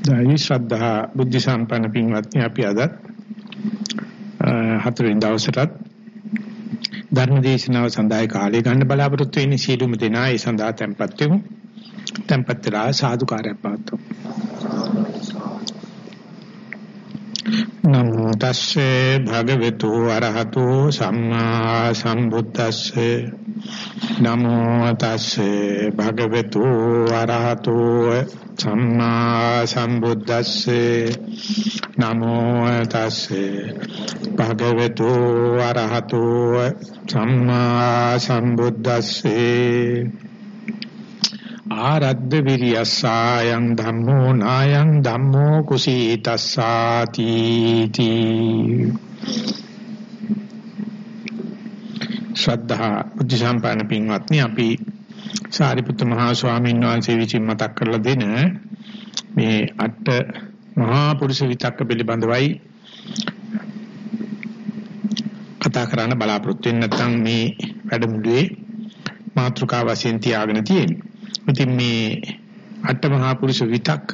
දෛ ශ්‍රද්ධා බුද්ධ සම්පන්න පින්වත්නි අපි අද හතරින් දවසටත් ධර්ම දේශනාව සඳහා කාලය ගන්න බලාපොරොත්තු වෙන්නේ සීලුම දෙනා ඒ සඳහා tempත් වෙමු. tempත් වෙලා සාදුකාරයක් පවත්වමු. නමෝ තස්සේ භගවතු අරහතෝ සම්මා සම්බුද්දස්සේ නමෝ තස්සේ භගවතු අරහතෝ සම්මා සම්බුද්දස්සේ. නමෝ තස්සේ භගවතු අරහතෝ සම්මා සම්බුද්දස්සේ. ආරද්ද විරියස්සායන් ධම්මෝ නායන් ධම්මෝ කුසීතස්සාති තී ශ්‍රද්ධා බුද්ධ සම්පන්න පින්වත්නි අපි සාරිපුත්ත මහා ස්වාමීන් වහන්සේ විසින් මතක් කරලා දෙන මේ අට මහා පුරුෂ විතක්ක පිළිබඳවයි කතා කරන්න බලාපොරොත්තු වෙන්නේ නැත්නම් මේ වැඩමුළුවේ මාතෘකාව වශයෙන් තියාගෙන තියෙන්නේ. ඉතින් මේ අට මහා පුරුෂ විතක්ක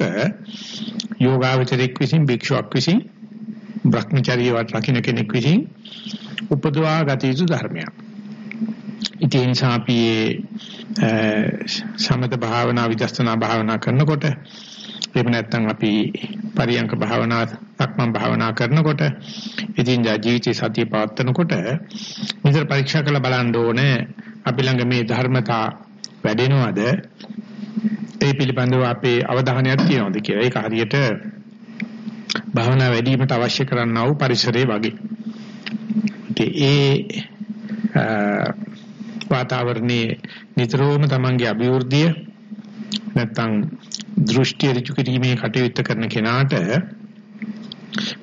යෝගාවචරෙක් විසින් භික්ෂුවක් විසින් භ්‍රමචර්ය වට රකින්න කෙනෙක් විසින් උපදවා ගත යුතු ධර්මයක්. ඉතින් ඒ නිසා අපි සමත භාවනා විදර්ශනා භාවනා කරනකොට එහෙම නැත්නම් අපි පරියංක භාවනා සක්මන් භාවනා කරනකොට ඉතින් ජීවිතේ සතිය පවත්වනකොට විතර පරීක්ෂා කරලා බලන්න ඕනේ අපි ළඟ මේ ධර්මතා වැඩෙනවද ඒ පිළිබඳව අපේ අවධානයක් තියනවද කියලා. ඒක හරියට භාවනා වැඩිවීමට අවශ්‍ය කරන්නා වූ පරිසරය වගේ. ඒ වාතාවරණයේ නිතරම තමන්ගේ අභිවෘද්ධිය නැත්තම් දෘෂ්ටි ඍජු කිරීමේ කටයුත්ත කරන කෙනාට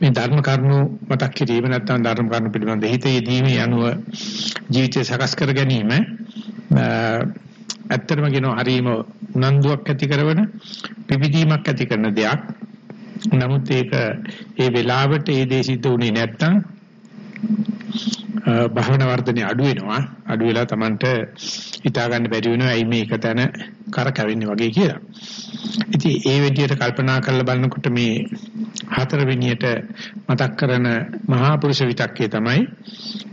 මේ ධර්ම කරුණු මතක් කිරීම නැත්තම් ධර්ම කරුණු පිළිබඳ හිත යෙදීමේ අනුව ජීවිතය සකස් කර ගැනීම ඇත්තටම කියනවා හරීම උනන්දුවක් ඇති කරන පිවිදීමක් ඇති කරන දෙයක්. නමුත් ඒක ඒ වෙලාවට ඒ දේ සිද්ධ වුණේ නැත්තම් භාවනා වර්ධනේ අඩු වෙනවා අඩු වෙලා Tamanට හිතා ගන්න බැරි වෙනවා ඇයි මේක තැන කරකැවෙන්නේ වගේ කියලා. ඉතින් ඒ විදිහට කල්පනා කරලා බලනකොට මේ හතරවෙනියට මතක් කරන මහා පුරුෂ විතක්කේ තමයි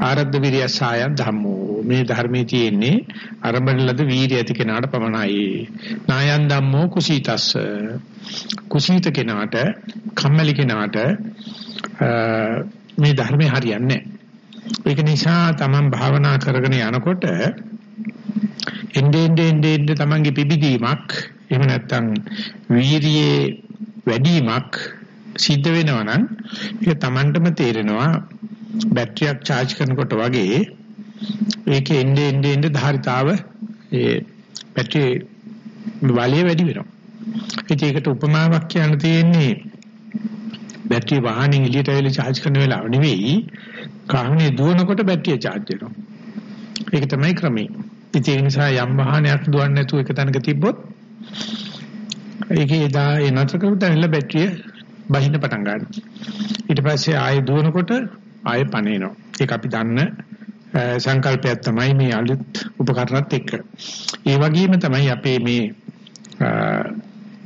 ආරද්ධ විරිය සායන් ධම්මෝ මේ ධර්මයේ තියෙන්නේ අරඹන ලද වීර්ය ඇති කෙනාට පමණයි. නායන් ධම්මෝ කුසීතස්ස කුසීත කෙනාට කම්මැලි කෙනාට මේ ධර්මේ හරියන්නේ නැහැ. ඒක නිසා තමන් භාවනා කරගෙන යනකොට එන්නේ එන්නේ එන්නේ තමන්ගේ පිබිදීමක් එහෙම නැත්නම් වීරියේ වැඩිවීමක් සිද්ධ වෙනවා නම් ඒක තමන්ටම තේරෙනවා බැටරියක් charge කරනකොට වගේ ඒකේ එන්නේ එන්නේ එන්නේ ධාරිතාව ඒ බැටරි වලිය වැඩි වෙනවා. ඒකට උපමාවක් කියන්න තියෙන්නේ බැටරි වාහනේ එළියට ඇවිල්ලා charge කරන වෙලාව නෙවෙයි කාහනේ දුවනකොට බැටරිය charge වෙනවා. ඒක තමයි ක්‍රමය. ඉතින් ඒ නිසා යම් වාහනයක් දුවන්නේ නැතුව එක තැනක තිබ්බොත් ඒකේ එදා ඒ නතර කරුතැනilla බැටරිය බහින්න පටන් ගන්නවා. ඊට පස්සේ ආයෙ දුවනකොට ආයෙ පණේනවා. ඒක අපි දන්න සංකල්පයක් තමයි මේ අලුත් උපකරණත් එක්ක. ඒ වගේම තමයි අපේ මේ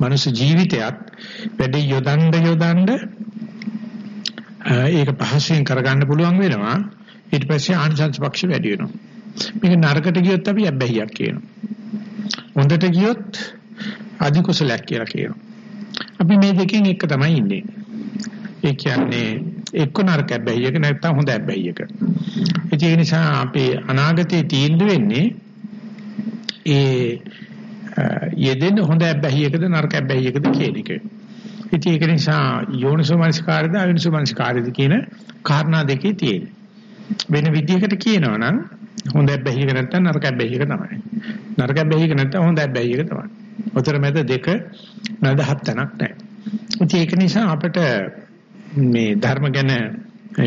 මනුෂ්‍ය ජීවිතයත් වැඩි යොදන්න යොදන්න ඒක පහසුවෙන් කරගන්න පුළුවන් වෙනවා. ඊට පස්සේ ආනිසංස පක්ෂ වැඩි වෙනවා. මේක නරකට ගියොත් අපි අබ්බැහියක් කියනවා. හොඳට ගියොත් අධි කුසලයක් කියලා කියනවා. අපි මේ දෙකෙන් එක තමයි ඉන්නේ. ඒ කියන්නේ එක්ක නරක අබ්බැහියක නැත්නම් හොඳ අබ්බැහියක. ඒ නිසා අපේ අනාගතයේ තීන්දුව වෙන්නේ ඒ යෙදෙන හොඳ අබ්බැහියකද නරක අබ්බැහියකද කියන එක. ඉතින් ඒක නිසා යෝනිසෝ මනසිකාරද අයෝනිසෝ මනසිකාරද කියන කාරණා දෙකේ තියෙන. වෙන විදිහකට කියනවා නම් හොඳ බැහැියක නැත්තම් නරක බැහැියක තමයි. නරක බැහැියක නැත්තම් හොඳ බැහැියක තමයි. උතර මැද දෙක නදහත් තැනක් නැහැ. ඉතින් ඒක නිසා අපිට මේ ධර්ම ගැන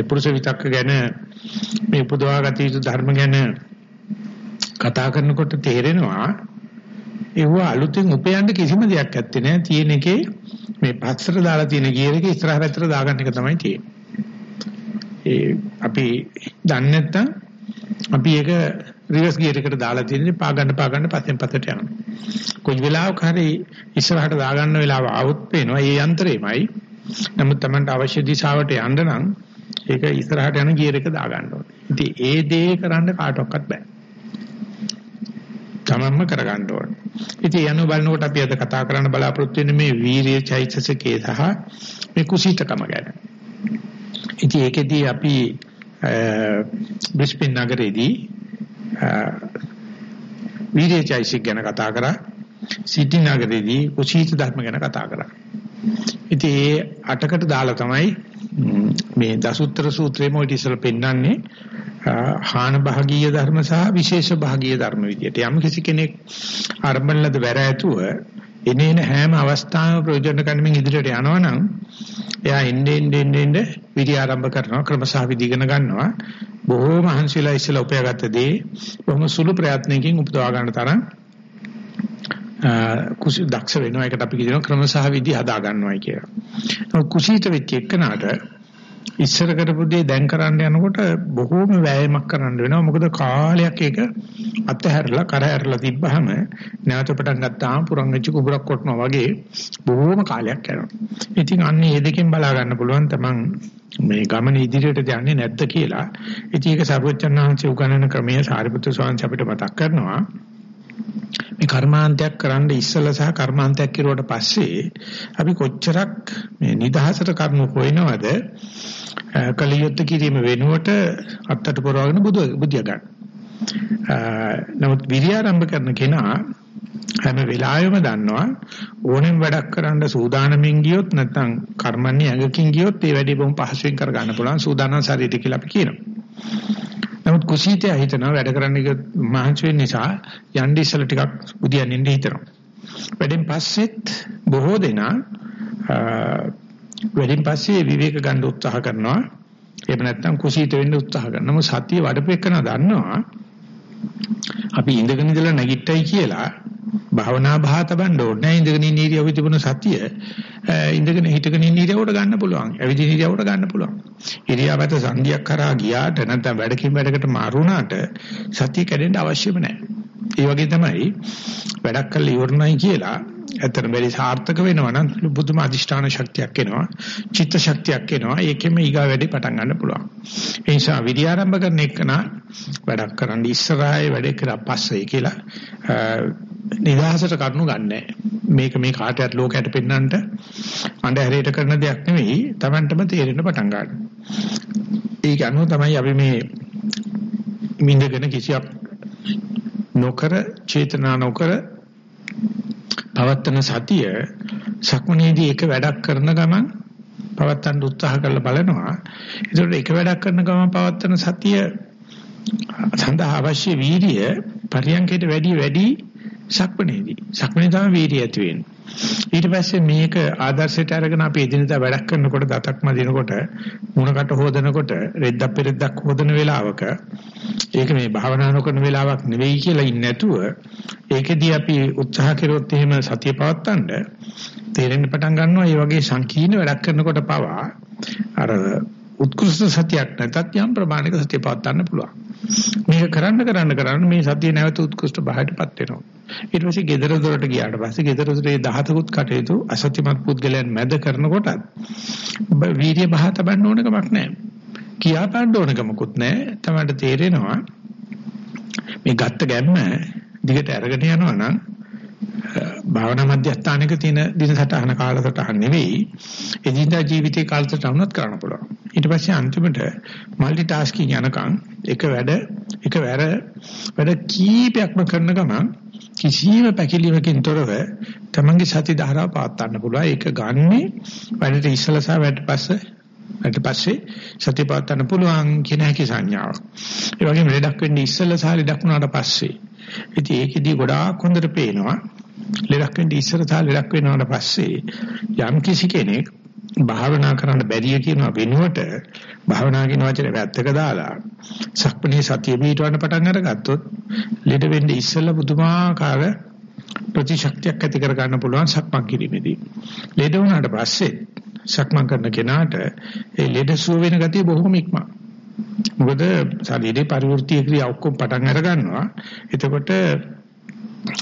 පුරුෂ විතක්ක ගැන මේ උපදවාගත යුතු ධර්ම ගැන කතා කරනකොට තේරෙනවා ඒව අලුතෙන් උපයන්න කිසිම දෙයක් ඇත්තේ නැහැ. තියෙන එකේ මේ පස්සට දාලා තියෙන ගියර් එක ඉස්සරහ පැත්තට දාගන්න එක තමයි තියෙන්නේ. ඒ අපි දන්නේ නැත්නම් අපි ඒක රිවර්ස් ගියර් එකට දාලා තියෙන්නේ පා ගන්න පා ගන්න පස්සෙන් පස්සට යනවා. කොයි වෙලාවක හරි ඉස්සරහට දා ගන්න වෙලාව આવුත් පේනවා. ඒ යන්ත්‍රෙමයි. නමුත් Tamanට අවශ්‍ය දිශාවට යන්න නම් ඒක ඉස්සරහට යන ගියර් එක දා ගන්න ඕනේ. ඉතින් ඒ දේ කරන්න කාටවත් බෑ. තමන්ම කරගන්න ඕනේ. ඉතින් යනු බලනකොට අපි අද කතා කරන්න බලාපොරොත්තු වෙන්නේ මේ වීරිය චෛතසිකේ සහ මේ කුසීතකම ගැන. ඉතින් ඒකෙදී අපි බ්‍රිස්බේන් නගරයේදී වීර්ය චෛසික ගැන කතා කරා සිඩ්නි නගරයේදී කුසීත ධර්ම ගැන කතා කරා. ඉතින් ඒ අටකට දාලා තමයි මේ දසුත්තර සූත්‍රයේ මොකද ඉස්සර පෙන්වන්නේ හාන භාගීය ධර්ම සහ විශේෂ භාගීය ධර්ම විදියට. යම් කිසි කෙනෙක් අරඹලද වැර ඇතුව එනේන හැම අවස්ථාවම ප්‍රයෝජන ගන්නමින් ඉදිරියට යනවනම් එයා එන්නේ එන්නේ එන්නේ විදි ආරම්භ කරනවා ක්‍රමසහ විදි ඉගෙන ගන්නවා. බොහෝම මහන්සිලා ඉස්සලා උපයාගත්ත දේ බොහොම සුළු ප්‍රයත්නකින් උපදවා ගන්න තරම් කුසී දක්ෂ වෙනවා. ඒකට අපි කියනවා ක්‍රමසහ විදි හදා ගන්නවායි කියලා. කුසීත වෙච්ච එකනට ඉස්සර කරපු දේ දැන් කරන්න යනකොට බොහෝම වෑයමක් කරන්න වෙනවා. මොකද කාලයක් ඒක අත්හැරලා කරහැරලා තිබ්බහම නැවත පටන් ගත්තාම පුරංගච්ච කුඹරක් කොටනවා වගේ බොහෝම කාලයක් යනවා. ඉතින් අන්න මේ දෙකෙන් බලා ගන්න පුළුවන් තමන් මේ ගමන ඉදිරියට යන්නේ නැද්ද කියලා. ඉතින් ඒක සර්වචන්නාංශ උගන්වන ක්‍රමයේ සාරිපුත්‍ර ස්වාමීන් අපිට මතක් කරනවා. මේ කර්මාන්තයක් කරන්න ඉස්සලා සහ කර්මාන්තයක් කෙරුවට පස්සේ අපි කොච්චරක් මේ නිදහසට කරුණු හොයනවද කලියොත් කිරීම වෙනුවට අත්තට පොරවගෙන බුදු බුදියා ගන්න. නමුත් විරියාරම්භ කරන කෙනා හැම වෙලාවෙම දන්නවා ඕනෙම වැඩක් කරන්න සූදානමින් ගියොත් නැත්නම් කර්මන්නේ ඇඟකින් ගියොත් ඒ වැඩේ බොහොම පහසුවෙන් කර ගන්න පුළුවන් සූදානම් ශරීරය කියලා අපි කියනවා. නමුත් කුසීතය හිතනවා වැඩ කරන්න මහන්සි වෙන්න නිසා යන්නේ ඉස්සල ටිකක් බුදියන් ඉන්න හිතනවා. වැඩෙන් පස්සෙත් බොහෝ දෙනා වැඩෙන් පස්සේ විවේක ගන්න උත්සාහ කරනවා. එහෙම නැත්නම් කුසීත වෙන්න උත්සාහ කරනවා. නමුත් සතිය වඩපෙකන දන්නවා. අපි ඉඳගෙන ඉඳලා නැගිට්ටයි කියලා භාවනා බහා තබන්න ඕනේ. නැහැ ඉඳගෙන ඉන්න ඉරියව්වේ තිබුණ සතිය ඉඳගෙන හිටගෙන ඉන්න ඉරියව්වට ගන්න පුළුවන්. ඇවිදින ඉරියව්වට ගන්න පුළුවන්. ඉරියාපත සංධියක් කරා ගියාට නැත්නම් වැඩකින් වැඩකට මාරුණාට සතිය කැඩෙන්න අවශ්‍යම නැහැ ඒ වගේ තමයි වැඩක් කරලා ඉවරණයි කියලා. ඇත්තට බැරි සාර්ථක වෙනවා නම් බුදුම අධිෂ්ඨාන ශක්තියක් එනවා චිත්ත ශක්තියක් එනවා. ඒකෙම ඊගා වැඩේ පටන් ගන්න පුළුවන්. ඒ නිසා විද්‍ය ආරම්භ කරන එකන වැඩක් කරන්න ඉස්සරහේ වැඩේ කරා පස්සේ කියලා නිදහසට කරුණු ගන්නෑ. මේක මේ කාටවත් ලෝකයට පෙන්වන්නට අnder කරන දෙයක් නෙවෙයි Tamanටම තේරෙන්න පටන් ගන්න. ඒක අනුව තමයි අපි මේ මින්දගෙන කිසියක් නොකර චේතනා නොකර පවත්තන සතිය සක්මනේදී එක වැඩක් කරන ගමන් පවත්තන්න උත්සාහ කරලා බලනවා. ඒකට එක වැඩක් කරන ගමන් පවත්තන සතිය සඳහා අවශ්‍ය වීර්ය පරියන්කයට වැඩි වැඩි සක්මනේදී. සක්මනේ තමයි වීර්ය ඇති වෙන්නේ. ඊට පස්සේ මේක ආදර්ශයට අරගෙන අපි එදිනදා වැඩක් කරනකොට දතක් මදිනකොට මුණකට හොදනකොට රෙද්දක් පෙරෙද්දක් හොදන වෙලාවක ඒක මේ භාවනා නොකරන වෙලාවක් නෙවෙයි කියලා ඉන්නේ නැතුව ඒකෙදී අපි උත්සාහ කරොත් එහෙම සතිය පවත්තන්න තේරෙන්න පටන් ගන්නවා මේ වගේ සංකීර්ණ වැඩක් කරනකොට පවා අර උත්කෘෂ්ඨ සතියක් නැතත් යම් ප්‍රමාණික සතිය පවත්වන්න පුළුවන්. මේක කරන්න කරන්න කරන්න මේ සතිය නැවත උත්කෘෂ්ඨ භාවයටපත් වෙනවා. ඊට පස්සේ gedara දොරට ගියාට පස්සේ gedara දොරේ දහතකුත් කටයුතු අසත්‍යමත් පුද්ගලයන් මැද කරනකොට වීර්ය බහ තබන්න ඕන කමක් නැහැ. කියා පාන්න ඕන කමකුත් නැහැ. තමයි තේරෙනවා මේ ගත්ත ගැම්ම දිගට අරගෙන යනවා නම් භාවනා මධ්‍යස්ථානයක තියෙන දින සටහන කාලසටහන නෙවෙයි එදිනදා ජීවිතේ කාලසටහනක් කරන්න පුළුවන්. ඊට පස්සේ අන්තිමට মালටි ටාස්කින් යනකම් එක වැඩ එක වැඩ වැඩ කීපයක්ම කරන ගමන් කිසියම් පැකිලීමකින් තොරව තමන්ගේ සති ධාරාව පාත්තන්න පුළුවන්. ඒක ගන්නේ වැඩට ඉස්සලා සහ වැඩට පස්සේ ඊට පස්සේ සතිය පාත්තන්න පුළුවන් කියන හැකි සංඥාවක්. ඒ වගේම ලෙඩක් වෙන්නේ ඉස්සලා සහ ලෙඩක් වුණාට පස්සේ. ඉතින් ඒකෙදි ගොඩාක් හොඳට පේනවා ලෙඩක් වෙන්නේ ඉස්සලා සහ ලෙඩක් වෙනාට පස්සේ යම් කිසි කෙනෙක් භාවනා කරන්න බැරිය කියන වෙනුවට භාවනා කියන වචනේ වැත්තක දාලා සක්මණේ සතිය පිටවන්න පටන් අරගත්තොත් ලෙඩ වෙන්නේ ඉස්සෙල්ලා පුදුමාකාර ප්‍රතිශක්තියක් ඇති කර ගන්න පුළුවන් සක්මන් කිරීමේදී. ලෙඩ වුණාට පස්සේ සක්මන් කරන කෙනාට ඒ ලෙඩ සුව වෙන ගතිය බොහොම ඉක්මන. මොකද ශරීරේ පරිවෘත්තීය ක්‍රියා ඔක්කොම පටන් අර ගන්නවා. එතකොට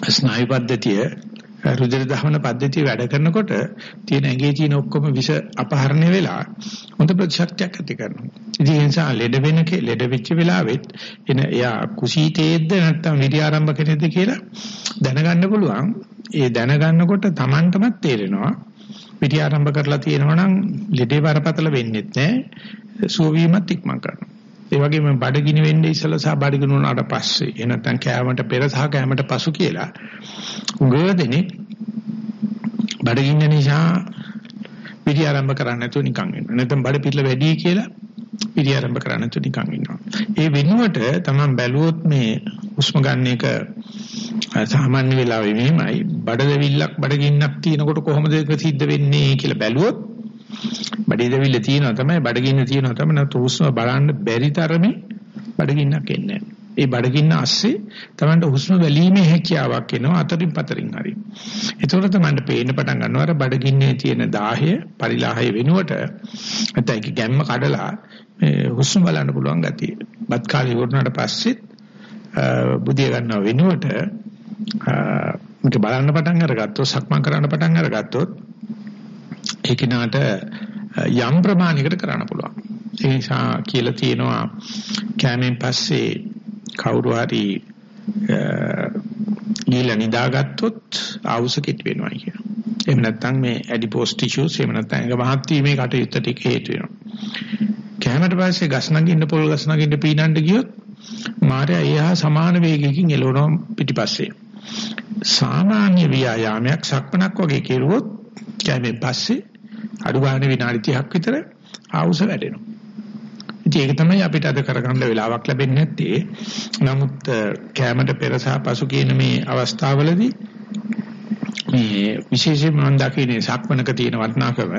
ස්නායු පද්ධතිය රුධිර දහවන පද්ධතිය වැඩ කරනකොට තියෙන ඇඟේ තියෙන ඔක්කොම විෂ අපහරණය වෙලා හොඳ ප්‍රතිශක්තියක් ඇති කරනවා. ඉතින් ඒ නිසා ලෙඩ වෙන ලෙඩ වෙච්ච වෙලාවෙත් එන එයා කුසීතේද්ද නැත්නම් විරි ආරම්භ කෙනෙක්ද කියලා දැනගන්න පුළුවන්. ඒ දැනගන්නකොට Tamanටමත් තේරෙනවා විරි ආරම්භ කරලා තියෙනවා නම් ලෙඩේ බරපතල වෙන්නේ නැහැ. සුවවීමත් ඉක්මන් කරනවා. ඒ වගේම බඩගිනි වෙන්නේ ඉස්සලා සහ බඩගිනි වුණාට පස්සේ එහෙ නැත්නම් කෑමට පෙර සහ කෑමට පසු කියලා උගදෙනේ බඩගින්න නිසා පිටි ආරම්භ කරන්න නැතුව නිකන් ඉන්නවා. නැත්නම් බඩ පිටල වැඩි කියලා පිටි ආරම්භ කරන්න නැතුව නිකන් ඉන්නවා. ඒ වෙනුවට තමයි බැලුවොත් මේ හුස්ම ගන්න එක සාමාන්‍ය වෙලාවෙ මෙහෙමයි බඩ දෙවිල්ලක් බඩගින්නක් තියෙනකොට කොහොමද ඒක සිද්ධ වෙන්නේ කියලා බැලුවොත් බඩේ දෙවිල්ල තියෙනවා තමයි බඩගින්න තියෙනවා තමයි නැත්නම් හුස්ම බලන්න බැරි තරමේ බඩගින්නක් එන්නේ ඒ බඩගින්න ASCII තමන්ට හුස්ම වැලීමේ හැකියාවක් එනවා අතරින් පතරින් හරි. ඒතකොට තමන්ට පේන්න පටන් ගන්නවා අර බඩගින්නේ තියෙන 10 පරිලාහය වෙනුවට නැත්නම් ඒක ගැම්ම කඩලා මේ හුස්ම බලන්න පුළුවන් ගතිය. බත් කාලේ වුණාට පස්සෙත් බුදිය ගන්නව වෙනුවට මේක බලන්න පටන් අරගත්තොත් සක්මන් කරන්න පටන් අරගත්තොත් ඒ කිනාට යම් ප්‍රමාණයකට කරන්න පුළුවන්. ඒ නිසා කියලා තියෙනවා කැමෙන් පස්සේ කවුරු හරි ගිහලා නිදාගත්තොත් ආවුස කිට් වෙනවා කියන. එහෙම නැත්නම් මේ ඇඩිපෝස් ටිෂුස් එහෙම නැත්නම් ඒක මහත් වීමේ කටයුත්ත ටික හේතු වෙනවා. කැමරට පස්සේ ගස් නගින්න පොල් ගස් නගින්න පීනන්න ගියොත් මාර්යා එහා සමාන වේගයකින් එළවනවා පිටිපස්සේ. සාමාන්‍ය ව්‍යායාමයක් සක්මනක් වගේ කෙරුවොත් කැමෙන් පස්සේ අඩු ගන්න විනාඩි 30ක් විතර ආවුස වැඩෙනවා. ඉතින් ඒක තමයි අපිට අද කරගන්න වෙලාවක් ලැබෙන්නේ නැත්තේ. නමුත් කැමරට පෙර සහ පසු කියන මේ අවස්ථාවවලදී මේ විශේෂයෙන්ම මම දකින්නේ සක්මනක තියෙන වටිනාකම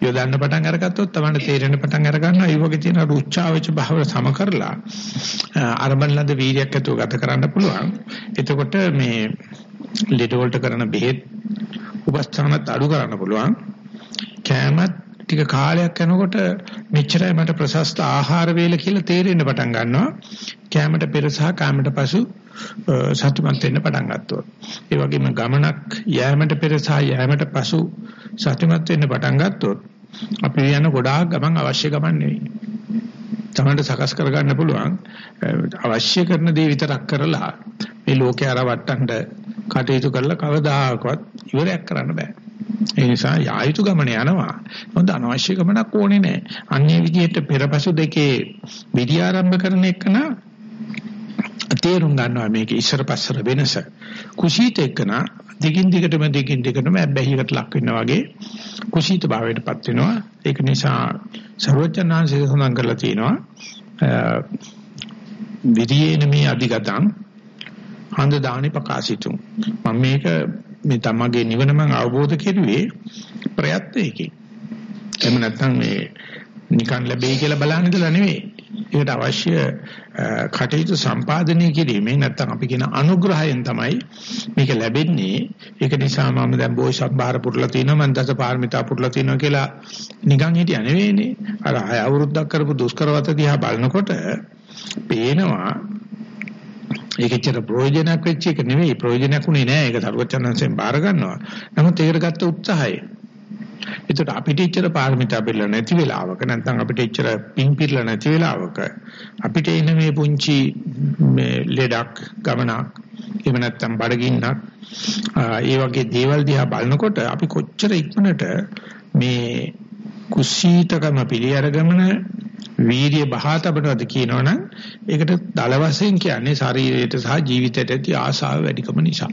යොදන්න පටන් අරගත්තොත් තමයි තේරෙන පටන් අර ගන්නවා ඒ වගේ තියෙන රුචාවච භාව සම කරලා අරබන් ලද වීර්යයක් ඇතුව ගත කරන්න පුළුවන් එතකොට මේ ලෙඩ වලට කරන බෙහෙත් උපස්ථානත් අඩු කරන්න පුළුවන් කෑමත් ටික කාලයක් යනකොට මෙච්චරයි මට ප්‍රශස්ත ආහාර වේල කියලා තේරෙන්න පටන් ගන්නවා කෑමට පෙර සහ කාමයට පසු සතුටුමත් වෙන්න පටන් ගත්තා. ඒ වගේම ගමනක් යෑමට පෙර සහ යෑමට පසු සතුටුමත් වෙන්න පටන් ගත්තොත් අපි යන ගොඩාක් ගමන් අවශ්‍ය ගමන් නෙවෙයි. තමන්ට සකස් කරගන්න පුළුවන් අවශ්‍ය කරන දේ විතරක් කරලා මේ ලෝකේ අර වට්ටන්න කටයුතු කරලා කවදාකවත් ඉවරයක් කරන්න බෑ. ඒ නිසා යායුතු ගමන යනවා. හොඳ අනවශ්‍ය ගමනක් ඕනේ නැහැ. අන්නේ විදිහට පෙරපසු දෙකේ විදි ආරම්භ කරන එකන තේරුම් ගන්නවා මේක ඉස්සර පස්සර වෙනස. කුසීත එක්කන දිගින් දිගටම දිගින් දිගටම බැහැහිකට ලක් වෙනවා වගේ කුසීත භාවයටපත් වෙනවා. ඒක නිසා ਸਰවඥාන්සේ සඳහන් කරලා තියෙනවා විරියේන මේ අධිගතං හන්ද දානි ප්‍රකාශිතුම් මම මේක මේ තමගේ නිවන මම අවබෝධ කෙරුවේ ප්‍රයත්නයකින්. එහෙම නැත්නම් මේ නිකන් ලැබෙයි කියලා බලන්න ඉඳලා නෙවෙයි. ඒකට අවශ්‍ය කටයුතු සම්පාදනය කිරීමෙන් නැත්නම් අපි කියන අනුග්‍රහයෙන් තමයි මේක ලැබෙන්නේ. ඒක නිසා මම දැන් බෝසත් බාර පුරලා තිනවා මම දස පාරමිතා පුරලා තිනවා කියලා නිකන් හිටියා නෙවෙයිනේ. අර අය අවුරුද්දක් කරපු දුෂ්කරවත දිහා බලනකොට පේනවා ඒක ඇත්තට ප්‍රයෝජනක් වෙච්ච එක නෙවෙයි. ප්‍රයෝජනක් උනේ නෑ. ඒක සරුවචනන්සෙන් බාර ගන්නවා. නමුත් ඒකට ගත්ත උත්සාහය. ඒකට අපිට ඉච්චර පාරමිතා පිළිලා නැති වෙලාවක නැත්නම් අපිට ඉච්චර පිං පිළිලා නැති වෙලාවක අපිට එන මේ පුංචි මේ ලෙඩක් ගමනක් එහෙම නැත්නම් බඩගින්නක් ඒ වගේ දේවල් දිහා බලනකොට අපි කොච්චර ඉක්මනට මේ කුසීතකම පිළි අරගමන වීර්ය බහා තබනවාද කියනවනම් ඒකට දල වශයෙන් කියන්නේ ශරීරයට සහ ජීවිතයට ඇති ආශාව වැඩිකම නිසා.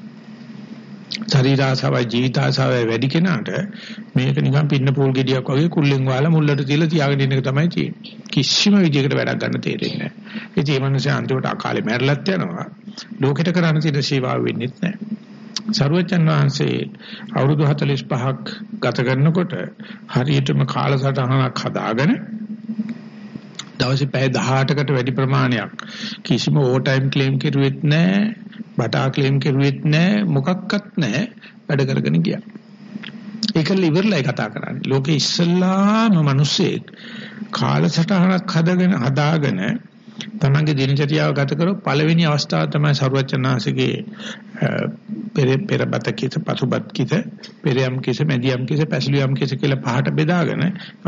ශරීර ආශාවයි ජීවිත ආශාවයි වැඩි කෙනාට මේක නිකන් පින්න පූල් ගෙඩියක් වගේ කුල්ලෙන් වහලා මුල්ලට තියලා තියාගෙන ඉන්න එක තමයි තියෙන්නේ. කිසිම විදිහකට වැඩක් ගන්න තේරෙන්නේ නැහැ. ඒ ජීවනසේ අන්තිමට අකාලේ මැරලත් යනවා. ලෝකෙට කරන්න තියෙන සේවාව වෙන්නේ නැහැ. සරුවචන් වහන්සේ අවුරුදු 45ක් ගත කරනකොට හරියටම කාලසටහනක් හදාගෙන දවසේ පැය 18කට වැඩි ප්‍රමාණයක් කිසිම ඕවර් ටයිම් ක්ලේම් කරුවෙත් නැහැ බටා ක්ලේම් කරුවෙත් නැහැ මොකක්වත් නැහැ වැඩ කරගෙන ගියා. ඒකල ඉවරලයි කතා කරන්නේ. ලෝකේ ඉස්සල්ලාම මිනිස්සෙක් කාලසටහනක් හදගෙන හදාගෙන තමන්ගේ දිනචරියාව ගත කරොත් පළවෙනි අවස්ථාව තමයි සරුවචනාංශගේ පෙර පෙරබත කිත පසුබත් කිත පෙරයම් කිස මැදියම් කිස පැසලියම් කිස කියලා පහට බෙදාගෙන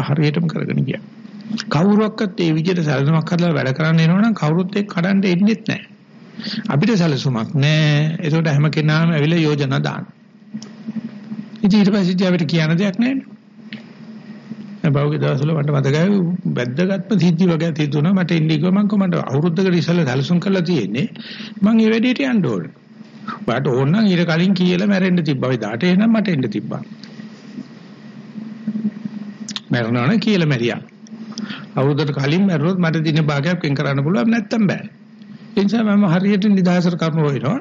හරියටම කරගෙන ගියා. කවුරුවක්වත් ඒ විදිහට සැලසුමක් හදලා වැඩ කරන්න එනවනම් කවුරුත් එක්ක කඩන්න එන්නෙත් නැහැ. අපිට සැලසුමක් නැහැ. ඒකට හැම කෙනාම ඇවිල්ලා යෝජනා දාන. ඉතින් ඊට පස්සේ අපිට කියන්න දෙයක් නැහැ. බෞගේ දවස්වල මට මතකයි වැද්දගත්ම සිද්ධි වගේ තියුණා මට ඉන්නේ කිව්වා මං කොහමද අවුරුද්දකට ඉස්සෙල්ලා සැලසුම් කරලා තියෙන්නේ මං ඒ වැඩේට යන්න ඕනේ. ඔයාට ඕන නම් ඊට කලින් කියලා මැරෙන්න තිබ්බා. ඔය දාට එනම් මට එන්න තිබ්බා. මැරෙනවනේ කියලා මැරියා. අවුරුද්දට කලින් මැරුණොත් මට දින භාගයක් වෙන් කරන්න පුළුවන් නැත්තම් බෑ. ඒ නිසා මම හරියට නිදහසට කර්ම වෙනවා.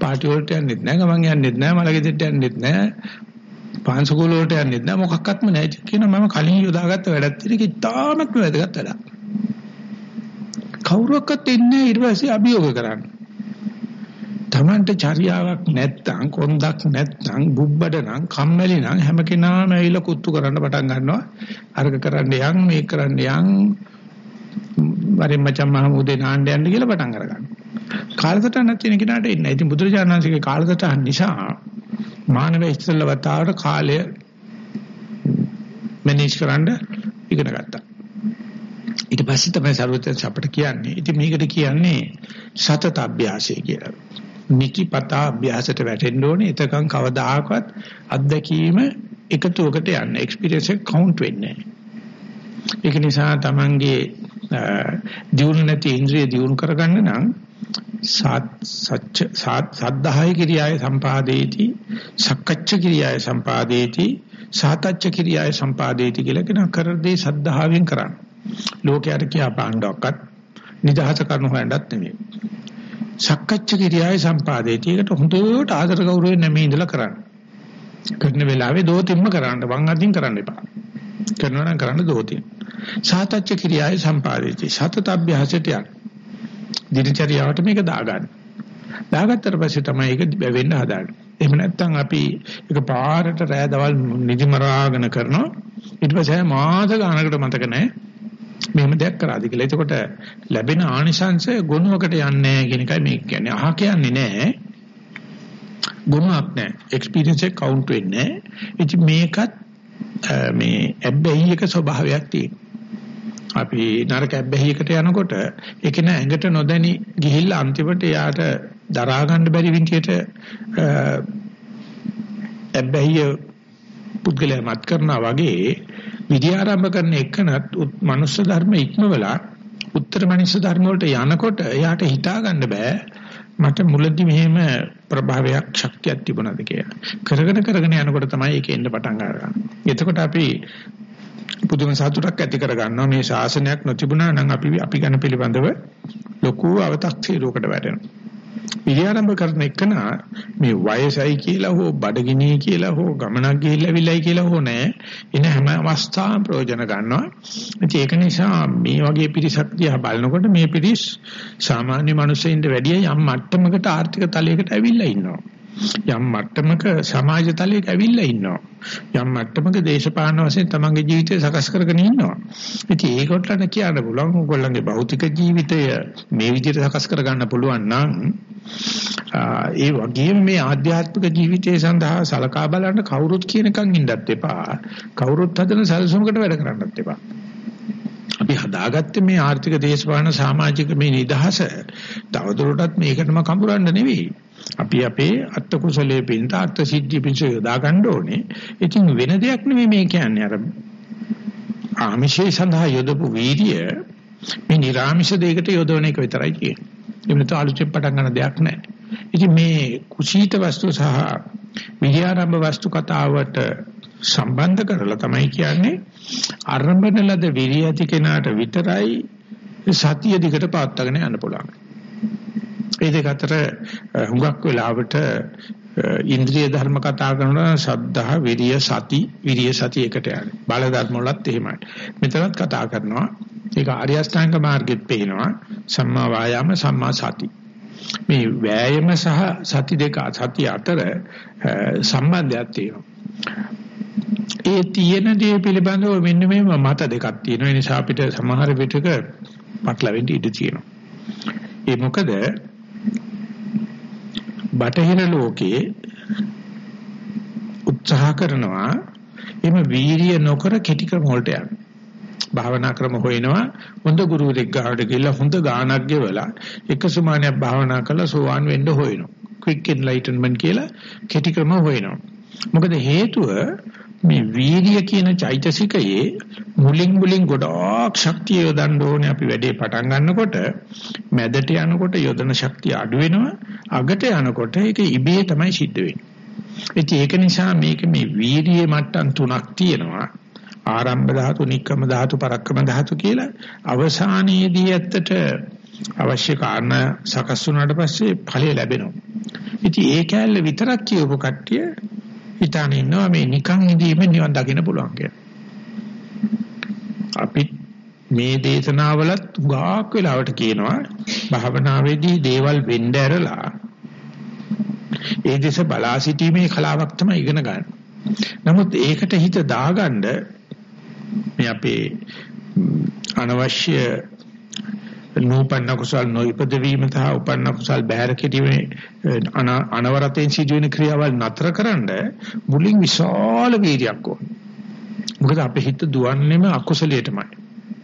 පාටි වලට යන්නෙත් නෑ, ගමන් යන්නෙත් නෑ, මලගෙදෙට්ට යන්නෙත් නෑ, පාන්සකෝල වලට යන්නේ නැහැ මොකක්වත්ම නැහැ කියනවා මම කලින් යොදාගත්ත වැඩක් තියෙන එක ඉතාමත්ම වැදගත් වැඩක්. කවුරක්වත් එන්නේ ඊට පස්සේ අභියෝග කරන්න. Tamante චර්යාවක් නැත්තම් කොන්දක් නැත්තම් බුබ්බඩ නම් කම්මැලි නම් හැම කෙනාම ඇවිල්ලා කුත්තු කරන්න පටන් ගන්නවා. අරක කරන්න යන් මේක කරන්න යන් වරින් මචං මහමුදේ නාන්න යන්න කියලා පටන් අරගන්නවා. කාලසටහනක් තියෙන කෙනාට එන්නේ. ඉතින් බුදුරජාණන් වහන්සේගේ කාලසටහන නිසා මානව ඉස්සෙල්ල වතාවට කාලය මැනේජ් කරන්න ඉගෙන ගත්තා. ඊට පස්සේ තමයි සරුවත්ස අපට කියන්නේ. ඉතින් මේකට කියන්නේ සතත අභ්‍යාසය කියලා. නිකිපතා අභ්‍යාසයට වැටෙන්න ඕනේ. එතකන් කවදාහක්වත් අත්දැකීම එකතුවකට යන්න. එක්ස්පීරියන්ස් එක කවුන්ට් වෙන්නේ නැහැ. ඒක නිසා Tamange දියුණු නැති ඉන්ද්‍රිය දියුණු කරගන්න නම් සච්ච සද්ධාය කිරියාය සම්පාදේති සක්කච්ඡ කිරියාය සම්පාදේති සාතච්ඡ කිරියාය සම්පාදේති කියලා කියන කරදී සද්ධාවෙන් කරන්න. ලෝකයට කියා පාණ්ඩවක්වත් නිදහස කරන හොයන්නත් නෙමෙයි. සක්කච්ඡ කිරියාය සම්පාදේති ඒකට හොඳට ආදර ගෞරවයෙන් නැමේ ඉඳලා කරන්න. කරන වෙලාවේ දෝතිම්ම කරන්න වං අදින් කරන්න එපා. කරනවා නම් කරන්න දෝතින්. සාතච්ඡ කිරියාය සම්පාදේති සතත අභ්‍යාසයට යන්න. දිනචරියාවට මේක දාගන්න. දාගත්තට පස්සේ තමයි ඒක වෙන්න හදාගන්නේ. එහෙම නැත්නම් අපි ඒක පාරට රෑ දවල් නිදිමරාගෙන කරනවා. ඊට පස්සේ මාස ගානකට මතක නැහැ. මෙහෙම දෙයක් කරාද කියලා. එතකොට ලැබෙන ආනිසංශය ගුණයකට යන්නේ නැහැ කියන එකයි මේ කියන්නේ. අහ කියන්නේ නැහැ. ගුණයක් නැහැ. එක්ස්පීරියන්ස් එක කවුන්ට් වෙන්නේ නැහැ. ඉතින් මේකත් මේ ඇබ්බැහි එක ස්වභාවයක් තියෙනවා. අපි නරක ඇබ්බැහියකට යනකොට ඒක න ඇඟට නොදැනි ගිහිල්ලා අන්තිමට යාට දරා ගන්න බැරි විදියට ඇබ්බැහිය පුද්ගලයා මත් කරනා වගේ විද්‍යාරම්භ කරන එකනත් මනුස්ස ධර්ම ඉක්මවලා උත්තර මනුස්ස ධර්ම වලට යනකොට එයාට හිතා ගන්න බෑ මට මුලදී මෙහෙම ප්‍රභාවයක් ශක්තියක් තිබුණාද කියලා. කරගෙන කරගෙන යනකොට තමයි ඒක එන්න පටන් ගන්නේ. එතකොට අපි පුදුම සතුටක් ඇති කර ගන්නවා මේ ශාසනයක් නොතිබුණා නම් අපි අපි ගැන පිළිබඳව ලොකු අව탁සීරුවකට වැටෙනවා. විද්‍යාරම්භ කරන එකන මේ වයසයි කියලා හෝ බඩගිනි කියලා හෝ ගමනක් ගිහිල්ලා විලයි කියලා හෝ නෑ. එන හැම අවස්ථාවම ප්‍රයෝජන ගන්නවා. ඒක නිසා මේ වගේ පිරිසක් දිහා බලනකොට මේ පිරිස් සාමාන්‍ය මිනිස්සුන්ට වැඩිය යම් මට්ටමකට ආර්ථික තලයකට ඇවිල්ලා ඉන්නවා. යම් මට්ටමක සමාජ තලයක ඇවිල්ලා ඉන්නවා. යම් මට්ටමක දේශපාලන වශයෙන් තමන්ගේ ජීවිතය සකස් කරගෙන ඉන්නවා. ඉතින් ඒකොටලට කියන්න පුළුවන් ඕගොල්ලන්ගේ භෞතික ජීවිතය මේ විදිහට සකස් කරගන්න පුළුවන් නම් ඒ වගේම මේ ආධ්‍යාත්මික ජීවිතය සඳහා සලකා බලන්න කවුරුත් කියනකම් ඉන්නත් එපා. කවුරුත් හදන සැලසුමකට වැඩ කරන්නත් එපා. අපි හදාගත්තේ මේ ආර්ථික දේශපාලන සමාජික මේ නිදහස තවදුරටත් මේකටම කඹරන්න නෙවෙයි. අපි අපේ අත්ත කුසලයේ පින්ත අත්ත සිද්ධිය පිංස යොදා ගන්න ඕනේ. ඉතින් වෙන දෙයක් නෙමෙයි මේ කියන්නේ අර ආමිෂේ සඳහා යොදපු වීර්ය මේ නිර්ආමිෂ දෙයකට යොදවන එක විතරයි කියන්නේ. එහෙම නැත්නම් අලුතෙන් පටන් ගන්න දෙයක් නැහැ. ඉතින් මේ කුසීත වස්තු සහ විද්‍යාරම්භ වස්තු කතාවට සම්බන්ධ කරලා තමයි කියන්නේ අරඹන ලද විරියති කෙනාට විතරයි සතිය දිකට පාත්තගෙන යන්න පුළුවන්. ඒ දෙක අතර හුඟක් වෙලාවට ඉන්ද්‍රිය ධර්ම කතා කරනවා සද්ධා විරිය සති විරිය සති එකට යන්නේ. බල ධර්ම වලත් එහෙමයි. මෙතනත් කතා කරනවා ඒක ආර්ය අෂ්ටාංග මාර්ගෙත් පේනවා සම්මා වායාම සම්මා සති. මේ වෑයම සහ සති දෙක සති අතර සම්බන්ධයක් තියෙනවා. ඒ තියෙන දේ පිළිබඳව මෙන්න මේ මත දෙකක් තියෙනවා. ඒ නිසා අපිට සමහර විටක පටලවෙන්න ඉඩ තියෙනවා. ඒ මොකද බටහිර ලෝකයේ උත්සාහ කරනවා එimhe වීරිය නොකර කෙටි ක්‍රම වලට යන්න. භාවනා ක්‍රම හොයනවා හොඳ ගුරුවරයෙක් ගාවට ගිහලා හොඳ ගානක් ගෙවලා එක සමානයක් භාවනා කරලා සෝවාන් වෙන්න හොයනවා. quick enlightenment කියලා කෙටි ක්‍රම හොයනවා. මොකද හේතුව මේ වීර්ය කියන චෛතසිකයේ මුලින් මුලින් ගොඩාක් ශක්තිය යොදන්න ඕනේ අපි වැඩේ පටන් ගන්නකොට. මැදට යනකොට යොදන ශක්තිය අඩු වෙනවා. අගට යනකොට ඒක ඉබේ තමයි සිද්ධ වෙන්නේ. ඒක නිසා මේක මේ වීර්ය මට්ටම් තුනක් තියෙනවා. ආරම්භ ධාතු, නික්කම ධාතු, පරක්කම ධාතු කියලා. අවසානයේදී ඇත්තට අවශ්‍ය කාරණා සකස් වුණාට පස්සේ ඵලය ලැබෙනවා. ඉතින් ඒ කැලේ විතරක් කියවපු කට්ටිය හිතාන ඉන්නවා මේ නිකන් ඉඳීමෙන් නිවන් දකින්න පුළුවන් කියලා. අපි මේ දේශනාවලත් ගාක් වෙලාවට කියනවා භාවනාවේදී දේවල් වෙන්න ඇරලා ඒ දෙස බලා සිටීමේ කලාවක් තමයි ඉගෙන ගන්න. නමුත් ඒකට හිත දාගන්න මේ අපේ අනවශ්‍ය නූපන්න කුසල් නොයිපද වීම සහ උපන්න කුසල් බැහැර කිරීමේ අනවරතෙන් සිදුවෙන ක්‍රියාවල් නතරකරනද මුලින් විශාල වීර්යයක් ඕන. මොකද අපේ හිත දුවන්නේම අකුසලයටමයි.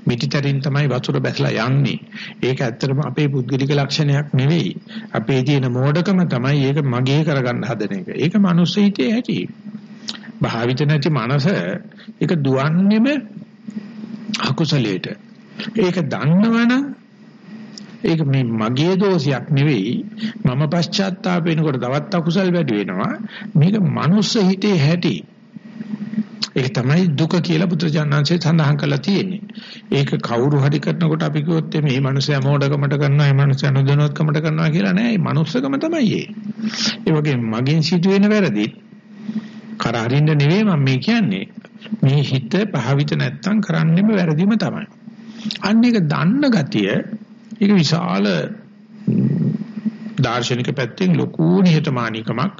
මිටිතරින් තමයි වතුර බැසලා යන්නේ. ඒක ඇත්තටම අපේ පුද්ගලික ලක්ෂණයක් නෙවෙයි. අපේ තියෙන මෝඩකම තමයි ඒක මගේ කරගන්න හදන එක. ඒක මනුස්ස හිතේ ඇති. භාවිත නැති මනස ඒක දුවන්නේම අකුසලයට. ඒක දන්නවනම් ඒක මේ මගේ දෝෂයක් නෙවෙයි. මම පශ්චාත්තාප වෙනකොට තවත් අකුසල් වැඩි වෙනවා. මේක මනුස්ස හිතේ හැටි. ඒක තමයි දුක කියලා බුදුජානනාංශය සඳහන් කරලා තියෙන්නේ. ඒක කවුරු හරි කරනකොට අපි කිව්වොත් මේ මනුස්සයා මෝඩකමට කරනවා මේ මනුස්සයා නොදැනුවත්කමට කරනවා කියලා නෑ. මේ මනුස්සකම තමයි ඒ. ඒ වගේ මගෙන් සිදුවෙන වැරදි කරහරින්න නෙවෙයි මම මේ කියන්නේ. මේ හිත භාවිත නැත්තම් කරන්නෙම වැරදිම තමයි. අන්න ඒක දන්න ගතිය ඒක විශාල දාර්ශනික පැත්තෙන් ලොකු නිහතමානීකමක්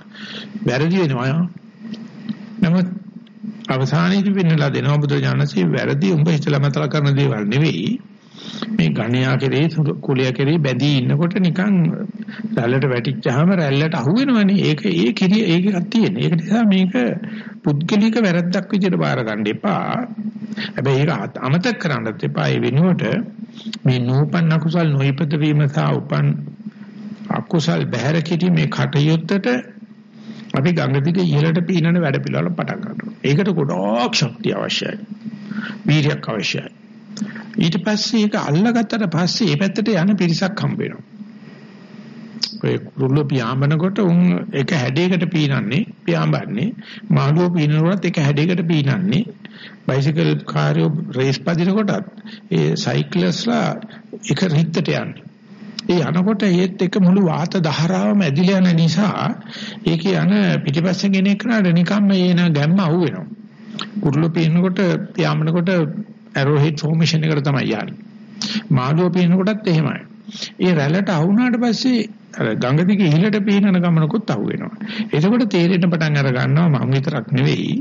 වැරදි වෙනවා. නමුත් අවසානයේදී වෙන්නලා දෙනවා බුදු දානසේ වැරදි උඹ හිතලා මතලා කරන දේවල් නෙවෙයි. මේ ගණයා කෙරේ කුලයා කෙරේ බැඳී ඉන්නකොට නිකන් රැල්ලට වැටිච්චාම රැල්ලට අහු වෙනවනේ. ඒක ඒ කිරිය ඒකක් තියෙන. ඒක නිසා මේක පුද්ගලික වැරද්දක් විදිහට බාර ගන්න එපා. හැබැයි ඒක අමතක කරන්නත් එපා. ඒ වෙනුවට මේ නූපන් අකුසල් නොහිපත වීම සහ උපන් අකුසල් බැහැර කිරීමේ කටයුත්තට අපි ගඟ දිගේ ඉහළට පීනන වැඩ පිළිවෙල පටන් ගන්නවා. ඒකට ගොඩාක් ශක්තිය අවශ්‍යයි. වීර්යයක් අවශ්‍යයි. ඊට පස්සේ ඒක අල්ලගත්තට පස්සේ මේ පැත්තට යන පිරිසක් හම්බ වෙනවා. ඔය කුරුල්ල පියාඹනකොට උන් එක හැඩයකට පීනන්නේ පියාඹන්නේ මාළුව පීනනකොටත් එක හැඩයකට පීනන්නේ බයිසිකල් කාර්යෝ රේස් පදිනකොටත් ඒ සයික්ලස්ලා එක රිත්තට යන්නේ. ඒ යනකොට ඒත් එක මුළු වාත දහරාවම ඇදිලා යන නිසා ඒකේ යන පිටිපස්සෙන් එන එකනට නිකම්ම එන ගැම්ම අහු වෙනවා. කුරුල්ල පීනනකොට පියාඹනකොට ඇරෝ හෙඩ් ෆෝමේෂන් එකට තමයි යන්නේ. මාළුව පීනකොටත් එහෙමයි. ඒ රැළට අහුණාට පස්සේ අර ගඟ දිගේ ඉහළට පීනන ගමනකුත් අහු වෙනවා. එතකොට තේරෙන්න පටන් අර ගන්නවා මම විතරක් නෙවෙයි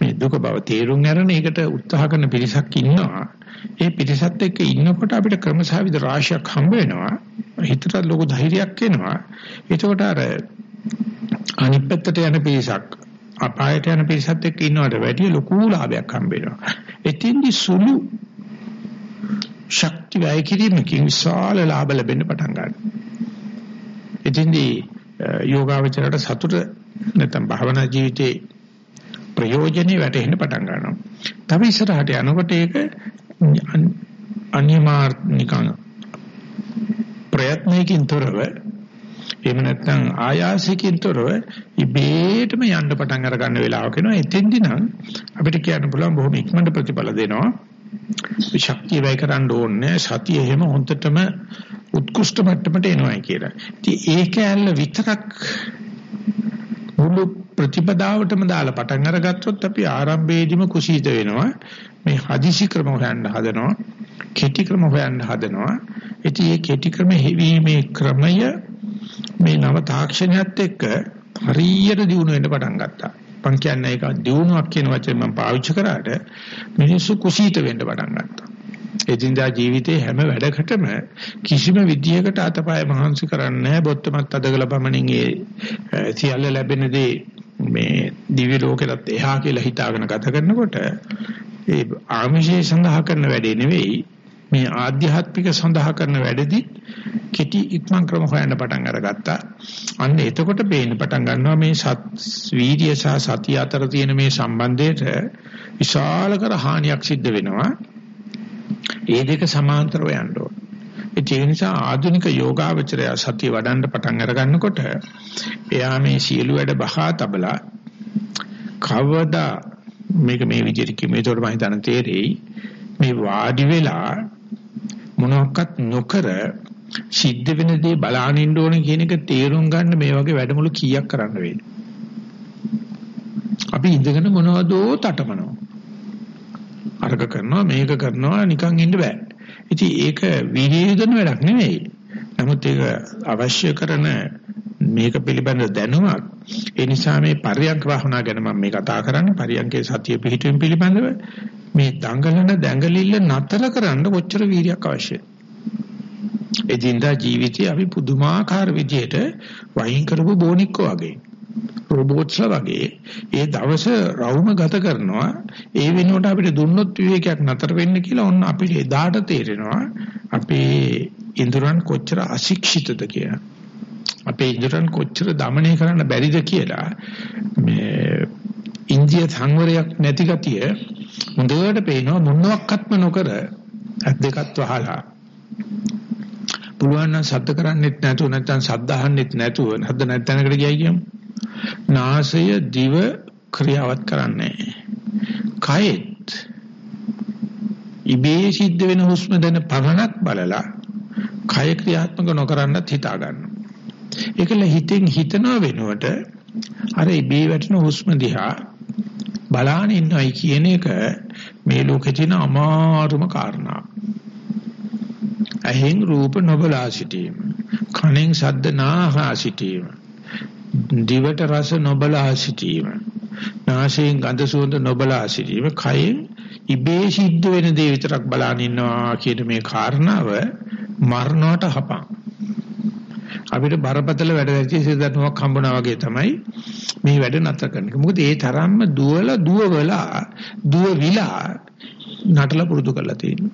මේ දුක බව තේරුම් අරගෙන ඒකට උත්සාහ කරන පිරිසක් ඉන්නවා. ඒ පිරිසත් එක්ක ඉන්නකොට අපිට ක්‍රමසහවිද රාශියක් හම්බ වෙනවා. හිතට ලොකු ධෛර්යයක් එනවා. එතකොට අර අනිත් පැත්තට යන පිරිසක් අපායට යන පිරිසත් එක්ක ඉන්නවට වැඩිය ලොකු ලාභයක් හම්බ වෙනවා. එතින්දි සුළු ශක්ති වැය කිරීමකින් විශාල ලාභ ලැබෙන්න පටන් ගන්නවා. එතින්දි යෝගාවචරයට සතුට නැත්නම් භාවනා ජීවිතේ ප්‍රයෝජනෙ වැටෙන්න පටන් ගන්නවා. තව ඉස්සරහට යනකොට ඒක අනිමාර්නිකන ප්‍රයත්නයකින් තොරව එහෙම නැත්නම් ආයාසයෙන් තොරව ඉබේටම යන්න පටන් අර ගන්න වෙලාවක එනවා. එතෙන්දී නම් අපිට කියන්න පුළුවන් බොහොම ඉක්මනට ප්‍රතිඵල දෙනවා. ශක්තිය වැය කරන්න ඕනේ සතිය එහෙම හොන්දටම උත්කෘෂ්ඨ මට්ටමට එනවායි කියලා. ඉතින් ඒක ඇල්ල විතරක් මුළු ප්‍රතිපදාවටම දාලා පටන් අරගත්තොත් අපි ආරම්භයේදීම කුසීත වෙනවා. මේ හදිසි ක්‍රම හොයන්න හදනවා. කෙටි ක්‍රම හොයන්න හදනවා. ඉතින් මේ කෙටි ක්‍රම හෙවීමේ ක්‍රමය මේ නව තාක්ෂණයත් එක්ක හරියට දිනු වෙන්න පටන් ගත්තා. මං කියන්නේ ඒක දියුණුවක් කියන වචනේ මම පාවිච්චි කරාට මිනිස්සු කුසීත වෙන්න පටන් ගත්තා. එදිනදා ජීවිතේ හැම වැඩකටම කිසිම විදියකට අතපය මහන්සි කරන්නේ නැහැ. බොත්තමත් අදගල පමණින් ඒ සියල්ල ලැබෙන දේ මේ දිව්‍ය ලෝකෙටත් එහා කියලා හිතාගෙන ගත කරනකොට ඒ ආමිෂේ සඳහා කරන වැඩේ නෙවෙයි මේ ආධ්‍යාත්මික සඳහා කරන වැඩෙදි කෙටි ඉක්මන් ක්‍රම හොයන්න පටන් අරගත්තා. අන්න එතකොට පේන්න පටන් ගන්නවා මේ සත් වීර්ය සහ සතිය අතර තියෙන මේ සම්බන්ධයට විශාල කර හානියක් සිද්ධ වෙනවා. ඒ දෙක සමාන්තරව යන්න ඕන. ඒ නිසා ආධුනික යෝගාවචරය සතිය වඩන්න පටන් අරගන්නකොට එයා මේ සියලු වැඩ බහා තබලා කවදා මේක මේ විදිහට කිව්වෙ ඒකට මම හිතන තේරෙයි මේ වාඩි වෙලා මොනවත් නොකර සිද්ධ වෙන දේ බලානින්න ඕන කියන එක තේරුම් ගන්න මේ වගේ වැඩමුළු කීයක් කරන්න වෙයි. අපි ඉඳගෙන මොනවදෝ තටමනවා. අරක කරනවා මේක කරනවා නිකන් ඉන්න බෑ. ඉතින් ඒක විහිදෙන වැඩක් නෙවෙයි. නමුත් ඒක අවශ්‍ය කරන මේක පිළිබඳ දැනුමක්. ඒ නිසා මේ පරියන්ක භාවනා ගැන මම මේ කතා කරන්නේ. පරියන්කේ සතිය පිහිටුවීම පිළිබඳව මේ දඟලන දැඟලිල්ල නතර කරන්න කොච්චර වීර්යයක් අවශ්‍යද එදින්දා ජීවිතේ අපි පුදුමාකාර විදියට වයින් කරපු බෝනික්කෝ වගේ රොබෝට්ස්ලා වගේ ඒ දවස රවුම ගත කරනවා. ඒ වෙනුවට අපිට දුන්නොත් විවේකයක් නතර වෙන්න කියලා ඔන්න අපිට එදාට තේරෙනවා අපේ ඉන්ද්‍රයන් කොච්චර අශික්ෂිතද කියලා. අපේ ඉන්ද්‍රයන් කොච්චර দমনය කරන්න බැරිද කියලා මේ ඉන්දිය සංවරයක් නැති ගතිය හොඳට පේනවා මොනවත්ක්ම නොකර ඇත් දෙකත් වහලා පුළුවන් නම් සද්ද කරන්නෙත් නැතුව නැත්නම් සද්ද අහන්නෙත් නැතුව නැද්ද නැත්නම්කට ගියයි කියමු. නාසය දිව ක්‍රියාවත් කරන්නේ කයෙත් ඉබේ සිද්ධ වෙන හුස්ම දෙන පරණක් බලලා කය ක්‍රියාත්මක නොකරන්නත් හිතා ගන්නවා. ඒකල හිතෙන් හිතනවා වෙනුවට අර ඉබේ වැටෙන හුස්ම දිහා බලාන ඉන්නයි කියන එක මේ ලෝකේ තියෙන අමාරුම කාරණා. ඇහෙන් රූප නොබලා සිටීම. කනෙන් ශබ්ද නාහා සිටීම. දිවට රස නොබලා සිටීම. නාසයෙන් ගඳ සුවඳ නොබලා සිටීම. කයෙන් ඉබේ සිද්ධ වෙන දේ විතරක් බලාන ඉන්නවා කියන මේ කාරණාව මරණයට හපන්. අපිට බරපතල වැඩ දැච්චි සිද්ධාත්මක් හම්බුනා වගේ තමයි මේ වැඩ නැතර කරන්නේ. මොකද ඒ තරම්ම දුවල දුවවලා දුවවිලා නටලා පුරුදු කරලා තියෙනවා.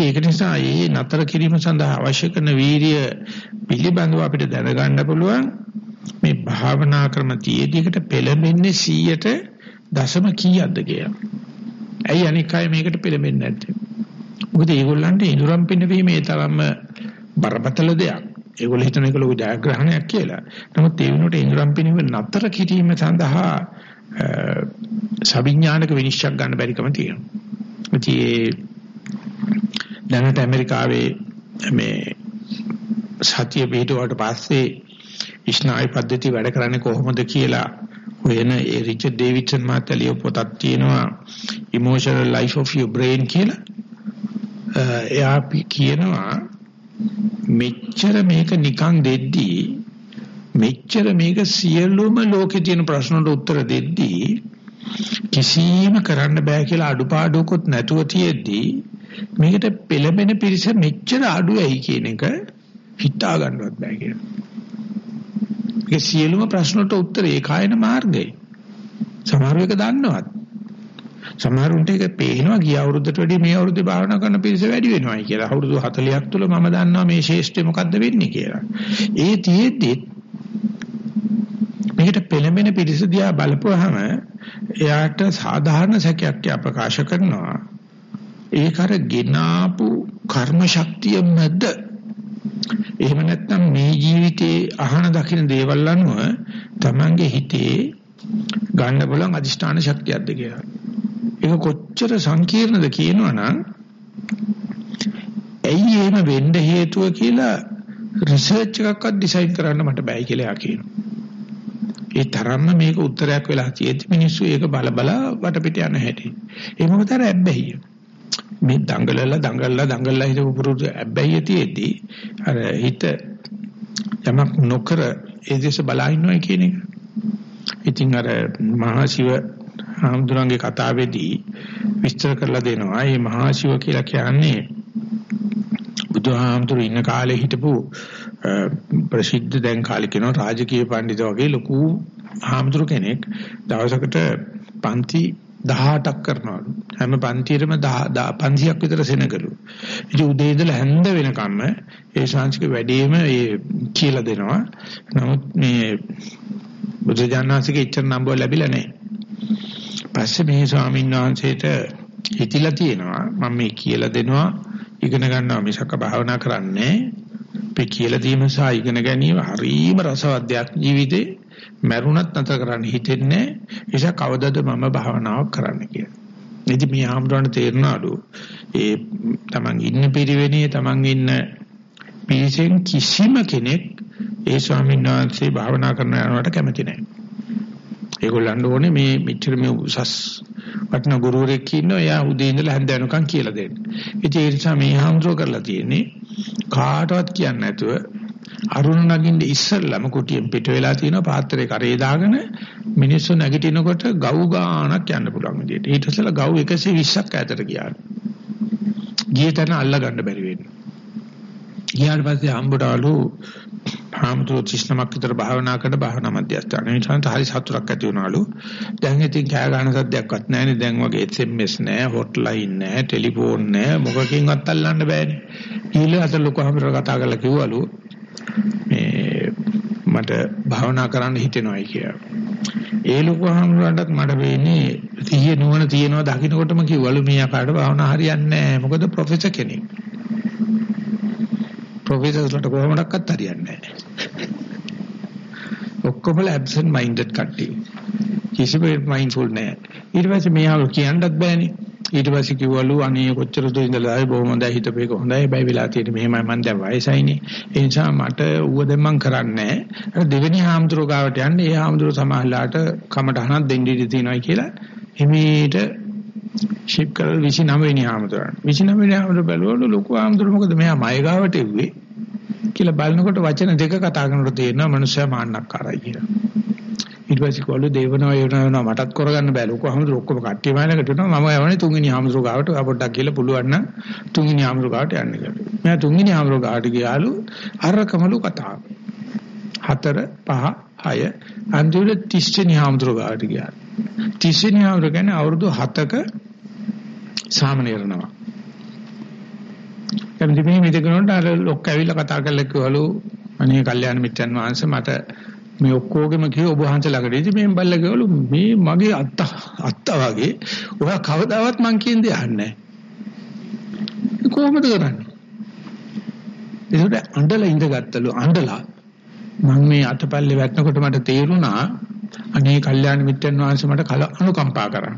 ඒක නිසා මේ නතර කිරීම සඳහා අවශ්‍ය කරන වීරිය පිළිබඳව අපිට දැනගන්න පුළුවන් මේ භාවනා ක්‍රම තියේදීකට පෙළඹෙන්නේ 100ට දශම කීයක්ද කියලා. ඇයි අනික් අය මේකට පෙළඹෙන්නේ නැත්තේ? මොකද ඒගොල්ලන්ට ඉඳුරම් පිනවීම ඒ තරම්ම බරපතල දෙයක්. ඒගොල්ලෝ හිතන එක ලොකු ජයග්‍රහණයක් කියලා. නමුත් ඒ වෙනුවට ඉන්ද්‍රම් පිනීම නතර කිරීම සඳහා සවිඥානික විනිශ්චයක් ගන්න බැරිකම තියෙනවා. ඉතින් දැනට ඇමරිකාවේ මේ සතිය පිටුවට පස්සේ ස්නායු පද්ධතිය වැඩ කරන්නේ කොහොමද කියලා හොයන ඒ රිචඩ් ඩේවිඩ්සන් මහත්තයා ලියපු පොතක් තියෙනවා emotional life of your brain කියලා. එයා කියනවා මෙච්චර මේක නිකන් දෙද්දී මෙච්චර මේක සියලුම ලෝකේ තියෙන ප්‍රශ්න වලට උත්තර දෙද්දී කිසිම කරන්න බෑ කියලා අඩුපාඩුකුත් නැතුව තියෙද්දී මේකට පෙළඹෙන පිරිස මෙච්චර අඩු ඇයි කියන එක හිතා ගන්නවත් බෑ කියලා. ඒ සියලුම ප්‍රශ්න වලට උත්තර ඒකායන මාර්ගය. සමහර එක දන්නවත්. සමහරුන්ට ඒක පේනවා ගිය අවුරුද්දට වැඩිය මේ අවුරුද්දේ භාවනා කරන පිරිස වැඩි වෙනවායි කියලා. අවුරුදු 40ක් තුල මම දන්නවා මේ ශේෂ්ඨය මොකද්ද වෙන්නේ කියලා. ඒ තියෙද්දි මේකට පෙළඹෙන පිරිස දිහා බලපුවාම එයාට සාධාරණ සැකයක් ප්‍රකාශ කරනවා. ඒක අර ගෙනාපු කර්ම ශක්තිය මැද එහෙම නැත්නම් මේ ජීවිතේ අහන දකින දේවල් අනුව Tamange හිතේ ගන්න බලන් අදිෂ්ඨාන ශක්තියක්ද කියලා. ඒක කොච්චර සංකීර්ණද කියනවනම් ඇයි එහෙම වෙන්න හේතුව කියලා රිසර්ච් එකක්වත් ඩිසයින් කරන්න මට බෑ කියලා යා කියනවා. ඒ තරම්ම මේක උත්තරයක් වෙලා තියෙද්දි මිනිස්සු ඒක බල බල වටපිට යන හැටි. ඒ මොකද අර ඇබ්බැහිය. මේ දඟලලා දඟලලා දඟලලා හිටපු පුරුදු ඇබ්බැහිය තියෙද්දි අර හිත යමක් නොකර ඒ දේශ බලා ඉන්නවා කියන එක. ඉතින් අර මහා ශිව හාමුදුරන්ගේ කතාවේදී විස්තර කරලා දෙනවා. මේ මහා ශිව කියලා කියන්නේ බුදුහාමුදුරු ඉන්න කාලේ හිටපු ප්‍රසිද්ධ දැන් කාලේ කියන රාජකීය පඬිත වගේ ලොකු හාමුදුරු කෙනෙක් දවසකට පන්ති 18ක් කරනවලු. හැම පන්තියෙම 500ක් විතර සෙනගලු. ඉතින් උදේ ඉඳලා හැන්ද වෙනකම්ම ඒ ශාංශික වැඩේම ඒ කියලා දෙනවා. නමුත් මේ බුදුජානනාංශිකේ ඉච්ඡර නම්බුව ලැබිලා නැහැ. පස්සේ මේ ස්වාමීන් වහන්සේට හිතිලා තියෙනවා මම මේ කියලා දෙනවා ඉගෙන ගන්නවා මිසක භාවනා කරන්නේ අපි කියලා දීම සහ ඉගෙන ගැනීම හරීම රසවත් දෙයක් ජීවිතේ මරුණත් නැතර කරන්න හිතෙන්නේ නිසා කවදද මම භාවනාවක් කරන්න කියලා. ඉතින් මේ ආම්රණ තේරනාලු ඒ තමන් ඉන්න පිරිවෙනේ තමන් ඉන්න පිරිසෙන් කිසිම කෙනෙක් ඒ ස්වාමීන් වහන්සේ භාවනා කරන යනවට කැමති නැහැ. ඒගොල්ලන්ට ඕනේ මේ මෙච්චර මේ උසස් වටිනා ගුරුවරයෙක් ඉන්නවා එයා උදේ ඉඳලා හැන්ද වෙනකන් කියලා දෙන්න. ඉතින් ඒ නිසා මේ හාමුදුරුව කරලා තියෙන්නේ කාටවත් කියන්නේ නැතුව අරුණ නගින්න ඉස්සෙල්ලම කුටියෙන් පිට වෙලා තියෙන පාත්‍රේ කරේ දාගෙන මිනිස්සු නැගිටිනකොට ගව් ගානක් යන්න පුළුවන් විදියට. ඊට ඉස්සෙල්ලා ගව් 120ක් ඈතට ගියා. ගියේ තැන අල්ල ගන්න බැරි වෙන්නේ. ගියාට පස්සේ හම්බුටාලු හාමුදුරුවෝ 39ක් විතර භාවනා කරන භාවනා මධ්‍යස්ථාන. ඒ නිසා හරි සතුටක් ඇති වුණාලු. දැන් ඉතින් කෑ ගන්න සද්දයක්වත් නැහැනේ. දැන් වගේ SMS නැහැ, හොට්ලයින් නැහැ, ටෙලිෆෝන් නැහැ, මොකකින්වත් අල්ලන්න බෑනේ. ඊළ අත ලොකු හාමුදුරුවෝ කතා කරලා කිව්වලු මේ මට භාවනා කරන්න හිතෙනවායි කියලා. ඒ ලොකු හාමුදුරුවන්ටත් මට වෙන්නේ සිහිය නුවණ තියෙනවා දකින්නකොටම කිව්වලු මේ අකාට භාවනා හරියන්නේ නැහැ. මොකද ප්‍රොෆෙසර් කෙනෙක්. ප්‍රොෆෙසර්ස්ලට කොහොමඩක්වත් හරියන්නේ නැහැ. ඔක්කොම ඇබ්සන්ට් මයින්ඩඩ් කට්ටිය. කිසිම මයින්ඩ්ෆුල් නැහැ. ඊට පස්සේ මෙයාව කියන්නත් බෑනේ. ඊට පස්සේ කිව්වලු අනේ කොච්චර දුර ඉඳලා ආවේ බොහොම හොඳයි හිතපේක හොඳයි හැබැයි වෙලා තියෙන්නේ මෙහෙමයි මං දැන් වයසයිනේ ඒ නිසා මට ඌව දැන් මං කරන්නේ නැහැ දෙවෙනි හාමුදුරුවෝ ගාවට යන්නේ ඒ හාමුදුරුවෝ සමහරලාට කමටහනක් දෙන්න ඉඩ තියෙනවා කියලා හිමීට ෂිප් කරලා 29 වෙනි හාමුදුරුවෝ 29 වෙනි හාමුදුරුවෝ බැලුවලු ලොකු හාමුදුරුවෝ මොකද මෙයා මය ගාවට එව්වේ කියලා බලනකොට වචන දෙක කතා කරනකොට තේරෙනවා මනුස්සයා මාන්නක්කාරයි කියලා ඊට පස්සේ කොල්ල දේවනවා එවනවා මටත් කරගන්න බෑ ලොකු හමුදුර ඔක්කොම කට්ටිය මයිලකට යනවා මම යවන්නේ තුන්වෙනි හමුදුර ගාවට පොඩ්ඩක් කියලා පුළුවන් නම් තුන්වෙනි හමුදුර ගාවට යන්න කියලා. මම තුන්වෙනි හමුදුර ගාවට ගියාලු අරකමලු කතාව. හතර පහ හය අන්තිමට 30 වෙනි හමුදුර ගාවට ගියා. 30 වෙනි හමුදුර කියන්නේ අවුරුදු 7ක සාමනීරනවා. දැන් මේ මිදකනොත් අර ලොක්ක ඇවිල්ලා කතා කරලා කිව්වලු අනේ කල්යාණ මිත්‍යන් වහන්සේ මට මේ ඔක්කොගෙම කිව්ව ඔබ වහන්සේ ළඟට ඉතින් මේ බල්ලා කිව්වලු මේ මගේ අත්ත අත්ත වගේ ඔයා කවදාවත් මං කියන දේ අහන්නේ නැහැ. කොහොමද කරන්නේ? ඒකට අඬලා ඉඳගත්තලු අඬලා. මම මේ අතපල්ලේ වැටෙනකොට මට තේරුණා අනේ කල්යාණ මිත්‍රන් වහන්සේ මට අනුකම්පා කරා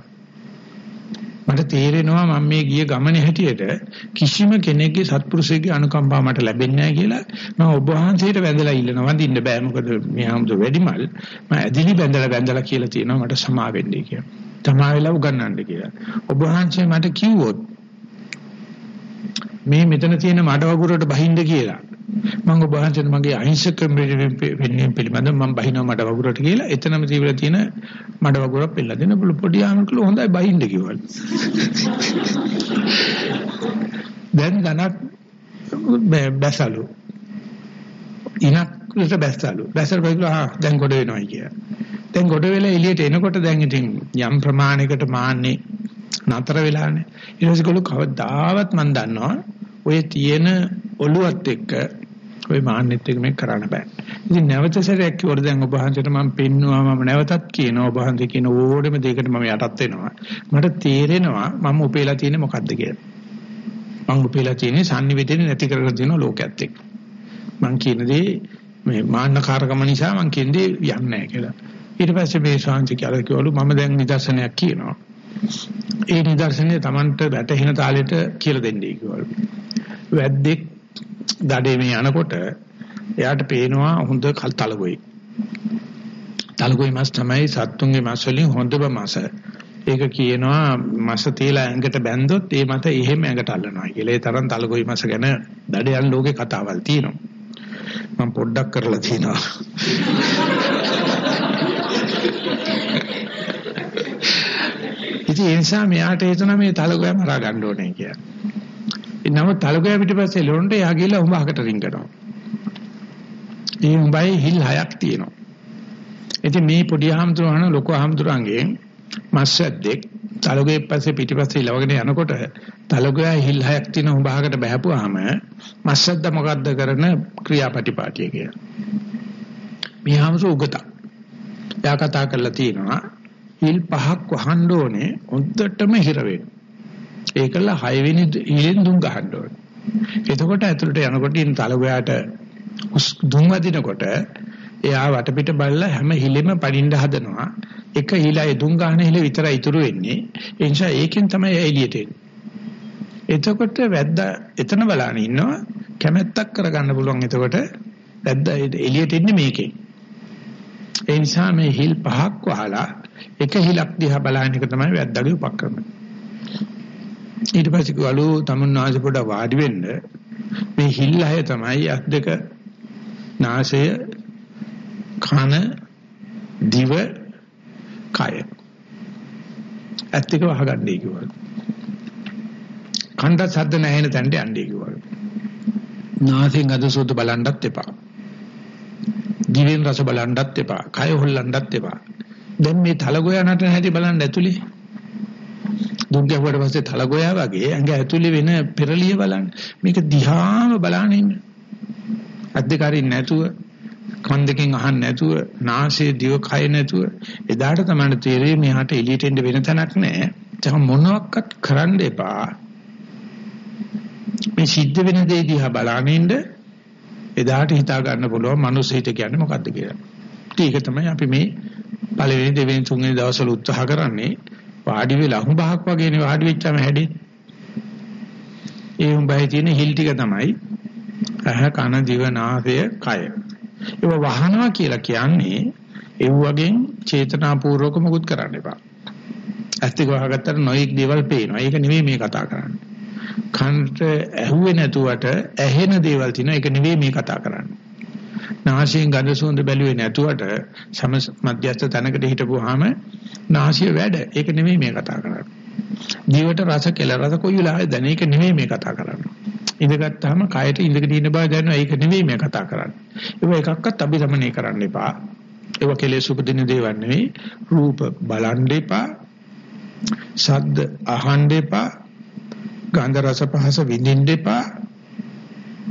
මට තේරෙනවා මම මේ ගිය ගමනේ හැටියට කිසිම කෙනෙක්ගේ සත්පුරුෂයෙක්ගේ අනුකම්පාව මට ලැබෙන්නේ නැහැ කියලා මම ඔබ වහන්සේට වැඳලා ඉල්ලනවා වඳින්න බෑ මොකද මේ ආමුද වැඩිමල් මම ඇදිලි බැඳලා බැඳලා කියලා තියෙනවා මට සමා වෙන්නයි කියලා. තමා වෙලා උගන්වන්න කියලා. ඔබ වහන්සේ මට කිව්වොත් මේ මෙතන තියෙන මඩ වගුරට බහින්න කියලා මම ඔබ වහන්සේට මගේ අහිංසක වෙන්නේ පිළිබඳව මම බහිනවා මඩ වගුරට කියලා. එතනම තිබිලා තියෙන මඩ වගුරක් පෙන්නලා දෙන්න පොඩි ආමකල හොඳයි බහින්න කිව්වලු. දැන් ගණක් බැසලු. ඉනක්කට බැස්සලු. බැසල බයිලා හා දැන් ගොඩ වෙනවා කියලා. දැන් ගොඩ වෙලා එළියට එනකොට දැන් ඉතින් යම් ප්‍රමාණයකට මාන්නේ නතර වෙලානේ. ඊට පස්සේ කළු කවදාවත් මම දන්නවා ඔය තියෙන ඔළුවත් එක්ක ඔය මාන්නෙත් එක්ක මේක කරන්න බෑ. ඉතින් නැවත සැරයක් කිව්වොත් දැන් ඔබ වහන්සේට මම පෙන්නවා මම නැවතත් කියනවා ඔබ වහන්සේ කියන ඕනෙම දෙයකට මම යටත් වෙනවා. මට තේරෙනවා මම උපේලා තියෙන්නේ මොකද්ද කියලා. මම උපේලා තියෙන්නේ sannivedana නැති කරගෙන තියෙන ලෝකයක් එක්ක. මම කියන දේ මේ මාන්නකාරකම නිසා මම කියන දේ යන්නේ නැහැ කියලා. ඊට පස්සේ මේ ශාන්ති කියලා කිව්වලු මම දැන් නිදර්ශනයක් කියනවා. ඒ නිදර්ශනය Tamanට වැටහෙන තාලෙට කියලා දෙන්නයි කිව්වලු. වැද්දෙක් දඩේ මේ යනකොට එයාට පේනවා හොඳ තලගොයි. තලගොයි මාස් තමයි සත්තුන්ගේ මාස් වලින් හොඳම මාස. ඒක කියනවා මාස තියලා ඇඟට බැන්දොත් ඒ මත එහෙම ඇඟට අල්ලනවා කියලා. ඒ තරම් තලගොයි මාස ගැන දඩයන් ලෝකේ කතාවල් තියෙනවා. මම පොඩ්ඩක් කරලා තිනවා. ඉතින් ඒ නිසා මෙයාට හිතුණා මේ තලගොයා මරා ගන්න ඕනේ කියලා. නමුත් තලගොයා පිටිපස්සේ ලොරොන්ට එයා ගිහලා උඹ අහකට රින්ගනවා. ඒ උඹයි හිල් හයක් තියෙනවා. ඉතින් මේ පොඩි ආම්තුරහන ලොකු ආම්තුරංගේ මස්සද්දෙක් තලගොයේ පස්සේ පිටිපස්සේ ඉලවගෙන යනකොට තලගොයා හිල් හයක් තියෙන උඹ අහකට බහැපුවාම මස්සද්ද මොකද්ද කරන ක්‍රියාපටිපාටිය කියලා. මේ ආම්තුර උගත. එයා කතා කරලා තියෙනවා හිල් පහක් වහන්න ඕනේ හොද්දටම හිර වෙන්න. ඒකල 6 වෙනි හිලෙන් දුම් ගහන්න ඕනේ. එතකොට ඇතුළට යනකොට ඉන් තලගොයාට දුම් වදිනකොට එයා වටපිට බලලා හැම හිලෙම පඩින්න හදනවා. එක හිලයි දුම් ගන්න හිල විතරයි ඉතුරු වෙන්නේ. ඒ නිසා ඒකෙන් තමයි එළියට එන්නේ. එතකොට වැද්දා එතන බලන ඉන්නවා කැමැත්තක් කරගන්න පුළුවන් එතකොට වැද්දා එළියට එන්නේ මේකෙන්. ඒ නිසා මේ හිල් පහක් වහලා එක හිලක් දිහා බලන එක තමයි වැද්දාගේ උපක්‍රමය. ඊට පස්සේ ගලු තමුන්නාස පොඩ වාඩි වෙන්න මේ හිල් අය තමයි අත් දෙක නාසය කන දිව කය ඇත්ත එක වහගන්නයි කිව්වා. කණ්ඩ සද්ද නැහෙන තැනට යන්නේ කිව්වා. නාසයෙන් අද සුදු බලන්නත් එපා. දිවෙන් රස බලන්නත් එපා. කය හොල්ලන්නත් එපා. දැන් මේ තලගොයා නටන හැටි බලන්න ඇතුලේ. දුක් ගැහුවට පස්සේ තලගොයා වගේ ඇඟ ඇතුලේ වෙන පෙරලිය බලන්න. මේක දිහාම බලන්න ඉන්න. අද්දකාරින් නැතුව කන් දෙකෙන් අහන්න නැතුව නාසයේ දිව කය නැතුව එදාට තමයි තේරෙන්නේ මෙහාට එළියට එන්න වෙන තැනක් නැහැ. ඒක මොනවත් කරන්න එපා. මේ සිද්ධ වෙන දේ දිහා බලනින්න එදාට හිතා ගන්න පුළුවන් මනුස්ස හිත කියන්නේ මොකද්ද කියලා. ඒක තමයි අපි මේ පළවෙනි දෙවෙනි තුන්වෙනි දවස්වල උත්සාහ කරන්නේ වාඩි වෙලා අහුබහක් වගේනේ වාඩි වෙච්චම හැදෙන්නේ. ඒ උඹයි තියෙන හිල් ටික තමයි අහ කන දිව නාසය කය. ඒව වහනවා කියලා කියන්නේ ඒ වගේ චේතනාපූර්වක මුකුත් කරන්න එපා. ඇත්තක වහගත්තට නොයෙක් දේවල් පේනවා. ඒක නෙවෙයි මේ කතා කරන්නේ. කන්ට ඇහුවේ නැතුවට ඇහෙන දේවල් තියෙනවා. ඒක නෙවෙයි මේ කතා කරන්නේ. නාසයෙන් ගඳ සුවඳ බැලුවේ නැතුවට සම මධ්‍යස්ථ තැනකට හිටපුවාම නාසය වැඩ. ඒක නෙවෙයි මේ කතා කරන්නේ. ජීවිත රස කෙල රස කොයි වෙලාවෙද දැන ඒක නෙවෙයි මේ කතා කරන්නේ. ඉඳගත්තාම කයට ඉඳගෙන ඉන්න බව දැනනවා ඒක නෙවෙයි මේ කතා කරන්නේ. ඒක එකක්වත් අභිරමණය කරන්න එපා. ඒක කෙලෙස් උපදින දේවල් නෙවෙයි. රූප බලන්න එපා. ශබ්ද අහන්න එපා. ගන්ධ රස පහස විඳින්න එපා.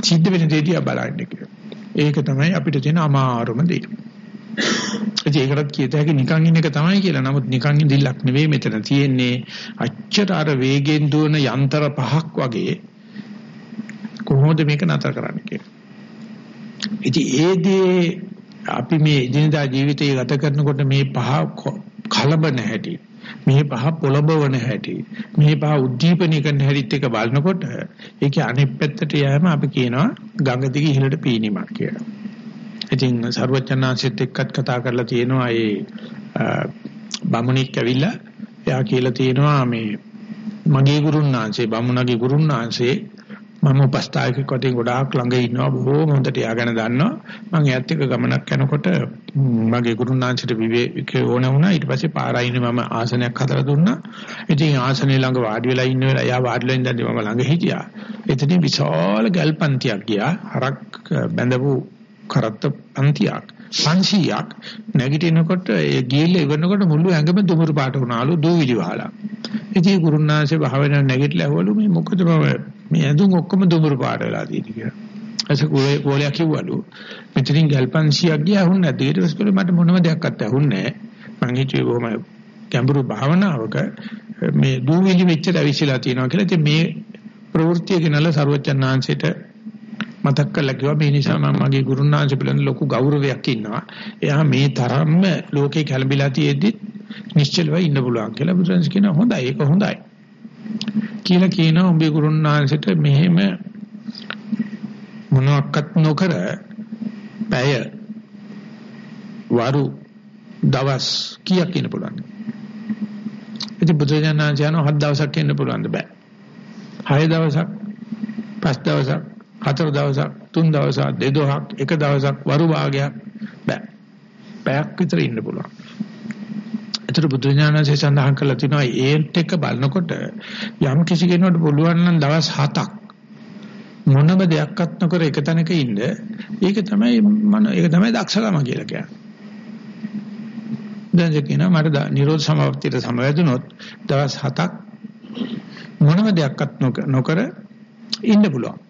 සිද්ධ වෙන දේ දිහා බලන්න කියලා. ඒක තමයි අපිට තියෙන අමාරුම දේ. ඒකටත් කියත හැකි නිකන් ඉන්න එක තමයි කියලා. නමුත් නිකන් ඉඳිල්ලක් නෙවෙයි මෙතන තියෙන්නේ. අච්චර අර වේගෙන් දුවන යන්ත්‍ර පහක් වගේ කොහොමද මේක නතර කරන්නේ කියලා. ඉතින් ඒදී අපි මේ දිනදා ජීවිතය ගත කරනකොට මේ පහ කලබන හැටි මේ පහ පොළඹවන හැටි මේ පහ උද්දීපනය කරන හැටිත් එක බලනකොට ඒකේ අනිත් පැත්තට යෑම අපි කියනවා ගඟ දිගේ ඉහළට පීනීමක් කියලා. ඉතින් සර්වචනාංශෙත් එක්කත් කතා කරලා තියෙනවා ඒ බමුණෙක් ඇවිල්ලා එයා කියලා තියෙනවා මේ මගේ ගුරුන්නාංශේ බමුණගේ ගුරුන්නාංශේ මම උපස්ථායකෙක් වටින් ගොඩාක් ළඟ ඉන්නවා බොහෝම හොඳට යාගෙන දන්නවා. මම එයත් එක්ක ගමනක් යනකොට මගේ ගුරුනාංශයට විවේක ඕන වුණා. ඊට පස්සේ පාරයිනේ මම ආසනයක් හදලා දුන්නා. ඉතින් ආසනේ ළඟ වාඩි වෙලා ඉන්න වෙලාව එයා වාඩි වෙලා ඉඳන් මම ළඟ හිටියා. එතනින් විශාල ගල්පන්තියක් ගියා. හරක් බැඳපු කරත්ත පන්තියක්. 500ක් නැගිටිනකොට ඒ ගිහිල්ලා ඉවරනකොට මුළු ඇඟම දුමුරු පාට වුණාලු දූවිලි වහලා. ඉතින් ගුරුනාංශේ භාවන නැගිටලා ඇහවලු මේ මොකද මම මේ ඇඳුම් ඔක්කොම දුමුරු පාට වෙලා තියෙන්නේ කියලා. ඇස කෝලේ කෝලයක් කිව්වලු. මෙතනින් ගල් 500ක් ගියා හුන් නැද්ද? ඊට පස්සේ මට මොනම දෙයක් අත්ත ඇහුන්නේ නැහැ. මං හිතුවේ බොහොම ගැඹුරු භාවනාවක මේ දූවිලි මෙච්චර ඇවිස්සලා තියෙනවා කියලා. ඉතින් මේ ප්‍රවෘත්තිය ගැනලා සරුවචනාංශයට මතක් කරලා කිව්වා මේ නිසා මම මගේ ගුරුනාංශ පිළිබඳ ලොකු ගෞරවයක් ඉන්නවා. එයා මේ තරම්ම ලෝකේ කැළඹිලා තියෙද්දි නිශ්චලව ඉන්න පුළුවන් කියලා බුදුන්ස් කියනවා හොඳයි ඒක හොඳයි. කියලා කියනවා උඹේ ගුරුනාංශයට මෙහෙම මොනවත් නොකර පැය වරු දවස් කීයක් ඉන්න පුළුවන්. ඉතින් බුදුජානනාංශ යනවා හත් දවසක් ඉන්න පුළුවන්ද බෑ. හය දවසක් පස් දවසක් හතර දවසක් තුන් දවසක් දෙදොහක් එක දවසක් වරු භාගයක් බෑ පැයක් විතර ඉන්න පුළුවන් ඒතර බුදුඥානසේ සඳහන් කරලා තිනවා ඒත් එක බලනකොට යම් කිසි කෙනෙකුට පුළුවන් නම් දවස් 7ක් මොනම දෙයක්වත් නොකර එක තැනක ඉන්න ඒක තමයි මන ඒක තමයි දක්ෂකම කියලා කියන්නේ. දැන් කියනවා මට නිරෝධ සමාප්තියට සමවැදුනොත් දවස් 7ක් මොනම දෙයක්වත් නොකර ඉන්න පුළුවන්.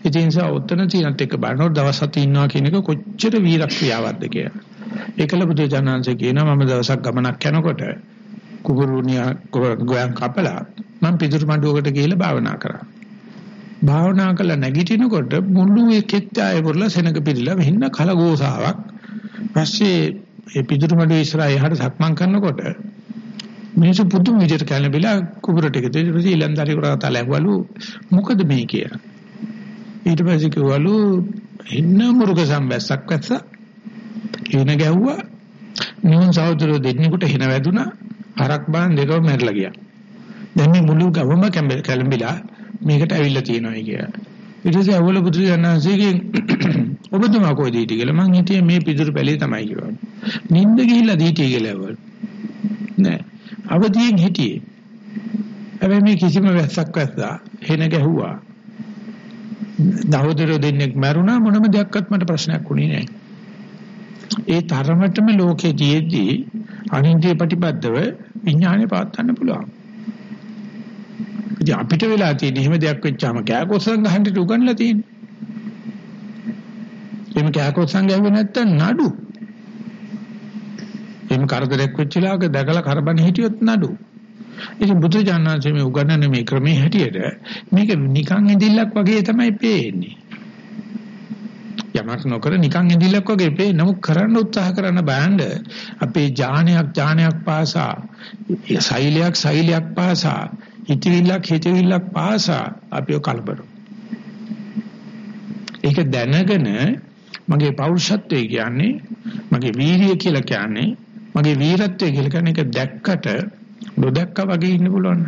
ඒ නිසා උත්තර චීනත් එක්ක බලනකොට දවස් 7 ඉන්නවා කියන එක කොච්චර වීරක් ක්‍රියාවක්ද කියලා. ඒකල බුදු ජානංශ කියනවා මම දවසක් ගමනක් යනකොට කුකුරුණියා ගෝයන් කපලා මම පිටුරු මඩුවකට ගිහිල්ලා භාවනා කරා. භාවනා කළ නැගිටිනකොට මුළු එකෙත් ආයෙ වරලා සෙනඟ පිළිලා වෙන්න කලගෝසාවක්. පස්සේ ඒ පිටුරු මඩුවේ ඉස්සරහා එහාට සක්මන් කරනකොට මිනිස්සු පුදුම විදිහට කැළඹිලා කුබරට එකතු වෙලා ඊළඳාරි කරා තලැවලු මොකද මේ කියලා. ඊට පස්සේ කිව්වලු එන්න මුරුක සම්බැස්සක් වැස්සා. එන ගැව්වා. නියුන් සහෝදරයෝ දෙන්නෙකුට හින වැදුනා. හරක් බාන් දෙකම මැරලා ගියා. දැන් මේ මුළු ගවම කැළඹිලා මේකට ඇවිල්ලා තියෙනවා කියලා. ඊට පස්සේ අවල පුත්‍ර ජනනාංශයෙන් ඔබතුමා කොහෙද හිටියේ කියලා මං හිටියේ මේ පිටුරු පැලේ තමයි කිව්වා. නිින්ද ගිහිල්ලා දීටි කියලා ඇවල්. නෑ. අවදියෙන් හිටියේ. හැබැයි මේ කිසිම වැස්සක් වැස්සා හෙන ගැහුවා. දහවදරෝ දෙන්නෙක් මැරුණා මොනම දෙයක්වත් මට ප්‍රශ්නයක් වුණේ නැහැ. ඒ තරමටම ලෝකේ තියෙද්දී අනින්ද්‍රිය ප්‍රතිපදව විඥානය පාත්තන්න පුළුවන්. ඉතින් අපිට වෙලා තියෙන එහෙම දෙයක් වෙච්චාම කෑකොස්සන් ගහන්න උගන්ලා තියෙන්නේ. එහෙම කෑකොස්සන් ගැහුවේ නැත්තම් නඩු. එහෙම කරදරයක් වෙච්චලාක දැකලා කරබන් හිටියොත් නඩු. ඉතින් බුදුජානනාංශයේ මේ උගන්වන මේ ක්‍රමයේ හැටියට මේක නිකන් ඉදිල්ලක් වගේ තමයි පේන්නේ. යමක් නොකර නිකන් ඉදිල්ලක් වගේ පේ නමුත් කරන්න උත්සාහ කරන බෑන්ඩ අපේ ඥානයක් ඥානයක් පාසා සෛලයක් සෛලයක් පාසා හිතවිල්ලක් හිතවිල්ලක් පාසා අපිව කලබල ඒක දැනගෙන මගේ පෞරුෂත්වය කියන්නේ මගේ වීරිය කියලා කියන්නේ මගේ වීරත්වය කියලා කියන්නේ ඒක දැක්කට නොදැක්කා වගේ ඉන්න පුළුවන්.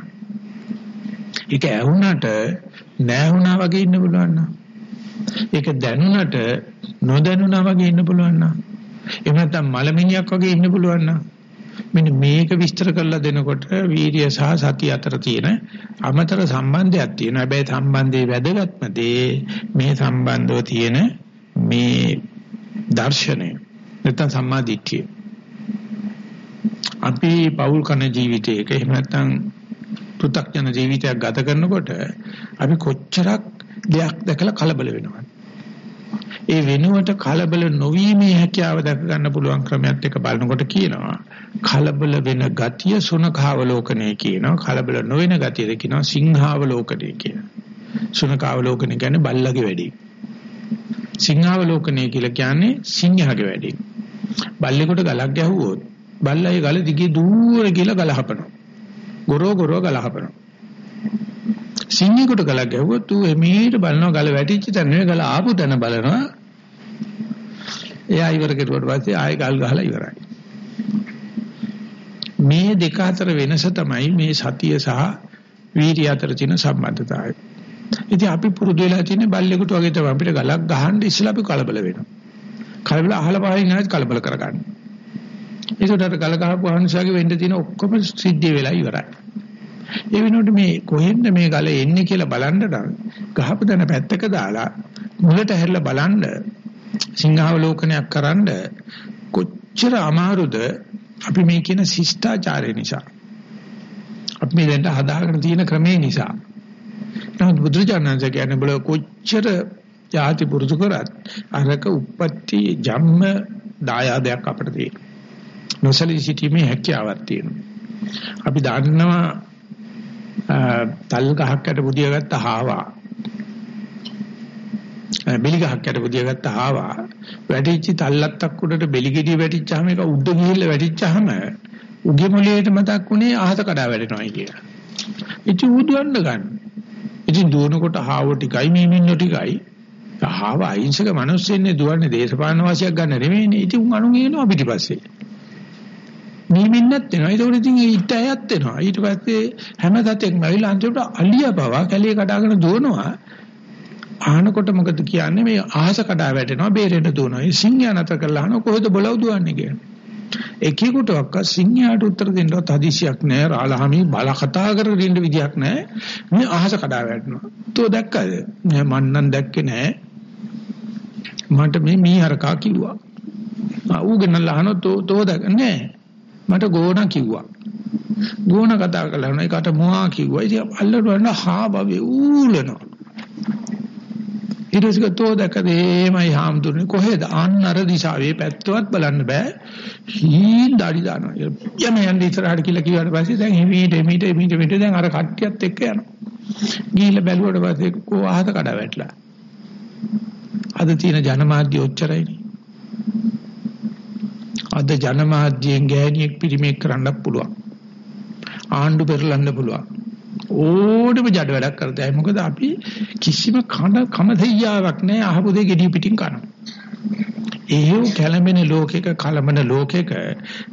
ඒක ඇහුණට නැහුණා වගේ ඉන්න පුළුවන්. ඒක දැනුණට නොදැනුණා වගේ ඉන්න පුළුවන් නම් එහෙම නැත්නම් මලමිණියක් වගේ ඉන්න පුළුවන් නම් මෙන්න මේක විස්තර කරලා දෙනකොට වීර්ය සහ සතිය අතර තියෙන අමතර සම්බන්ධයක් තියෙනවා. හැබැයි සම්බන්ධයේ වැදගත්ම දේ මේ සම්බන්ධව තියෙන මේ දර්ශනය නැත්නම් සම්මා දිට්ඨිය. අපි පෞල් කන ජීවිතයක එහෙම නැත්නම් පෘථග්ජන ජීවිතයක් ගත කරනකොට අපි කොච්චරක් දෙයක් දැකලා කලබල වෙනවද? ඒ වෙනුවට කලබල නොවීමේ හැකියාව දැක ගන්න පුළුවන් ක්‍රමයක් එක බලනකොට කියනවා. කලබල වෙන ගතිය සුනඛාවලෝකණය කියනවා. කලබල නොවන ගතියද කියනවා සිංහාවලෝකණය කියනවා. සුනඛාවලෝකණය කියන්නේ බල්ලගේ වැඩි. සිංහාවලෝකණය කියලා කියන්නේ සිංහගේ වැඩි. බල්ලෙකුට ගලක් ගැහුවොත් බල්ලා ඒ ගල දිගේ දුර කියලා ගල හපනවා. ගොරෝ ගොරෝ ගල හපනවා. සිංහෙකුට ගලක් ගැහුවොත් ඌ එමෙහෙට බලනවා ගල වැටිච්ච තැන නෙවෙයි ගල ආපු තැන බලනවා. එයා ඉවර කෙරුවට පස්සේ ආයෙ ගල් ගහලා ඉවරයි. මේ දෙක අතර වෙනස තමයි මේ සතිය සහ වීර්ය අතර තියෙන සම්බන්ධතාවය. ඉතින් අපි පුරුදු වෙලා තියෙන බල්ලෙකුට වගේ තමයි අපිට ගලක් ගහන්න ඉස්සලා අපි කලබල වෙනවා. කලබල අහලා පහින් නැත් කලබල කරගන්න. ඒකට අර ගල ගහපු අහංසාවේ වෙන්න තියෙන ඔක්කොම සිද්ධ වෙලා ඉවරයි. ඒ වෙනුවට මේ කොහෙන්ද මේ ගල එන්නේ කියලා බලන්න නම් ගහපු දන පැත්තක දාලා මුලට හැරිලා බලන්න සිංහාවලෝකනයක් කරන්න කොච්චර අමාරුද අපි මේ කියන ශිෂ්ටාචාරය නිසා. අපි මේ දැන් හදාගෙන තියෙන ක්‍රමේ නිසා. නමුත් බුදුචානන්ද කියන්නේ බල කොච්චර ಜಾති පුරුදු කරත් අරක උප්පත්ති ජම්ම දායාදයක් අපිට තියෙනවා. නොසලී සිටීමේ හැකියාවක් තියෙනවා. අපි දන්නවා තල් ගහකට බුදිය ගත්ත හාවා බෙලි ගහකට බුදිය ගත්ත හාවා වැටිච්ච තල්ලත්තක් උඩට බෙලි ගෙඩිය වැටිච්චාම ඒක උඩ ගිහිල්ලා වැටිච්චාම උගේ මොළයට මතක් වුණේ අහස කඩා වැටෙනවායි කියලා. ඉතින් උදුවන්න ගන්න. ඉතින් දුවනකොට හාව ටිකයි මීමින්නෝ ටිකයි හාව අහිංසක මිනිස්සුන්නේ දුවන්නේ දේශපාලන වාසියක් ගන්න නෙමෙයිනේ. ඉතින් උන් අනුන් එනවා පිටිපස්සේ. නිමින්නත් වෙනවා. ඒක ඉතින් ඊට ඇයත් වෙනවා. ඊට පස්සේ හැම සතෙක්ම ඇවිල්ලා අන්තිමට අලියා බව කැලිය කඩාගෙන දුවනවා. ආනකොට මොකද කියන්නේ මේ අහස කඩා වැටෙනවා බේරෙන්න දුවනවා. ඒ සිංහයා නැතර කරලා අහන කොහෙද බොලව දුවන්නේ කියලා. එකෙකුට ඔක්ක සිංහයාට උත්තර දෙන්නවත් හදිසියක් නැහැ. රාලහාමි බල කතා කරගෙන ඉන්න විදියක් නැහැ. මේ අහස කඩා වැටෙනවා. තෝ දැක්කද? නෑ මන් නම් දැක්කේ නෑ. මට මේ මීහරකා කිව්වා. ආ ඌගෙන ලහන තෝ තෝ දැක නෑ. මට ගෝණ කිව්වා. ගෝණ කතා කළා නේද? ඒකට මොහා කිව්වා. ඉතින් අල්ලට වන්න හා බබේ ඌලනවා. ඊට පස්සේ තෝ දැකද එහෙමයි හාමුදුරනේ කොහෙද අන්න අර දිශාවේ පැත්තවත් බලන්න බෑ හීන් දාඩි දානවා යම යන්න ඉස්සරහට කියලා කිව්වට පස්සේ දැන් හිමීට හිමීට හිමීට හිමීට දැන් අර කට්ටියත් එක්ක යනවා ගිහිල්ලා බැලුවට පස්සේ කෝ ආහත කඩ වැටලා අද තියෙන ජනමාධ්‍ය ඔච්චරයිනේ අද ජනමාධ්‍යයෙන් ගෑණියෙක් පිරිමේක් කරන්නත් පුළුවන්. ආණ්ඩු පෙරලන්න පුළුවන්. ඕඩම ජඩ වැඩක් කරතයි මොකද අපි කිසිම කන කම දෙයියාවක් නැහැ අහපු දෙය gediy පිටින් කනවා. ඒව කැළඹෙන ලෝකයක කලබන ලෝකයක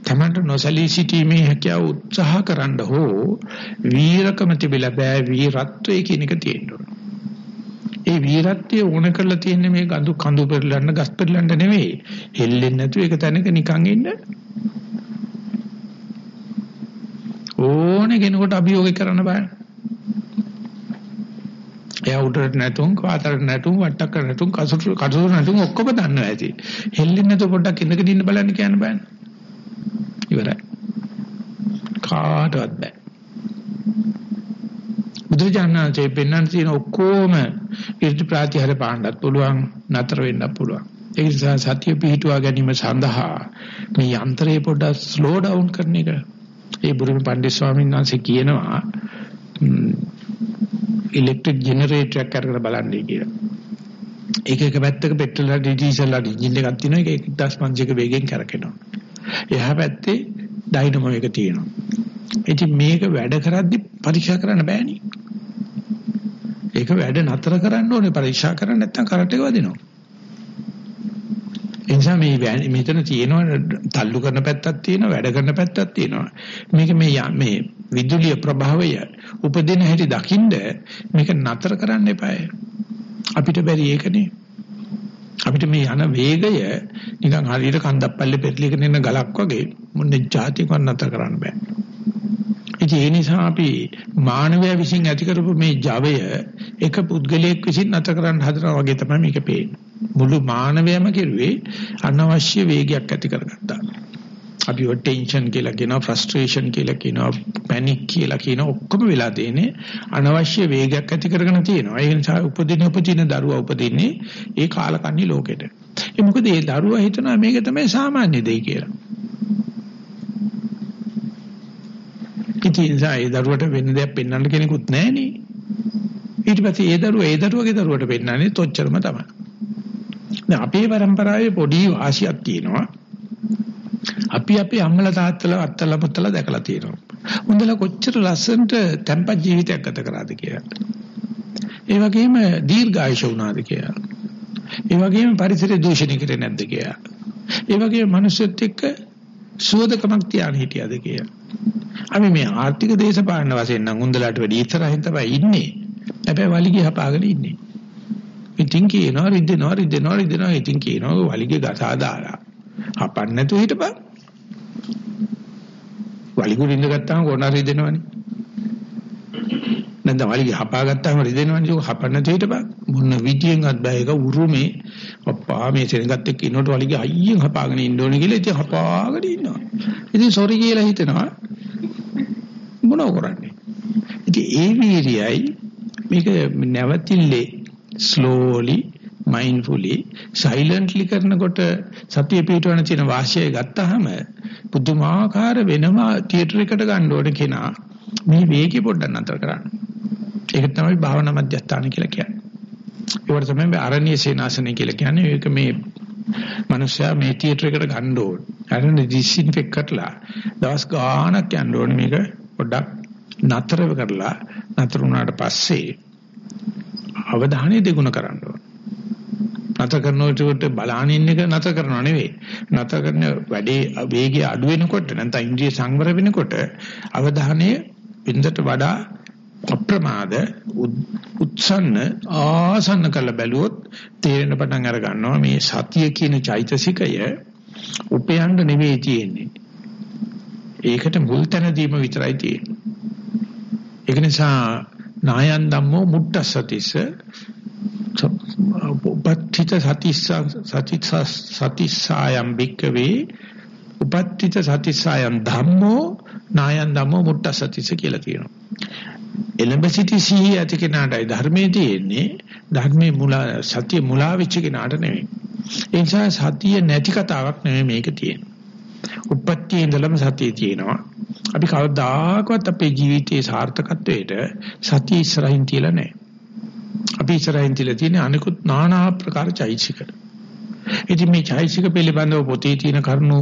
තමන්ට නොසලී සිටීමේ හැකියාව උත්සාහ කරන්න හෝ වීරකම තිබිලා බෑ වීරත්වයේ කියන එක තියෙන්න ඒ වීරත්වය ඕන කරලා තියෙන්නේ මේ ගඳු කඳු පෙරලන්න ගස් පෙරලන්න නෙවෙයි හෙල්ලෙන්නේ නැතුව ඒක තැනක නිකන් ඉන්න ඕනේ කෙනෙකුට අභියෝග කරන්න බෑ එයා උඩට නැතුම් කාතරට නැතුම් වට්ටක් කර නැතුම් කසුරු කසුරු නැතුම් ඔක්කොම දන්නවා ඇති. හෙල්ලෙන්නේ නැතුව පොඩ්ඩක් ඉඳගෙන ඉන්න බලන්න කියන්න බෑනේ. ඉවරයි. කාටවත් බෑ. බුදුජානනාංශයේ පෙන්වන්න තියෙන ඔක්කොම ඉර්ධ ප්‍රාතිහාර පාණ්ඩත් පුළුවන් නතර වෙන්න පුළුවන්. ඒ නිසා සතිය පිහිටුවා ගැනීම සඳහා මේ යන්ත්‍රය පොඩ්ඩක් ස්ලෝ ඩවුන් කරන එක. ඒ බුදුම පණ්ඩිත ස්වාමීන් වහන්සේ කියනවා ඉලෙක්ට්‍රික් ජෙනරේටර් එකක් අරගෙන බලන්නේ කියලා. ඒක එක පැත්තක පෙට්‍රල් හරි ඩීසල් හරි එන්ජින් එකක් තියෙනවා ඒක 1500ක වේගෙන් කරකිනවා. එහා පැත්තේ ඩයිනමෝ එක තියෙනවා. ඉතින් මේක වැඩ කරද්දි පරීක්ෂා කරන්න බෑනේ. ඒක වැඩ නතර කරන්න ඕනේ පරීක්ෂා කරන්න නැත්නම් කරට එක වදිනවා. එනිසා මේ මෙතන තියෙනවා තල්ලු කරන පැත්තක් තියෙනවා වැඩ කරන පැත්තක් තියෙනවා. මේක මේ මේ විදුලිය ප්‍රභාවය උපදින හැටි දකින්ද මේක නතර කරන්න එපායි. අපිට බැරි ඒකනේ. අපිට මේ යන වේගය නිකන් හරියට කන්දක් පල්ලේ පෙරලිගෙන යන ගලක් වගේ මොන්නේ જાතිකව නතර කරන්න බෑ. ඉතින් ඒ නිසා අපි මානවය විසින් ඇති කරපු මේ ජවය එක පුද්ගලයෙක් විසින් නැත කරන්න හදනවා වගේ තමයි මේක පේන්නේ. මුළු මානවයම කෙරුවේ අනවශ්‍ය වේගයක් ඇති කරගත්තා. අපි ඔය ටෙන්ෂන් කියලා කියනවා ෆ්‍රස්ට්‍රේෂන් කියලා කියනවා පැනික් කියලා කියන ඔක්කොම වෙලා තියෙන්නේ අනවශ්‍ය වේගයක් ඇති කරගෙන තියෙනවා. ඒ නිසා උපදින උපදින දරුවා උපදින්නේ ඒ කාලකන්ණි ලෝකෙට. ඒ මොකද ඒ දරුවා හිතනවා මේක තමයි සාමාන්‍ය දෙය කියලා. ඉතින් ඒ දරුවට වෙන දෙයක් පෙන්වන්න කෙනෙකුත් නැහනේ. ඊට පස්සේ ඒ දරුවා ඒ දරුවගේ දරුවට පෙන්වන්නේ තොච්චරම තමයි. දැන් අපේ પરම්පරාවේ පොඩි වාසියක් තියෙනවා. අපි අපේ අම්මලා තාත්තලා අත්තලා පුත්තලා දැකලා තියෙනවා. උන්දලා කොච්චර ලස්සනට තැම්පත් ජීවිතයක් ගත කරාද කියලා. ඒ වගේම දීර්ඝායුෂ වුණාද කියලා. ඒ වගේම පරිසර දූෂණය කරේ නැද්ද කියලා. ඒ වගේම මිනිස්සුත් එක්ක සුවදකමක් තියාගෙන හිටියද කියලා. අපි මේ ආර්ථික දේශපාලන වශයෙන් නම් උන්දලාට වැඩි ඉස්සරහින් තමයි ඉන්නේ. හැබැයි වලිගය හපාගෙන ඉන්නේ. ඉතින් කියනවා රිදෙනවා රිදෙනවා රිදෙනවා ඉතින් කියනවා වලිගය ගසා දාලා. හපන්න නැතුව හිටපන්. වලිගු රින්ද ගත්තාම කොනා රිදෙනවනේ. නැත්නම් වලිගය හපා ගත්තාම රිදෙනවනේ ඒක හපන්න නැතුව හිටපන්. මොන විදියෙන්වත් බෑ ඒක උරුමේ අප්පා මේ සෙනගත් එක්ක ඉන්නකොට වලිගය අයියෙන් හපාගෙන ඉන්න ඕනේ කියලා ඉතින් හපාගෙන ඉන්නවා. ඉතින් සෝරි කියලා හිතනවා මොනව කරන්නේ? ඉතින් ඒ වීර්යයි මේක නැවතිල්ලේ slowly mindfully silently කරනකොට සතිය පිටවන තියෙන වාසිය ගත්තාම පුදුමාකාර වෙනම තියටර් එකට ගන්න ඕනේ කෙනා මේ වේගය පොඩ්ඩක් නතර කරන්න. ඒක තමයි භාවනා මධ්‍යස්ථාන කියලා කියන්නේ. ඒවට තමයි අරණ්‍ය සේනාසනය කියලා කියන්නේ. ඒක මේ මනුෂ්‍යයා මේ තියටර් එකට ගන්න ඕනේ. අරණ ඩිස්ඉන්ෆෙක්ට් කරලා දවස් ගාණක් යන්න ඕනේ මේක පොඩ්ඩක් නතර කරලා නතර වුණාට පස්සේ අවධානය දෙගුණ කරන්න ඕනේ. නතර කරනකොට බලාන ඉන්න එක නතර කරනව නෙවෙයි. නතර කරන වැඩේ වේගය අඩු වෙනකොට නැත්නම් ඉන්ද්‍රිය සංවර වෙනකොට අවධානය බින්දට වඩා අප්‍රමාද උත්සන්න ආසන්න කළ බැලුවොත් තේරෙන පටන් අර ගන්නවා මේ සතිය කියන චෛතසිකය උපයන්න නෙවෙයි තියෙන්නේ. ඒකට මුල් තැන දීම විතරයි තියෙන්නේ. ඒක නිසා නායන් ධම්මෝ මුට්ටසතිස උපත්ථිත සතිස්ස සතිස්ස සතිස්සායම් බික්කවේ උපත්ථිත සතිස්සායම් ධම්මෝ නායන් ධම්මෝ මුට්ටසතිස කියලා කියනවා. එළඹ සිටි සිහිය ඇති කෙනාටයි ධර්මයේ තියෙන්නේ ධර්මයේ මුලා සතිය මුලා වෙච්ච කෙනාට නෙවෙයි. ඒ නිසා සතිය නැති කතාවක් නෙවෙයි මේක තියෙන්නේ. උපත්ති ඉඳලම සතිය තියෙනවා. අපි කවදාකවත් අපේ ජීවිතයේ සාර්ථකත්වයට සතිය ඉස්සරහින් තියලා නැහැ. අපි ඉස්සරහින් තියලා තියෙන අනිකුත් নানা ආකාර චෛසික. ඉතින් මේ චෛසික පිළිබඳව පොතේ තියෙන කරුණු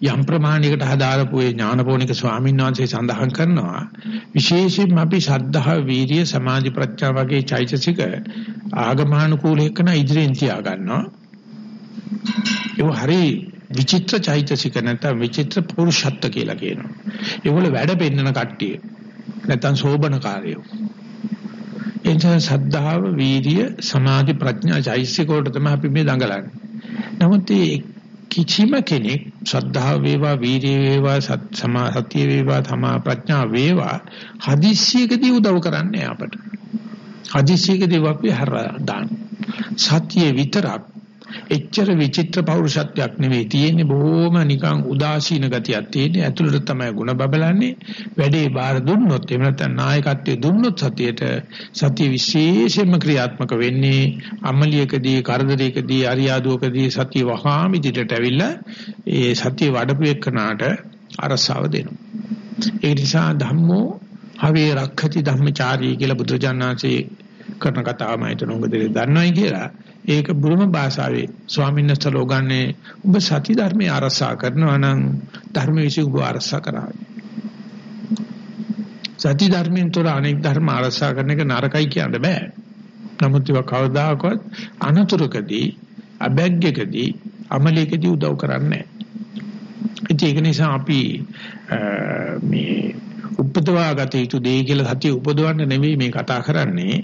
යම් ප්‍රමාණයකට හදාරපු ඒ ඥානපෝනික ස්වාමීන් වහන්සේ සඳහන් කරනවා විශේෂයෙන්ම අපි ශද්ධා වීරිය සමාධි ප්‍රඥා වගේ චෛතසික ආගමනුකූල එක්කන ඉදිරියෙන් තියා ගන්නවා ඒ හරි විචිත්‍ර චෛතසික නැත්නම් විචිත්‍ර පුරුෂත්ව කියලා කියනවා. ඒගොල්ල වැඩ පෙන්නන කට්ටිය. නැත්නම් සෝබනකාරයෝ. එනිසා සද්ධාව, වීර්ය, සමාධි, ප්‍රඥා චෛතසික වලට තමයි අපි මේ දඟලන්නේ. නමුත් කිසිම කෙනෙක් ශ්‍රද්ධාව වේවා වීර්ය වේවා සතිය වේවා තමා ප්‍රඥා වේවා හදිස්සියකදී උදව් කරන්නේ අපට. හදිස්සියකදී අපි හර දාන. සතිය විතරක් එච්චර විචිත්‍ර පෞරුෂත්වයක් නෙවෙයි. තියෙන්නේ බොහොම නිකන් උදාසීන ගතියක් තියෙන්නේ. ඇතුළට තමයි ಗುಣ බබලන්නේ. වැඩේ බාර දුන්නොත් එහෙම නැත්නම් නායකත්වයේ දුන්නොත් සතියට සතිය විශේෂයෙන්ම ක්‍රියාත්මක වෙන්නේ අමලියකදී කරදරයකදී අරියාදුවකදී සතිය වහාම ඉදිරියට ඇවිල්ලා ඒ සතිය වඩපු එක්කනාට අරසාව දෙනවා. ඒ නිසා ධම්මෝ හවේ රක්ඛති ධම්මචාරී කියලා බුදුජානනාංශේ කරන කතාවමයි තුනුඟ දෙක දන්නවයි කියලා. ඒක බුරුම භාෂාවේ ස්වාමීන් වහන්සේ ලෝගන්නේ ඔබ සති ධර්මයේ අරසා කරනවා නම් ධර්ම විශ්ව ඔබ අරසා කරાવી. සති ධර්මයෙන් තොර අනෙක් ධර්ම අරසා කරන එක නරකයි කියන්න බෑ. නමුත් ඒක කවදාකවත් අනතුරුකදී අබැග්ගකදී අමලයකදී උදව් කරන්නේ නැහැ. ඒක නිසා අපි මේ උපදවා ගත යුතු දෙය කියලා සතිය උපදවන්න නෙවෙයි මේ කතා කරන්නේ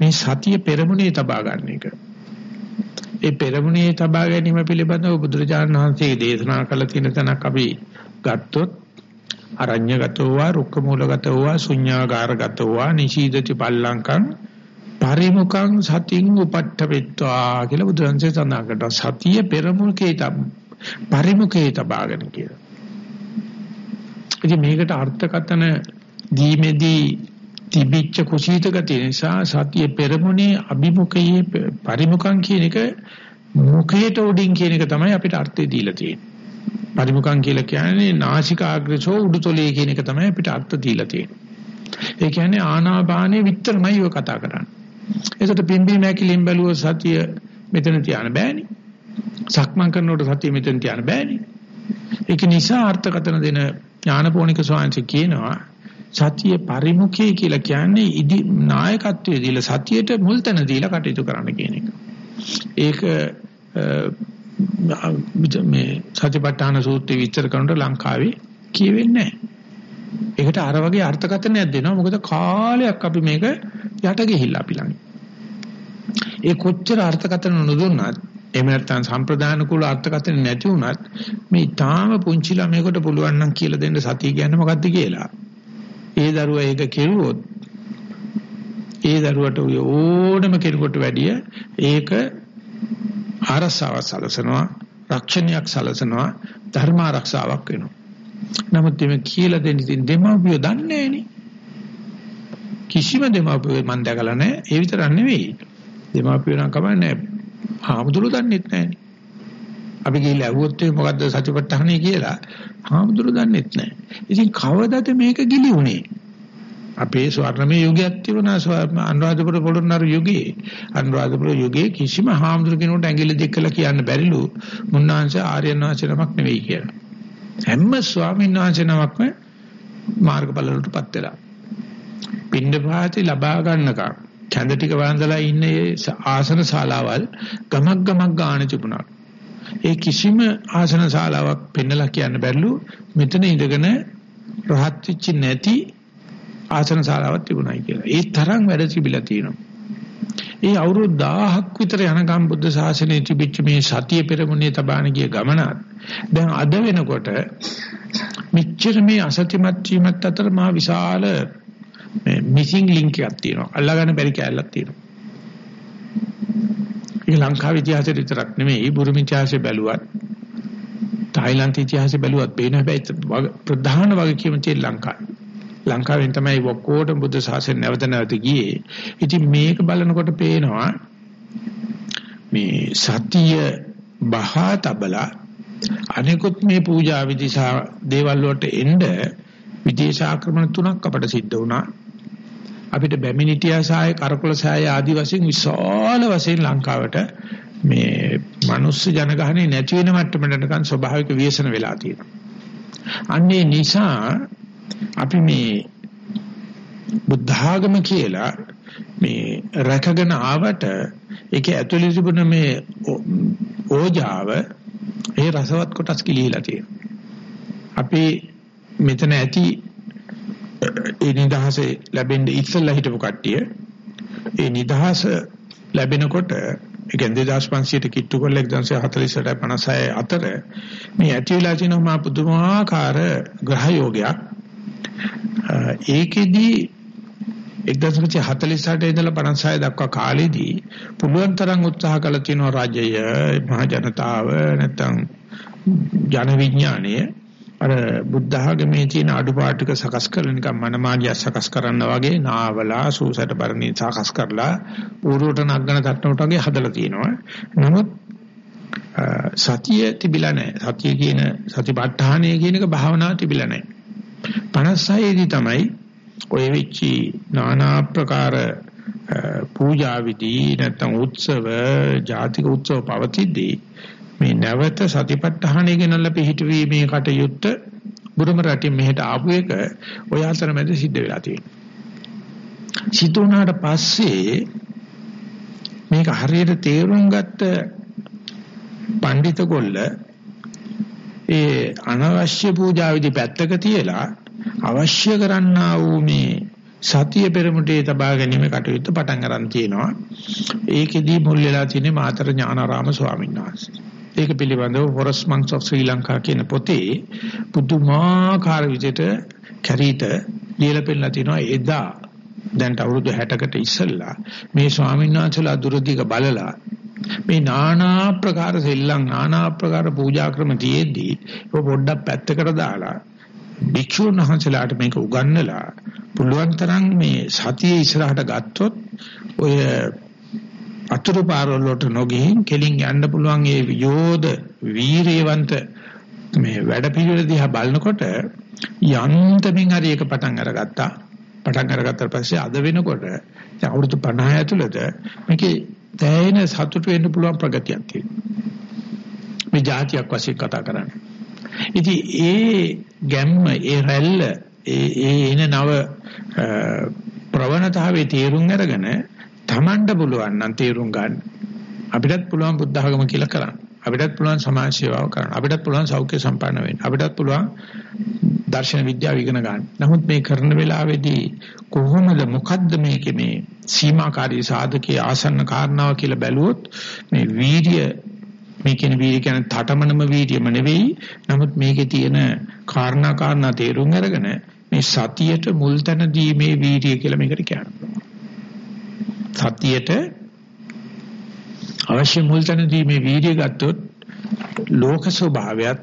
මේ සතිය පෙරමුණේ තබා ගන්න එක. ඒ පෙරමුණේ තබා ගැනීම පිළිබඳව බුදුරජාණන් වහන්සේ දේශනා කළ තියෙන තැනක් අපි ගත්තොත් අරඤ්‍යගතෝ වා රුක්කමූලගතෝ වා ශුඤ්ඤාගාරගතෝ වා නිශීදති පල්ලංකං පරිමුඛං සතින් උපට්ඨවෙත්වා කියලා බුදුරජාණන්සේ සඳහන් කරනවා සතිය පෙරමුණේ තබ පරිමුඛේ තබාගෙන කියලා. ඉතින් මේකට අර්ථකතන දීමේදී තිබිච්ච කුසීත ගතිය නිසා සතිය පෙරමුණේ අභිමුඛයේ පරිමුඛං කියන එක මුඛයට උඩින් කියන එක තමයි අපිට අර්ථය දීලා තියෙන්නේ. පරිමුඛං කියලා කියන්නේ නාසිකාග්‍රසෝ උඩුතොලේ කියන එක තමයි අපිට අර්ථ දීලා තියෙන්නේ. ඒ කියන්නේ ආනාපානේ විතරමයි ඔය කතා කරන්නේ. ඒකට පිම්බීම හැකිලින් බැලුව සතිය මෙතන තියාන බෑනේ. සක්මන් කරනකොට සතිය මෙතන තියාන බෑනේ. ඒක නිසා අර්ථකථන දෙන ඥානපෝනික ස්වාමීන් කියනවා සතිය පරිමුඛය කියලා කියන්නේ ඉදි නායකත්වයේ දීලා සතියට මුල් තැන දීලා කටයුතු කරන්න කියන එක. ඒක මේ සතිපට්ඨාන සූත්‍රය විස්තර කරනකොට ලංකාවේ කියවෙන්නේ නැහැ. ඒකට අර වගේ අර්ථකථනයක් දෙනවා. මොකද කාලයක් අපි මේක යට ගිහිල්ලා අපි ළඟ. ඒ කොච්චර අර්ථකථන නොදුන්නත් එහෙම නැත්නම් සම්ප්‍රදාන කුල අර්ථකථන නැති වුණත් මේ තාම පුංචි ළමයෙකුට පුළුවන් නම් කියලා දෙන්න සතිය කියන්නේ මොකද්ද කියලා. ඒ දරුවා ඒක කෙරුවොත් ඒ දරුවට ඕනම කෙනෙකුට වැඩිය ඒක ආරසාවක් සලසනවා රක්ෂණයක් සලසනවා ධර්ම ආරක්ෂාවක් වෙනවා. නමුත් මේ කියලා දෙන්න ඉතින් දෙමාපියෝ දන්නේ නැහනේ. කිසිම දෙමාපියෝ මන් දැකලා නැහැ. ඒ විතරක් නෙවෙයි. දෙමාපියෝ නම් කමන්නේ හාමුදුරු දන්නෙත් නැහනේ. අපි ගිහිල්ලා ඇහුවොත් මොකද්ද සතිපට්ඨානයි කියලා හාමුදුරු දන්නෙත් නැහැ. ඉතින් කවදද මේක ගිලි උනේ? අපේ ස්වර්ණමය යුගයක් තිබුණා අනුරාධපුර පොළොන්නරු යුගයේ. අනුරාධපුර යුගයේ කිසිම හාමුදුරු කෙනෙකුට ඇඟිලි දෙක කළා කියන්න බැරිලු. මුන්නාංශ ආර්යයන් වහන්සේ නමක් නෙවෙයි කියලා. හැම ස්වාමීන් වහන්සේ නමක්ම මාර්ගඵලවලටපත් වෙලා. පින්ඩපාති ලබා ගන්නකම් ඡන්ද ටික වන්දලා ඉන්නේ ආසන ශාලාවල් ගමක් ගමක් ගාන තිබුණා. ඒ කිසිම ආසන ශාලාවක් පෙන්නලා කියන්න බැරිලු මෙතන ඉඳගෙන රහත් වෙච්ච නැති ආසන ශාලාවක් තිබුණයි කියලා. ඒ තරම් වැඩ තිබිලා තියෙනවා. ඒ අවුරුදු 1000ක් විතර යනකම් බුද්ධ ශාසනයේ තිබිච්ච මේ සතිය පෙරමුණේ තබාන ගිය ගමනත් දැන් අද වෙනකොට මෙච්චර මේ අසත්‍යමත් වීමත් අතර මා විශාල මේ මිසිං ලින්ක් එකක් තියෙනවා. අල්ලගන්න බැරි කැලලක් තියෙනවා. ඒක ලංකාවේ ඉතිහාසෙ විතරක් නෙමෙයි බුරුම ඉතිහාසෙ බැලුවත් තායිලන්ත ඉතිහාසෙ බැලුවත් පේන හැබැයි ප්‍රධාන වගකීම තියෙන ලංකාවේ. ලංකාවෙන් තමයි ඔක්කොට බුද්ධ ශාසනය නැවත නැවත ගියේ. ඉතින් මේක බලනකොට පේනවා මේ සතිය බහා තබලා අනිකුත් මේ පූජා විදිසා දේවල් වලට එන්න විදේශ ආක්‍රමණ තුනක් අපට සිද්ධ වුණා. අපිට බැමිණිටියා සාය කරකොල සාය ආදි වශයෙන් විශාල වශයෙන් ලංකාවට මේ මනුස්ස ජනගහනේ නැති වෙන මට්ටමකටකන් ස්වභාවික විශ්සන වෙලා තියෙනවා. අන්නේ නිසා අපි මේ බුද්ධාගම කියලා මේ රැකගෙන ආවට ඒකේ ඇතුළේ තිබුණ මේ ඕජාව ඒ රසවත් කොටස් කිලිහිලා තියෙනවා. අපි මෙතන ඇති ඒ නිදහස ලැබෙන්න ඉස්සෙල්ලා හිටපු කට්ටිය ඒ නිදහස ලැබෙනකොට ඒ කියන්නේ 2500ට කිට්ටු කරලා 1948 56 අතර මේ ඇති වෙලා තියෙන මා පුදුමාකාර ග්‍රහ යෝගයක් ඒකෙදි 1948 ඉඳලා 56 දක්වා කාලෙදී පුළුවන් තරම් උත්සාහ කළ තියෙනවා රාජ්‍යය මහ ජනතාව නැත්තම් ජන විඥානයේ අර බුද්ධ ආගමේ තියෙන අඩුපාඩුක සකස් කරලා නිකන් මනමාලිය සකස් කරන්න වගේ නාවලා සූසට බරණී සකස් කරලා ඌරුවට නගන තට්ටුවට වගේ හදලා තියෙනවා. නමුත් සතිය තිබිලා නැහැ. සතිය කියන සතිපට්ඨානය කියන එක භාවනාව තිබිලා නැහැ. 56 දී තමයි ඔය වෙච්චි নানা ආකාර පූජා විදි නැත්නම් උත්සව, ජාතික උත්සව පවතිද්දී මේ නැවත සතිපට්ඨානය ගැනලා පිළිහිටීමේ කටයුත්ත බුරුම රටින් මෙහෙට ආපු එක ඔය අතරමැද සිද්ධ වෙලා තියෙනවා. සිද්ධ වුණාට පස්සේ මේක හරියට තේරුම් ගත්ත පඬිත ගොල්ල ඒ අනවශ්‍ය පූජා විදි පැත්තක තියලා අවශ්‍ය කරන්නා වූ මේ සතිය පෙරමුටේ තබා ගැනීම කටයුත්ත පටන් ගන්න තියෙනවා. ඒකෙදී මුල් වෙලා තියෙන්නේ මාතර ඥානාරාම ස්වාමීන් වහන්සේ. ඒක පිළිබඳව Forest Monks of Sri Lanka කියන පොතේ පුදුමාකාර විදිහට කැරීට ලියලා පෙන්නලා තිනවා එදා දැන් අවුරුදු 60කට ඉස්සෙල්ලා මේ ස්වාමීන් වහන්සේලා දුරදිග බලලා මේ নানা ප්‍රකාර සෙල්ලම් নানা ප්‍රකාර පූජා ක්‍රම තියේදී ඔය පොඩ්ඩක් පැත්තකට දාලා භික්ෂුන් වහන්සේලාට මේක උගන්වලා පුළුවන් තරම් මේ සතිය ඉස්සරහට ගත්තොත් ඔය අතුරු පාරවල වලට නොගිහින් කෙලින් යන්න පුළුවන් ඒ යෝධ වීරයවන්ත මේ වැඩ පිළිවෙල දිහා බලනකොට යන්තමින් හරි එක පටන් අරගත්තා. පටන් අරගත්තාට පස්සේ අද වෙනකොට අවුරුදු 50 ඇතුළත මේකේ දැයින සතුට වෙන්න පුළුවන් ප්‍රගතියක් තියෙනවා. මේ જાතියක් වශයෙන් කතා කරන්නේ. ඉතින් ඒ ගැම්ම ඒ රැල්ල ඒ ඒ එන නව ප්‍රවණතාවයේ තේරුම් අරගෙන Tamanට පුළුවන් නම් තේරුම් ගන්න. අපිටත් පුළුවන් බුද්ධ ආගම කියලා කරන්න. අපිටත් පුළුවන් සමාජ සේවාව කරන්න. අපිටත් පුළුවන් සෞඛ්‍ය සම්පන්න වෙන්න. අපිටත් පුළුවන් දර්ශන විද්‍යාව ඉගෙන ගන්න. නමුත් මේ කරන වෙලාවේදී කොහොමද මොකද්ද මේකේ මේ සීමාකාරී සාධකයේ ආසන්න කාරණාව කියලා බැලුවොත් මේ වීර්ය මේ කියන වීර්ය කියන්නේ තටමනම වීර්යම නෙවෙයි. නමුත් මේකේ තියෙන කාරණා කාරණා තේරුම් අරගෙන මේ සතියට මුල් තැන දීමේ වීර්ය කියලා මේකට කියනවා. සතියට අවශ්‍ය මුල් තැනදී මේ වීර්යය ගත්තොත් ලෝක ස්වභාවයත්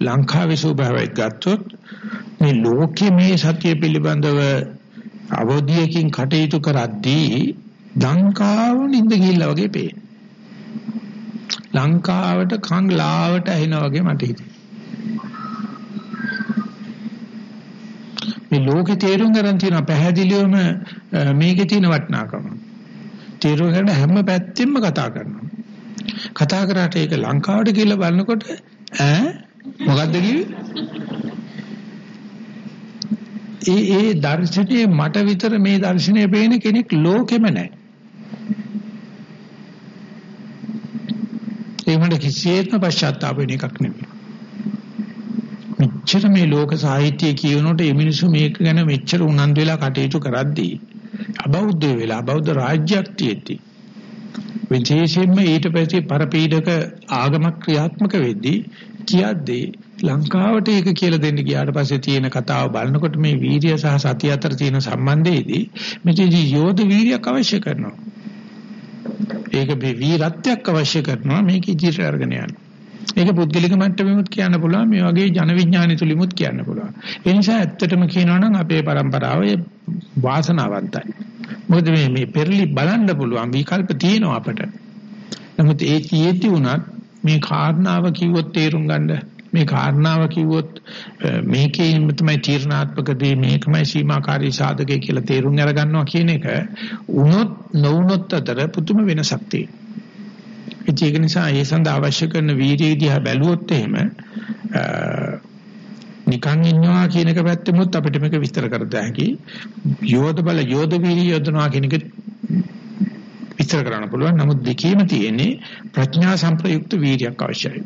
ලංකාවේ ස්වභාවයත් ගත්තොත් මේ ලෝකයේ මේ සතිය පිළිබඳව අවබෝධයකින් කටයුතු කරද්දී ලංකාව නිඳ ගිහිල්ලා වගේ පේන. ලංකාවට කන් ලාවට ඇහෙනා වගේ මට හිතෙනවා. මේ ලෝකේ තේරුම් ගන්න තියෙන පැහැදිලිවම මේකේ තියෙන වටිනාකම. තීරුව කරන හැම පැත්තෙම කතා කරනවා. කතා කරාට ඒක ලංකාවට කියලා බලනකොට ඈ මොකද්ද ඒ ඒ දර්ශනයේ මට විතර මේ දර්ශනය පේන කෙනෙක් ලෝකෙම නැහැ. ඒ මට කිසියෙත්ම පශ්චාත්තාප වෙන එකක් නෙමෙයි. මෙච්චර මේ ලෝක සාහිත්‍යය කියනකොට මේ මිනිස්සු මේක ගැන මෙච්චර උනන්දු වෙලා කටයුතු කරද්දී අබෞද්ධ වෙලා බෞද්ධ රාජ්‍යයක් තියෙද්දි විශේෂයෙන්ම ඊට පස්සේ පරපීඩක ආගමක් ක්‍රියාත්මක වෙද්දී කියද්දී ලංකාවට ඒක කියලා දෙන්න ගියාට පස්සේ තියෙන කතාව බලනකොට මේ වීර්ය සහ සතිය අතර තියෙන සම්බන්ධයේදී මෙතනදී යෝධ වීර්යයක් අවශ්‍ය කරනවා. ඒක මේ වීරත්වයක් අවශ්‍ය කරනවා මේක ඉදිරියට අරගෙන යන්න. ඒක පුද්ගලික මට්ටමෙමුත් කියන්න පුළුවන් මේ වගේ ජන විඥානය තුලිමුත් කියන්න පුළුවන්. ඒ නිසා ඇත්තටම කියනවා නම් අපේ પરම්පරාව වාසනාවන්තයි. මොකද මේ මේ පෙරලි බලන්න පුළුවන් විකල්ප තියෙනවා අපට. නමුත් ඒ කීයේදී උනත් මේ කාරණාව කිව්වොත් තේරුම් ගන්න මේ කාරණාව කිව්වොත් මේකේ තමයි තීර්ණාත්මක දේ මේකමයි සීමාකාරී සාධකය කියලා තේරුම් අරගන්නවා කියන එක උනොත් නොඋනොත් අතර පුදුම වෙනසක් තියෙනවා. ඒක නිසා ඒ සඳහා අවශ්‍ය කරන වීර්යය දිහා බැලුවොත් එහෙම නිකන් ඉන්නවා කියන එක පැත්තෙමුත් අපිට මේක විස්තර කර දෙහැකි. යෝධ බල යෝධ වීර්ය යොදනවා කියන එක විස්තර කරන්න පුළුවන්. නමුත් දෙකේම තියෙන්නේ ප්‍රඥා සංප්‍රයුක්ත වීර්යයක් අවශ්‍යයි.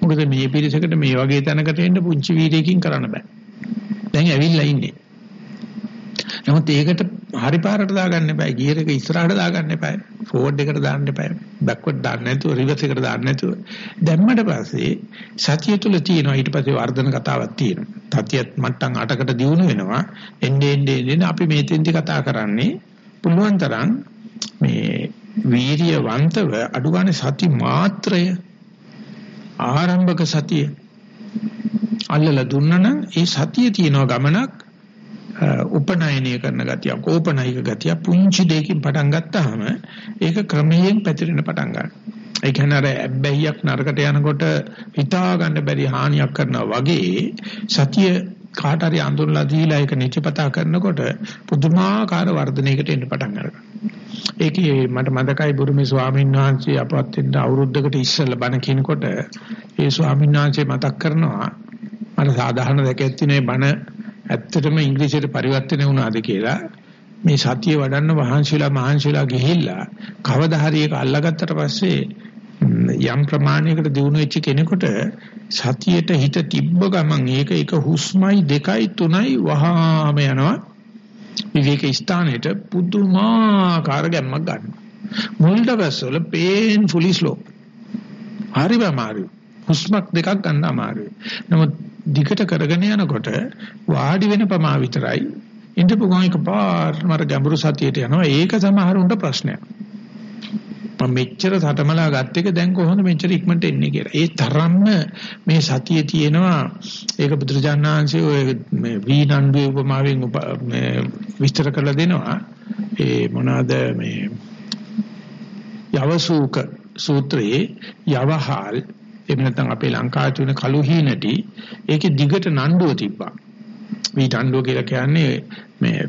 මොකද මේ පිරිසකට මේ වගේ තැනකට එන්න පුංචි වීරයකින් කරන්න බෑ. දැන් ඇවිල්ලා ඉන්නේ. නමුත් ඒකට හරි පාරට දාගන්න එපා. ගියර් එක ඉස්සරහට දාගන්න එපා. ෆෝවර්ඩ් එකට දාන්න එපා. බෑක්වර්ඩ් දාන්න නැතුව රිවර්ස් එකට දාන්න නැතුව. දැම්මට පස්සේ සතිය තුල තියෙනවා ඊට පස්සේ වර්ධන කතාවක් තියෙනවා. සතියත් මට්ටම් 8කට දියුණු වෙනවා. එන්නේ එන්නේ අපි මේ තෙන්දි කතා කරන්නේ පුළුවන් තරම් මේ වීර්යවන්තව අඩු ගන්න සති මාත්‍රය ආරම්භක සතිය අල්ලලා දුන්නනම් ඒ සතිය තියෙන ගමනක් උපනයනය කරන ගතිය, කෝපනයික ගතිය පුංචි දෙයකින් පටන් ගත්තාම ඒක ක්‍රමයෙන් පැතිරෙන පටන් ගන්නවා. ඒ කියන්නේ අර ඇබ්බැහියක් නරකට යනකොට හිතා ගන්න බැරි හානියක් කරනවා වගේ සතිය කාට හරි අඳුරලා දීලා ඒක නිචපතා කරනකොට පුදුමාකාර වර්ධනයකට එන්න පටන් ගන්නවා. ඒකේ මට මතකයි බුරුමේ ස්වාමීන් වහන්සේ අපවත් වෙන්න අවුරුද්දකට ඉස්සෙල්ලා බණ කියනකොට ඒ ස්වාමීන් වහන්සේ මතක් කරනවා මට සාධාරණ දැකයක් තියෙන බණ ඇත්තටම ඉංග්‍රීසියට පරිවර්තනය වුණාද කියලා මේ සතිය වඩන්න වහන්සිලා මහන්සිලා ගිහිල්ලා කවදා හරි ඒක අල්ලගත්තට පස්සේ යම් ප්‍රමාණයකට දිනු වෙච්ච කෙනෙකුට සතියට හිත තිබ්බ ගමන් ඒක එක හුස්මයි දෙකයි තුනයි වහාම යනවා. විවේක ස්ථානෙට පුදුමාකාර ගැම්මක් ගන්නවා. මුල් දවස්වල painfully slow. හරිම අමාරුයි. හුස්මක් දෙකක් ගන්න අමාරුයි. නමුත් දිගට කරගෙන යනකොට වාඩි වෙන ප්‍රමා විතරයි ඉඳපු ගමන් එකපාරම අර ගැඹුරු සතියට යනවා ඒක සමහරුන්ට ප්‍රශ්නයක් මම මෙච්චර සටමලා ගත්ත එක දැන් කොහොමද මෙච්චර ඉක්මනට එන්නේ කියලා. ඒ තරම්ම මේ සතිය තියෙනවා ඒක බුදුරජාණන්සේ ඔය මේ වීනන්දුවේ උපමාවෙන් මේ විස්තර කරලා දෙනවා. ඒ මොනවාද මේ යවසූක සූත්‍රයේ යවහල් එහෙම නැත්නම් අපේ ලංකාවේ තියෙන කළු හීනටි ඒකේ දිගට නණ්ඩුව තිබ්බා. වීනන්දුව කියලා කියන්නේ මේ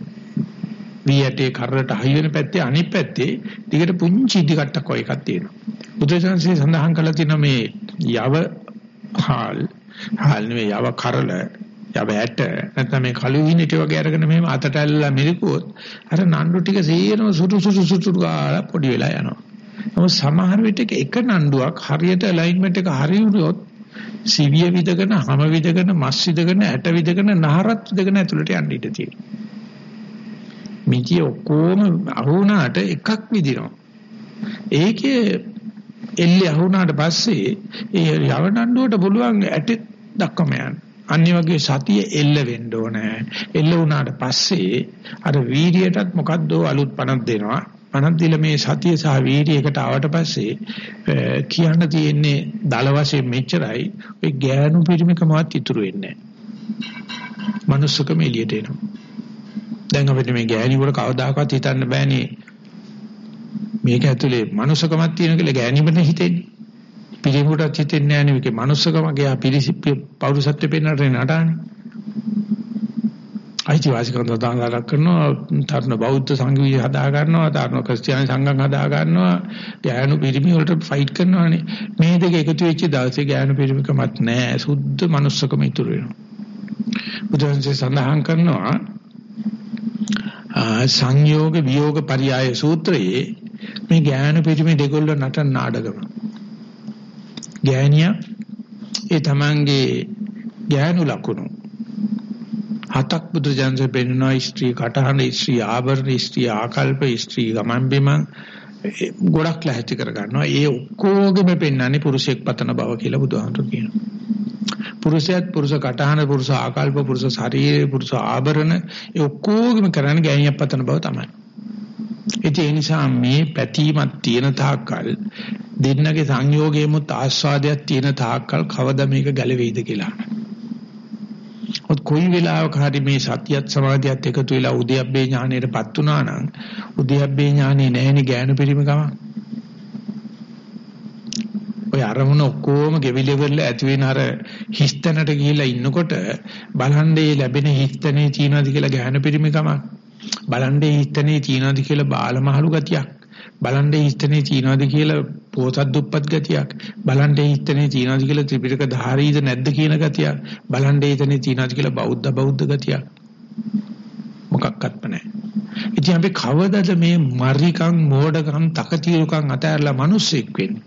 වී ඇටේ කරරට හයි වෙන පැත්තේ අනිත් පැත්තේ දිගට පුංචි ඉදි කට්ටක් වගේ එකක් තියෙනවා. බුදුසසුනේ සඳහන් කරලා තියෙන මේ යව හාල් හාල් නෙවෙයි යව කරල යව ඇට නැත්නම් මේ කළු විනිට වගේ අරගෙන මෙහෙම අතට ඇල්ලලා මිරිකුවොත් අර නණ්ඩු ටික සේරම සුටු සුටු සුටු ගාලා පොඩි වෙලා යනවා. නමුත් සමහර විට එක නණ්ඩුවක් හරියට ඇලයින්මන්ට් එක හරි වුණොත් සිවිය විදගෙන, හැම විදගෙන, මස් විදගෙන, ඇට විදගෙන, නහරත් විදගෙන ඇතුළට යන්න ඉඩ තියෙනවා. මිටි ඔක්කොම අහුණාට එකක් විදිනවා. ඒකේ එල්ලේ අහුණාට පස්සේ ඒ යවනණ්ඩුවට පුළුවන් ඇටි දක්වම යන්න. අනිත් වගේ සතිය එල්ල වෙන්න ඕනේ. එල්ල වුණාට පස්සේ අර වීර්යයටත් මොකද්ද අලුත් පණක් දෙනවා. පණක් දීලා මේ සතිය සහ වීර්යයකට ආවට පස්සේ කියන්න තියෙන්නේ දල වශයෙන් මෙච්චරයි. ඔය ගෑනු පිරිමිකමවත් ඉතුරු වෙන්නේ නැහැ. මනුස්සකම එළියට එනවා. දැන් අපිට මේ ගෑණි වල කවදාකවත් හිතන්න බෑනේ මේක ඇතුලේ මනුස්සකමක් තියෙන කියලා ගෑණිමට හිතෙන්නේ. පිළිමුටත් හිතෙන්නේ නැහැ නේ මේකේ මනුස්සකම ගියා පිළිසිප්ප පෞරුසත්වෙ පෙන්නට නටානේ. අයිතිවාසිකම් දානක් කරනවා තරණ බෞද්ධ සංඝවිය හදා ගන්නවා තරණ ක්‍රිස්තියානි සංඝම් හදා ගන්නවා ගෑනු පිරිමි වලට ෆයිට් කරනවානේ මේ දෙක එකතු වෙච්ච දවසේ ගෑනු පිරිමිකමත් නැහැ සුද්ධ මනුස්සකම ඉතුරු වෙනවා. බුදුන්සේ සඳහන් කරනවා සංයෝග විయోగ පරියාය සූත්‍රයේ මේ ඥාන පිටිමේ දෙකොල්ල නටන නාඩගම. ඥානිය ඒ තමන්ගේ ඥානු ලකුණු හතක් බුදුජානක පෙන්වනවා ස්ත්‍රී කටහඬ ස්ත්‍රී ආභරණ ස්ත්‍රී ආකල්ප ස්ත්‍රී ගමන් බිමන් ගොඩක් ලැහැත්ති කර ගන්නවා. ඒ ඔක්කොගෙම පෙන්වන්නේ පුරුෂයෙක් පතන බව කියලා බුදුහාමුදුරු කියනවා. පුරුෂයත් පුරුෂ කටහන පුරුෂ ආකල්ප පුරුෂ ශරීරය පුරුෂ ආභරණ ඒ ඔක්කොගෙම කරන්නේ ගෑණියක් පතන බව තමයි. ඒ නිසා මේ පැතීමක් තියෙන තාක්කල් දෙන්නගේ සංයෝගයෙමුත් ආස්වාදයක් තියෙන තාක්කල් කවදා මේක ගැලවෙයිද කියලා. ඔත් කොයි වෙලාවක හරි මේ සතියත් සමාධියත් එකතු වෙලා උද්‍යප්පේ ඥානයටපත් වුණා නම් උද්‍යප්පේ ඥානෙ නැහෙනි ගෑනු පිරිමකම. ඔය අරමුණ ඔක්කොම ගෙවිලෙවල ඇති වෙන අර හිස්තැනට ගිහිලා ඉන්නකොට බලන්නේ ලැබෙන හිස්තැනේ තියනවාද කියලා ගෑනු පිරිමකම. බලන්නේ හිස්තැනේ තියනවාද කියලා බාලමහලු ගතියක්. බලන්නේ හිස්තනේ තියනවාද කියලා පොතක් දුප්පත් ගතියක්. බලන්නේ හිස්තනේ තියනවාද කියලා ත්‍රිපිටක ධාරීද නැද්ද කියන ගතියක්. බලන්නේ හිතනේ තියනවාද කියලා බෞද්ධ බෞද්ධ ගතියක්. මොකක්වත් නැහැ ඉතින් අපි කවදද මේ මරිකම් මෝඩකම් තකතිරුකම් අතහැරලා මිනිස්සෙක් වෙන්නේ?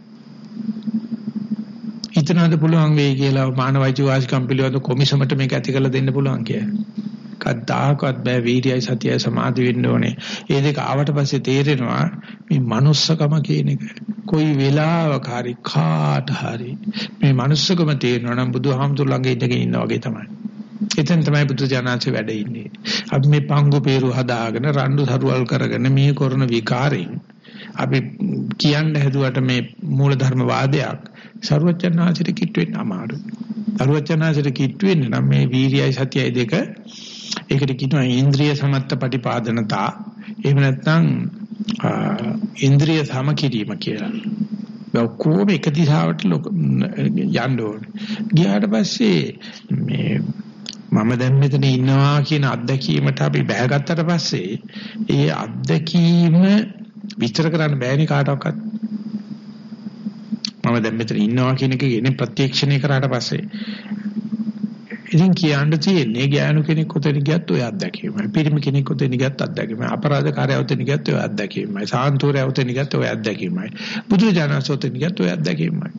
හිතනවාද පුළුවන් වෙයි කියලා මානවයිච වාසිකම් පිළිබඳ කොමිසමට මේක ඇති කරලා දෙන්න පුළුවන් කියලා? කද්දාකවත් බෑ වීර්යයි සතියයි සමාධි වෙන්න ඕනේ. ඒ දෙක ආවට පස්සේ තේරෙනවා මේ manussකම කියන එක. කොයි වෙලාවක හරි කාට හරි මේ manussකම තේරෙනවා නම් බුදුහාමුදුර ළඟ ඉඳගෙන ඉන්නා වගේ තමයි. එතෙන් තමයි බුදු ජානන්සේ වැඩ ඉන්නේ. අපි මේ පංගු peeru හදාගෙන රණ්ඩු සරුවල් කරගෙන මේ කරන විකාරෙන් අපි කියන්න හැදුවට මේ මූලධර්ම වාදයක් සරුවචනාසිට කිට් වෙන්න අමාරුයි. සරුවචනාසිට කිට් වෙන්න නම් මේ වීර්යයි සතියයි දෙක ඒකට කියනවා ඉන්ද්‍රිය සමත්ත පටිපාදනතා. එහෙම නැත්නම් ඉන්ද්‍රිය සමකිරීම කියලා. ඔක්කොම එක දිශාවට යන්න ඕනේ. ගියාට පස්සේ මේ මම දැන් මෙතන ඉන්නවා කියන අත්දැකීමට අපි බැහැගත්තට පස්සේ ඒ අත්දැකීම විස්තර කරන්න බෑනේ කාටවත්. මම දැන් මෙතන ඉන්නවා කියන එක කියන්නේ ප්‍රත්‍යක්ෂණය කරාට පස්සේ ඉතින් කියන්න තියෙන්නේ ගෑනු කෙනෙක් උතෙන් ගියත් ඔය අත්දැකීමයි. පිරිමි කෙනෙක් උතෙන් ගියත් අත්දැකීමයි. අපරාධකාරයව උතෙන් ගියත් ඔය අත්දැකීමයි. සාන්තුරයව උතෙන් ගියත් ඔය අත්දැකීමයි. බුදුරජාණන් උතෙන් ගියත් ඔය අත්දැකීමයි.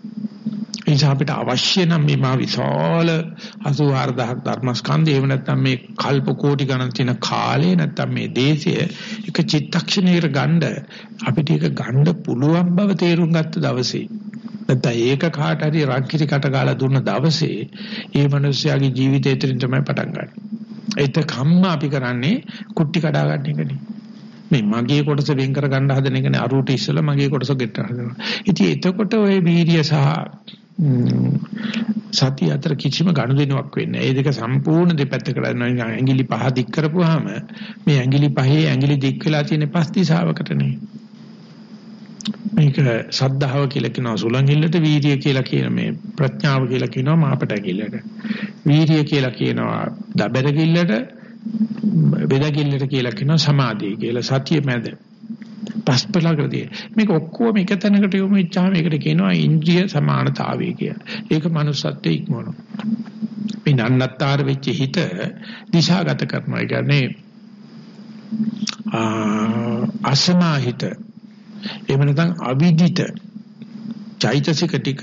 එනිසා අපිට අවශ්‍ය නම් මේ මා විශාල 84000ක් ධර්මස්කන්ධය එහෙම නැත්නම් මේ කල්ප කෝටි ගණන් තියෙන කාලේ නැත්නම් මේ දේශය එක චිත්තක්ෂණයකට ගන්න අපිට ඒක ගන්න පුළුවන් බව තේරුම් ගත්ත දවසේ නැත්නම් ඒක කාට හරි රක්කිරි කට ගාලා දුන්න දවසේ ඒ මිනිස්යාගේ ජීවිතය එතනින් තමයි පටන් ගන්න. ඒත් කම්ම අපි කරන්නේ කුට්ටි කඩා ගන්න එකනේ. මේ මගේ කොටස වෙන් කර ගන්න හදන එකනේ අරුවට ඉස්සලා මගේ කොටස ගෙට හදනවා. ඉතින් එතකොට ওই වීර්ය සහ සතිය අතර කිසිම ගනුදෙනුවක් වෙන්නේ නැහැ. ඒ දෙක සම්පූර්ණ දෙපැත්තකට ඇඟිලි පහ දික් කරපුවාම මේ ඇඟිලි පහේ ඇඟිලි දික් වෙලා තියෙන පස් දිශාවකටනේ. මේක සද්ධාව කියලා කියනවා සුලංගිල්ලට වීර්ය කියලා කියන මේ ප්‍රඥාව කියලා කියනවා මාපටගිල්ලට වීර්ය කියලා කියනවා දබරගිල්ලට බෙදගිල්ලට කියලා කියනවා සමාධිය කියලා සතිය මැද. පස්පලකදී මේක ඔක්කොම එක තැනකට යොමු වෙච්චාම ඒකට කියනවා ඉන්ද්‍රිය සමානතාවය කියලා. ඒක manussත්වයේ ඉක්මවනවා. මේ නන්නත්තර වෙච්ච හිත දිශාගත කරනවා. ඒ කියන්නේ අසමාහිත එහෙම නැත්නම් අවිදිත චෛතසික ටික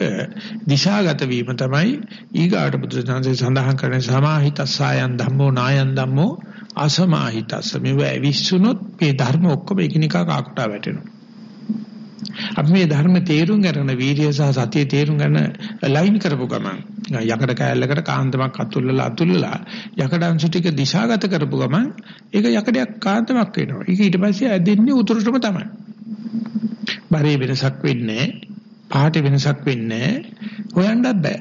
දිශාගත වීම තමයි ඊගාට බුදුසසුනේ සඳහන් කරන සමාහිතස්සයන් ධම්මෝ නායන් ධම්මෝ අසමාහිතස්ස මේව ඇවිස්සුනොත් මේ ධර්ම ඔක්කොම එකිනෙකා කාකුටා වැටෙනවා. අපි මේ ධර්ම තේරුම් ගන්න වීර්ය සහ සතිය තේරුම් ගන්න ලයින් කරපු ගමන් යකඩ කෑල්ලකට කාන්දමක් අතුල්ලලා අතුල්ලලා යකඩ අංශු ටික දිශාගත කරපු ගමන් ඒක යකඩයක් කාන්දමක් වෙනවා. ඒක ඊට පස්සේ ඇදෙන්නේ උතුරටම තමයි. බරේ වෙනසක් වෙන්නේ පහට වෙනසක් වෙන්නේ හොයන්නත් බෑ.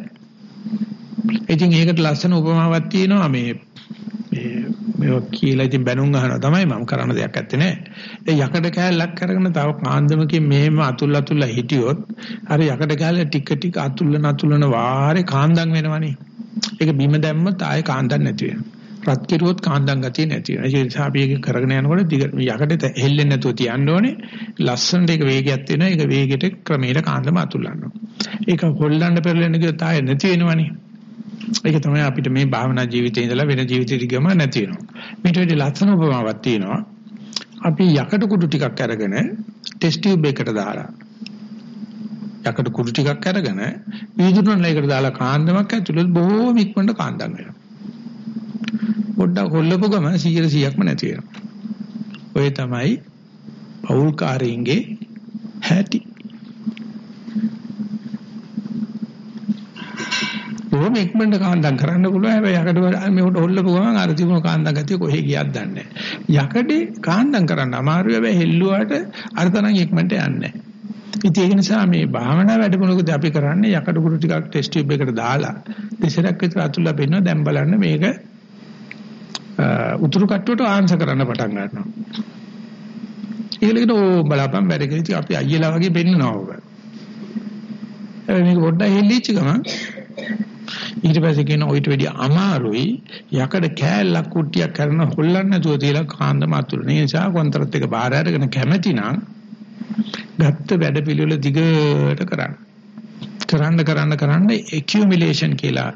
ඉතින් ඒකට ලස්සන උපමාවක් තියෙනවා මේ මේ මේක කියලා ඉතින් බැනුම් අහනවා තමයි මම කරන්න දෙයක් නැත්තේ නෑ. ඒ යකඩ කෑල්ලක් අරගෙන තව කාන්දමකින් මෙහෙම අතුල් අතුල්ලා හිටියොත් අර යකඩ කෑල්ල ටික ටික අතුල්ලන අතුල්ලන වාරේ කාන්දම් වෙනවනේ. ඒක බිම දැම්මත් ආයේ කාන්දම් නැති වෙනවා. රත් කෙරුවොත් කාන්දම් ගතිය නැති වෙනවා. ඒ නිසා අපි ඒක කරගෙන යනකොට යකඩ හෙල්ලෙන්නේ නැතුව තියන්න ඕනේ. ලස්සනට ඒක වේගයක් තියෙනවා. ඒක වේගෙට ක්‍රමයට කාන්දම අතුල්ලන්න ඒක හොල්ලන්න පෙරලෙන්න ගියොත් ආයෙ නැති වෙනවනේ. ඒක තමයි අපිට මේ භාවනා ජීවිතේ ඉඳලා වෙන ජීවිතෙට ගියම නැති වෙනවා. මේට වෙඩි ලස්සන උපමාවක් තියෙනවා. අපි යකඩ කුඩු ටිකක් අරගෙන ටෙස්ට් ටියුබ් එකට දාලා යකඩ කුඩු ටිකක් අරගෙන වීදුරුවන ලයකට දාලා කාන්දමක් ඇතුළේ බොහෝම ඉක්මනට කාන්දම් වෙනවා. පොඩ්ඩක් හොල්ලපු ගම 100%ක්ම නැති වෙනවා. ඔය තමයි පෞල්කාරයින්ගේ හැටි. ඕම ඉක්මනට කාන්දම් කරන්න පුළුවන් හැබැයි යකඩ මේකට හොල්ලපු ගමන් අර තිබුණු කාන්දම් ගතිය කොහෙ ගියක්ද දන්නේ නැහැ. යකඩේ කාන්දම් කරන්න අමාරුයි හැබැයි හෙල්ලුවාට අර තරම් ඉක්මනට යන්නේ නැහැ. ඉතින් ඒක නිසා මේ භාවනා වැඩමුළුකදී අපි කරන්නේ යකඩ කුරු ටිකක් ටෙස්ට් ටියුබ් එකට දාලා දෙසරක් විතර අතුල්ලා පෙන්නනවා දැන් බලන්න මේක උතුරු කට්ටුවට ආන්සර් කරන්න පටන් ගන්නවා. ඒකලකට ඕ බලාපන් වැඩ කරේ අපි අයියලා වගේ පෙන්නනවා ඔබ. මේක පොඩ්ඩක් හෙල්ලිච්ච ගමන් ඊට පස්සේ කියන ඔయిత වැඩි අමාරුයි යකඩ කෑල්ලක් කුට්ටියක් කරන හොල්ලන්න නැතුව තියලා කාන්දම අතුරු. ඒ නිසා කොන්ත්‍රාත් එක බාහිර අරගෙන කැමැති නම් ගත්ත වැඩ පිළිවෙල දිගට කරන්න. කරන්න කරන්න කරන්න accumulation කියලා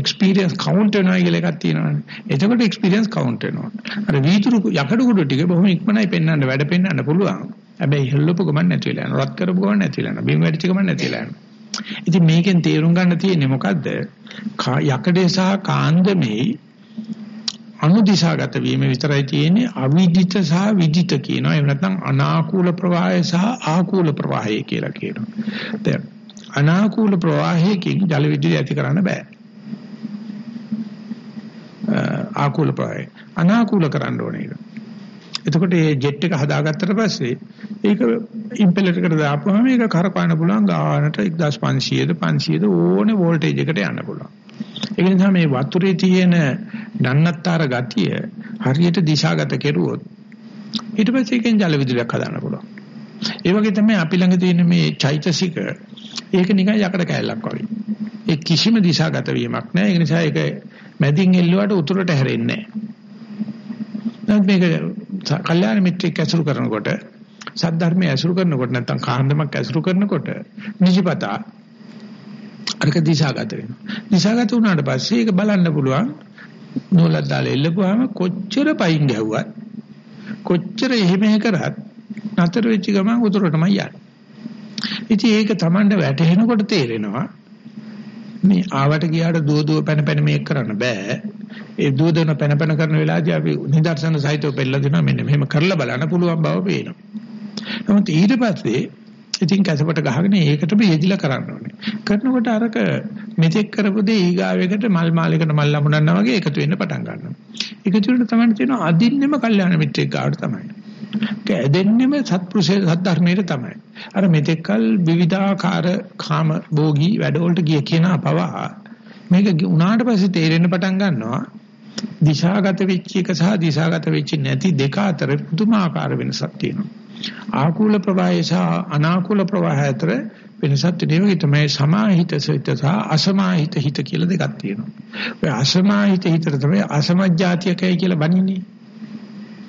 experience count වෙනවා කියලා එකක් තියෙනවානේ. එතකොට experience count වෙනවා. අර වීදුරු යකඩ කුඩු ටික බොහොම ඉක්මනයි පෙන්වන්න වැඩ පෙන්වන්න පුළුවන්. හැබැයි හෙල්ලපු ගමන් නැති වෙලා යනවා. රත් කරපු ගමන් නැති වෙලා යනවා. බිම් වැඩිච්ච ගමන් නැති වෙලා යනවා. ඉතින් මේකෙන් තේරුම් ගන්න තියෙන්නේ මොකද්ද? යකඩේ සහ කාන්දමේ අනුදිශාගත වීම විතරයි තියෙන්නේ අවිදිත සහ විදිත කියනවා. එහෙම නැත්නම් අනාකූල ප්‍රවාහය සහ ආකූල ප්‍රවාහය කියලා කියනවා. දැන් අනාකූල ප්‍රවාහයකින් ජල විද්‍යුත් ඇති කරන්න බෑ. ආකූල ප්‍රවාහය අනාකූල කරන්න ඕනේ ඒක. එතකොට මේ ජෙට් එක හදාගත්තට පස්සේ ඒක ඉම්පෙලර් එකට දාපුවම ඒක කරකවන්න පුළුවන් ගානට 1500ද 500ද ඕනේ වෝල්ටේජ් එකට යන්න පුළුවන්. ඒ නිසා මේ වතුරේ තියෙන නන්නත්තර ගතිය හරියට දිශාගත කෙරුවොත් ඊට පස්සේ ඒකෙන් ජල විදුලියක් හදාන්න පුළුවන්. ඒ වගේ තමයි අපි ළඟ තියෙන මේ චෛතසික ඒක නිකන් යකඩ කෑල්ලක් වගේ. ඒ කිසිම දිශාගත වීමක් නැහැ. ඒ නිසා ඒක මැදින් එල්ලුවාට උතුරට හැරෙන්නේ නැහැ. මේක කල්යාණ මිත්‍රෙක් ඇසුරු කරනකොට සද්ධර්මයේ ඇසුරු කරනකොට නැත්නම් කාන්දමක් ඇසුරු කරනකොට නිජපතා අරක දිශාගත වෙනවා. දිශාගත වුණාට පස්සේ ඒක බලන්න පුළුවන් නූලක් දාලා එල්ලපුවාම කොච්චර පයින් ගැහුවත් කොච්චර එහෙම කරත් නතර වෙච්ච ගමන් උතුරටමයි යන්නේ. ඉතින් ඒක Tamanda වැටෙනකොට තේරෙනවා මේ ආවට ගියාට දුව දුව පැන පැන මේක කරන්න බෑ. ඒ දුව දුවන පැන පැන කරන වෙලාවදී අපි නිදර්ශන සහිතව පෙන්නලා දෙනවා මෙන්න මෙහෙම කරලා බලන්න පුළුවන් බව පේනවා. නමුත් ඊට පස්සේ ඉතින් කැසපට ගහගෙන ඒකටම යෙදිලා කරන්න ඕනේ. කරනකොට අරක මෙතෙක් කරපු දේ ඊගාවෙකට මල් මාලයකට මල් ලැබුණා වගේ එකතු වෙන්න පටන් ගන්නවා. එකතු වෙන තමයි තියෙනවා අදින්නෙම කල්යාණ මිත්‍රෙක් ගාවට තමයි. කැදෙන්නෙම සත්පුරුෂය සද්ධර්මයේ තමයි. අර මෙතෙක්කල් විවිධාකාර කාම භෝගී වැඩවලට ගිය කෙනා පවා මේක උනාට පස්සේ තේරෙන්න පටන් ගන්නවා දිශාගත වෙච්ච එක සහ දිශාගත වෙච්ච නැති දෙක අතර පුදුමාකාර වෙනසක් තියෙනවා. ආකූල ප්‍රවාහය සහ අනාකූල ප්‍රවාහය අතර වෙනසක් තියෙනවා. තමයි සමාහිත සිත සහ අසමාහිත හිත කියලා දෙකක් තියෙනවා. ඔය අසමාහිත හිතට තමයි අසමජාතියකයි කියලා බණින්නේ.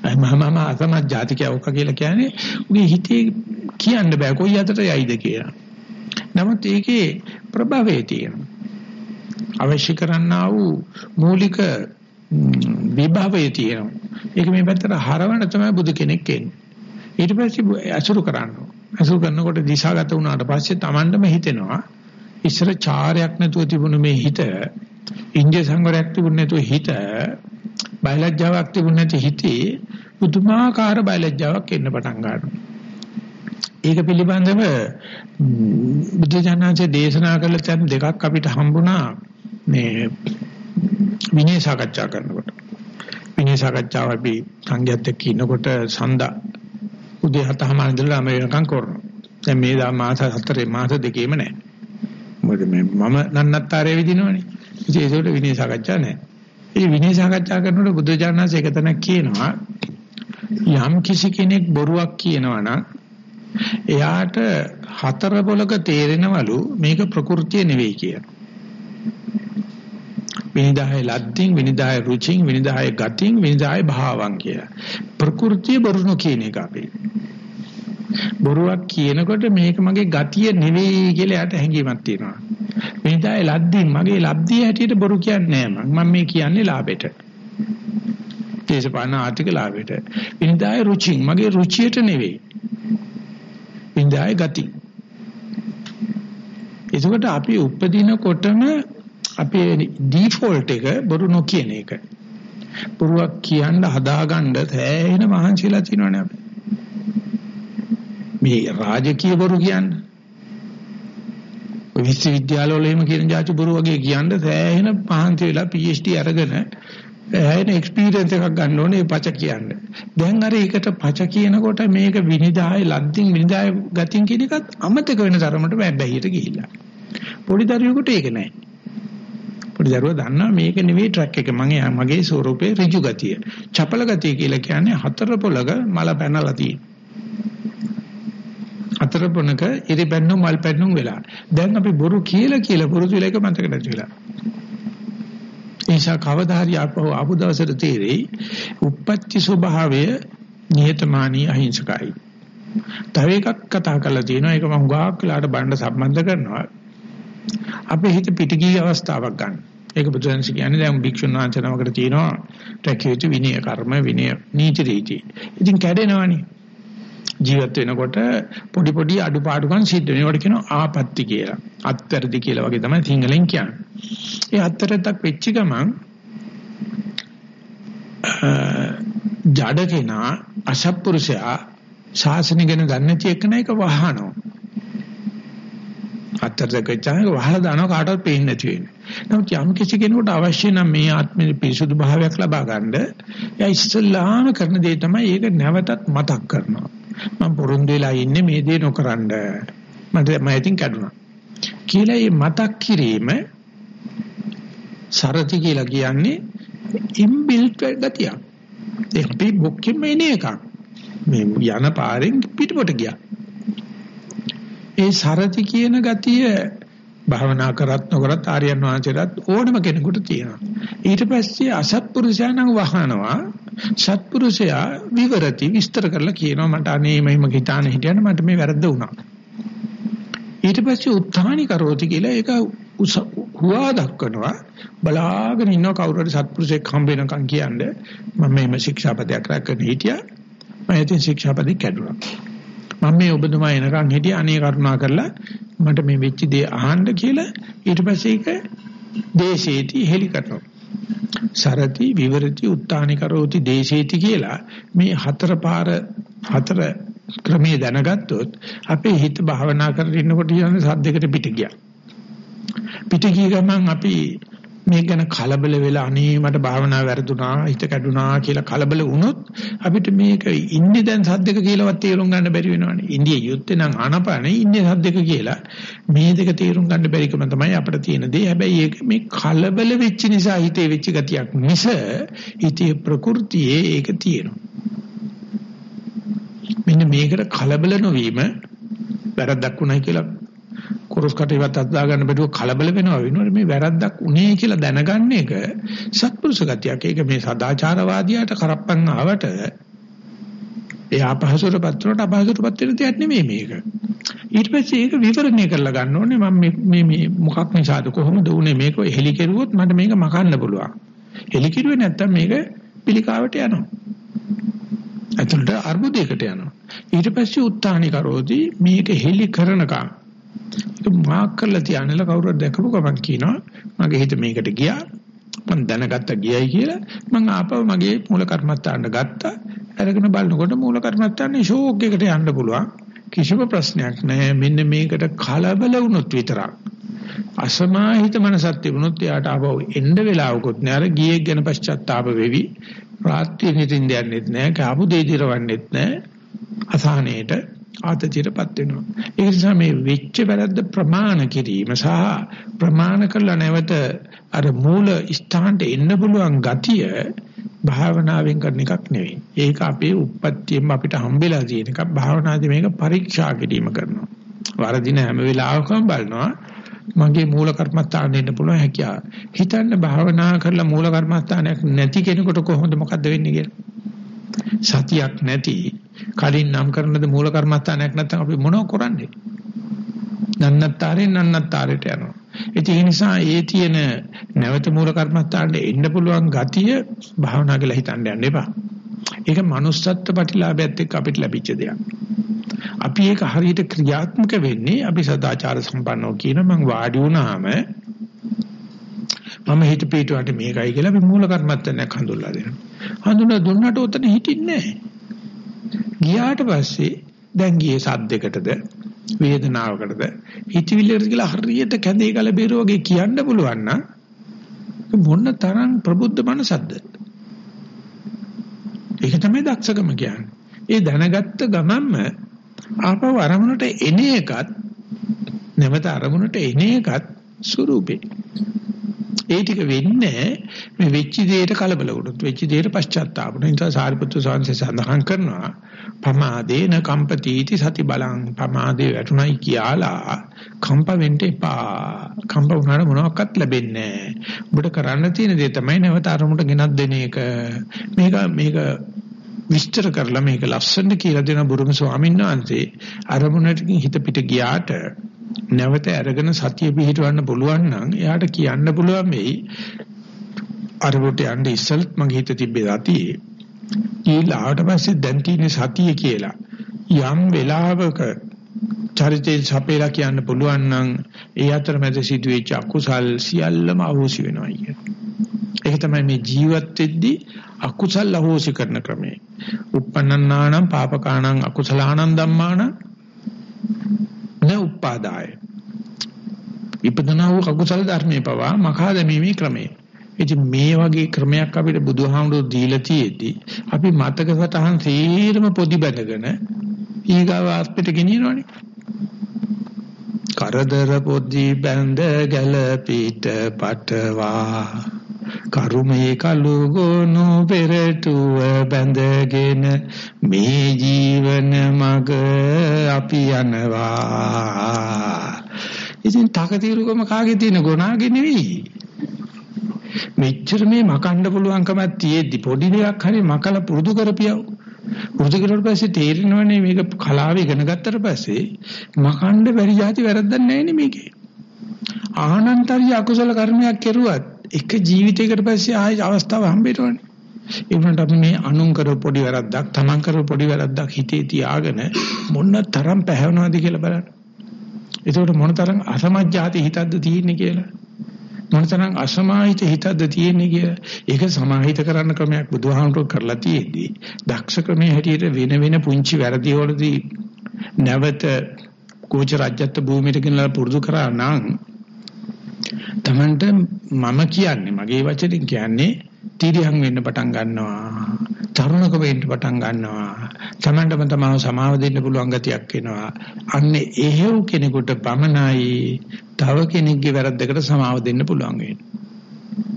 මම අසමත් ජාතිකයා ඔක්ක කියලා කියන්නේ උගේ හිතේ කියන්න බෑ කොයි අතට යයිද කියලා. නමුත් ඒකේ ප්‍රභවයේ තියෙනවා. අවශ්‍ය කරන්නා වූ මූලික විභවයේ තියෙනවා. ඒක මේ පැත්තට හරවන්න තමයි බුදු කෙනෙක් එන්නේ. ඊට පස්සේ අසුරු කරනවා. අසුරු කරනකොට දිශාගත වුණාට පස්සේ Tamandම හිතෙනවා ඉස්සර චාරයක් නැතුව තිබුණු මේ හිත ඉන්දිය සංවරයක් තිබුණ නැතුව හිත බයලජ්ජාවක් තිබුණ නැති හිතේ පුදුමාකාර බයලජ්ජාවක් එන්න පටන් ගන්නවා. ඒක පිළිබඳව බුද්ධ ඥානසේ දේශනා කළ තැන් දෙකක් අපිට හම්බුණා මේ විනය සාකච්ඡා කරනකොට. විනය සාකච්ඡාව අපි සංඝයාත් එක්ක ඉන්නකොට සඳා උදේ හතම ඉඳලා අපි වෙනකම් කරනවා. දැන් මේ මාස හතරේ මාස දෙකේම නැහැ. මොකද මේ මම නන්නත්තරේ විදිනවනේ. ඉතින් ඒකට විනය සාකච්ඡා නැහැ. ඒ විනය සාකච්ඡා කරනකොට බුද්ධ ඥානසේ එක තැනක් කියනවා යම් කිසි කෙනෙක් බොරුවක් කියනවා නම් එයාට හතර පොලක තේරෙනවලු මේක ප්‍රകൃතිය නෙවෙයි කියලා. විනිදාය ලද්දින් විනිදාය රුචින් විනිදාය ගතින් විනිදාය භාවං කියලා. ප්‍රകൃතිය බොරුන කියන එක අපි. බොරුවක් කියනකොට මේක මගේ ගතිය නෙවෙයි කියලා යාට හැඟීමක් තියෙනවා. විනිදාය ලද්දින් මගේ ලබ්ධිය හැටියට බොරු කියන්නේ නෑ මම මේ කියන්නේ ලාභෙට. දේශපාලන ආර්ථික ලාභෙට. විනිදාය රුචින් මගේ රුචියට නෙවෙයි. විනිදාය ගති. එතකොට අපි උපදිනකොටම අපේ ඩිෆෝල්ට් එක බොරු නොකියන එක. බොරුවක් කියන්න හදාගන්න තෑහෙන මහන්සිලා තියෙනවනේ අපි. මේ රාජකීය බොරු කියන්නේ. ඔය විශ්වවිද්‍යාලවල එහෙම කියන જાති බොරු වගේ කියන්නේ සෑහෙන පහන්ති වෙලා PhD අරගෙන ඇයින එක්ස්පීරියන්ස් එකක් ගන්න ඕනේ පච කියන්නේ. දැන් අර ඒකට පච කියනකොට මේක විනිදාය ලද්දින් විනිදාය ගතින් කියන එකත් අමතක වෙන තරමට බැහැියට ගිහිල්ලා. පොඩි දරුවෙකුට ඒක නෑ. පොඩි දරුවා දන්නවා මේක නෙවෙයි ට්‍රැක් එක. මගේ මගේ ස්වරූපේ ඍජු ගතිය. චපල ගතිය කියලා කියන්නේ හතර පොළක මල පැනලා තියෙන. හතර පොණක ඉරි පැන්නුම් මල් පැන්නුම් වෙලා. දැන් අපි බොරු කියලා කියලා පුරුදු වෙලා එක මතක නැති වෙලා. ඒසා කවදා හරි ආපහු ආපු දවසට තේරෙයි උප්පත්ති ස්වභාවය නිහතමානී අහිංසකයි. තව එකක් කතා කරලා තියෙනවා ඒක මම ගාක් වෙලාට බණ්ඩ සම්බන්ධ කරනවා. අපේ හිත පිටිගිය අවස්ථාවක් ගන්න. ඒක බුදුන්ස කියන්නේ දැන් භික්ෂුන් වහන්සේ නමකට තියෙනවා රැකියුතු විනය කර්ම විනය නීති රීති. ඉතින් කැඩෙනවනේ. ජීවත් වෙනකොට පොඩි පොඩි අඩුපාඩුකම් සිද්ධ වෙනවා. ඒකට කියනවා ආපත්‍ති කියලා. අත්තරදි කියලා වගේ තමයි සිංහලෙන් කියන්නේ. ඒ අත්තරදක් වෙච්ච ගමන් ජඩ කෙනා අසත්පුරුෂයා ශාසනය ගැන දන්නේ නැති එක නේක වහනවා. අත්තරදක වෙච්චාම වහලා දානවා කාටවත් පේන්නේ නැති වෙන්නේ. නමුත් යම් කිසි කෙනෙකුට අවශ්‍ය නම් මේ ආත්මේ පිරිසුදු භාවයක් ලබා ගන්න, එයා ඉස්සල්ලාම කරන දේ තමයි ඒක නැවතත් මතක් කරනවා. මම පොරොන්දු වෙලා ඉන්නේ මේ දේ නොකරන්න. මට මම ඉතින් කැඩුනා. කියලා මේ මතක් කිරීම සරති කියලා කියන්නේ ඉම්බිල්ට් ගතියක්. ඒ අපි බොක්කෙම එන එකක්. මේ යන පාරෙන් පිටපොට ගියා. ඒ සරති කියන ගතිය භාවනා කරත් නොකරත් ආර්යයන් වහන්සේලාත් ඕනම කෙනෙකුට තියෙනවා. ඊට පස්සේ අසත්පුරුෂයා නම් වහනවා. සත්පුරුෂයා විවරති විස්තර කරලා කියනවා මට අනේ මම හිතාන හිටියන මට මේ වැරද්ද වුණා. ඊට පස්සේ උත්හානි කරෝති කියලා ඒක හුවා දක්වනවා. බලාගෙන ඉන්න කවුරු හරි සත්පුරුෂයෙක් හම්බ වෙනකන් කියන්නේ මම මේ ශික්ෂාපදයක් රැකගෙන හිටියා. මම ඉතින් ශික්ෂාපදේ කැඩුනා. මම මේ ඔබතුමා එනකන් හිටිය අනේ කරුණා කරලා මට මේ වෙච්ච දේ අහන්න කියලා ඊට පස්සේ ඒක දේශේති හෙලි කරනවා. සරති විවරති උත්තානි කරෝති දේශේති කියලා මේ හතර පාර හතර ක්‍රමයේ දැනගත්තොත් අපේ හිත භාවනා කරගෙන ඉන්නකොට යන සද්දයකට පිට ගියා. පිට ගිය ගමන් අපි මේක ගැන කලබල වෙලා අනේ මට භාවනා වැරදුනා හිත කැඩුනා කියලා කලබල වුණොත් අපිට මේක ඉන්නේ දැන් සද්දක කියලාවත් තේරුම් ගන්න බැරි වෙනවනේ. ඉන්දිය යුත්තේ නම් ආනපානේ ඉන්නේ සද්දක කියලා මේ දෙක තේරුම් ගන්න බැරිකම තමයි අපිට තියෙන දේ. හැබැයි ඒක මේ කලබල වෙච්ච නිසා හිතේ වෙච්ච ගතියක් මිස හිතේ ප්‍රകൃතියේ ඒක තියෙනවා. මෙන්න මේකට කලබල නොවීම වැරද්දක් උනායි කියලා කුරුස් කටේවත් අද්දා ගන්න බැරුව කලබල වෙනවා වෙනවනේ මේ වැරද්දක් උනේ කියලා දැනගන්න එක සත්පුරුෂ ගතියක්. ඒක මේ සදාචාරවාදියාට කරප්පන් ආවට ඒ අපහසුරපත් වලට අපහසුරපත් වෙන දෙයක් නෙමෙයි මේක. ඊට පස්සේ ඒක විවරණය කරලා ගන්න ඕනේ මම මේ මේ මොකක් නිසාද කොහොමද උනේ මේක හෙලි කෙරුවොත් මට මේක මකන්න පුළුවන්. හෙලි කෙරුවේ නැත්තම් මේක පිළිකාවට යනවා. අතනට අර්බුදයකට යනවා. ඊට පස්සේ උත්හානි කරෝදී මේක හෙලි කරනකම් මාක් කරලා තියන්නල කවුරුත් දැකපු ගමන් කියනවා මගේ හිත මේකට ගියා. මම දැනගත්ත ගියයි කියලා. මම ආපහු මගේ මූල කර්මත්තාන්න ගත්තා. අරගෙන බලනකොට මූල කර්මත්තාන්නේ ෂෝක් එකට යන්න පුළුවන්. කිසිම ප්‍රශ්නයක් නැහැ. මෙන්න මේකට කලබල වුණොත් විතරක්. අසමාහිත මනසක් තිබුණොත් එයාට ආපහු එන්න වෙලාවකුත් නෑ අර ගියේ ගැන පශ්චාත්තාප වෙවි. රාත්‍රියේ නිදින් යන්නෙත් නෑ කාපු දෙය දිරවන්නෙත් නෑ අසහනේට ආතතියටපත් වෙනවා. ඒ නිසා මේ වෙච්ච වැරද්ද ප්‍රමාණ කිරීම සහ ප්‍රමාණ කළා නැවත අර මූල ස්ථානට එන්න පුළුවන් ගතිය භාවනාවෙන් කරන එකක් නෙවෙයි. ඒක අපේ උප්පත්තියෙන් අපිට හම්බෙලා තියෙන එකක්. භාවනාදී මේක පරීක්ෂා කිරීම කරනවා. වරදින හැම වෙලාවකම බලනවා මගේ මූල කර්මස්ථානෙ ඉන්න පුළුවන් හැකියාව. හිතන්න භාවනා කරලා මූල කර්මස්ථානයක් නැති කෙනෙකුට කොහොමද මොකද්ද වෙන්නේ කියලා. සතියක් නැති කලින් නම් කරනද මූල කර්මස්ථානයක් නැත්නම් අපි මොනව කරන්නේ? නන්නත්තරේ නන්නත්තරයට යනවා. ඒ නිසා ඒ තියෙන නැවත මූල කර්මස්ථානට එන්න පුළුවන් ගතිය භාවනා කියලා හිතන්න යන්න එපා. ඒක manussත්ත්ව ප්‍රතිලාභයත් එක්ක අපිට ලැබිච්ච දෙයක්. අපි ඒක හරියට ක්‍රියාත්මක වෙන්නේ අපි සදාචාර සම්පන්නව කියන මං වාඩි වුණාම මම හිත පිටුවට මේකයි කියලා අපි මූල කර්මස්ථානයක් හඳුල්ලා දෙනවා. හඳුනා දුන්නට උතන හිටින්නේ නැහැ. ගියාට පස්සේ දැන් ගියේ සද්දයකටද වේදනාවකටද හිතවිල්ලකට කියලා හරියට කැඳේ ගල බේර වගේ කියන්න පුළුවන් නම් මොන තරම් ප්‍රබුද්ධ මනසක්ද ඒක තමයි දක්ෂකම කියන්නේ. ඒ දැනගත්ත ගමන්ම ආපහු අරමුණට එන එකත් නැවත අරමුණට එන එකත් ස්වરૂපේ. ඒ ටික වෙන්නේ මේ වෙච්ච දෙයට කලබල වුණොත් වෙච්ච දෙයට පශ්චාත්තාප වුණොත්. නිසා සාරිපුත්‍ර ස්වාමීන් සඳහන් කරනවා පමාදේන කම්පතිති සති බලං පමාදේ වැටුණයි කියලා කම්ප වෙන්න එපා. කම්ප වුණාට මොනවත් ලැබෙන්නේ නැහැ. ඔබට කරන්න තියෙන දේ තමයි නැවත අරමුණට ගෙනත් දෙන එක. මේක මේක විස්තර කරලා මේක ලස්සනට කියලා දෙන බුරුම ස්වාමීන් වහන්සේ අරමුණට හිත පිට ගියාට නැවත අරගෙන සතිය පිහිටවන්න පුළුවන් නම් එයාට කියන්න පුළුවන් වෙයි අරමුණට යන්න ඉස්සෙල්ත් මගේ හිත තිබ්බේ සතියේ ඊළාට පස්සේ දැන් තියෙන සතිය කියලා යම් වෙලාවක චරිතේ සපේලා කියන්න පුළුවන් නම් ඒ අතරමැද සිදුවෙච්ච අකුසල් සියල්ලම අහෝසි වෙනවා කියන. ඒක තමයි මේ ජීවත් වෙද්දී අකුසල් අහෝසි කරන ක්‍රමය. uppannanānaṁ pāpakānaṁ akusalaānaṁ dhammānaṁ න උපාදාය. ඉපදනා වූ අකුසල ධර්මයේ පවා මකා දැමීමේ ක්‍රමය. ඉතින් මේ වගේ ක්‍රමයක් අපිට බුදුහාමුදුරු දීලා තියෙද්දි අපි මතක සටහන් සීරම පොදි බැඳගෙන ඊගාව ආස්පිට ගෙනියනවනේ. කරදර පොදි බැඳ ගැල පිට පටවා කරුමේ කලු ගොනු පෙරටුව බැඳගෙන මේ ජීවන මග අපි යනවා ඉතින් තකතිරුකම කාගේ තියෙන ගුණාගේ නෙවෙයි මෙච්චර මේ මකන්න පුළුවන්කමක් තියෙද්දි පොඩි දෙයක් හරි මකලා පුරුදු කරපියව. පුරුදු කරලා පස්සේ තේරෙනවනේ මේක කලාව ඉගෙන ගත්තට පස්සේ මකන්න බැරි જાති වැරද්දක් නැහැ මේකේ. ආනන්තරිය අකුසල කර්මයක් කෙරුවත් එක ජීවිතයකට පස්සේ ආයෙ අවස්ථාව හම්බෙන්නවනේ. ඒ වුණාට අපි මේ අනුන් කරපු පොඩි වැරද්දක්, Taman කරපු පොඩි වැරද්දක් හිතේ තියාගෙන මොන තරම් පැහැවනවද කියලා බලන්න. ඒකට මොන තරම් අසමජ්ජාති හිතක්ද තියෙන්නේ කියලා. මොනතරම් අසමාහිත හිතක්ද තියෙන්නේ කියලා. ඒක සමාහිත කරන්න ක්‍රමයක් බුදුහාමුදුරුවෝ කරලා තියෙද්දි දක්ෂ ක්‍රමයේ හැටියට වෙන වෙන පුංචි වැරදි වලදී නැවත කෝච රාජ්‍යත්ව භූමියට ගෙනලා පුරුදු කරා නම් තමන්ට මම කියන්නේ මගේ වචනින් කියන්නේ තීරියන් වෙන්න පටන් ගන්නවා තරුණක වෙන්න පටන් ගන්නවා. තමන්ටම තමව සමාව දෙන්න පුළුවන් ගතියක් එනවා. අන්න එහෙව් කෙනෙකුට පමණයි තව කෙනෙක්ගේ වැරද්දකට සමාව දෙන්න පුළුවන් වෙන්නේ.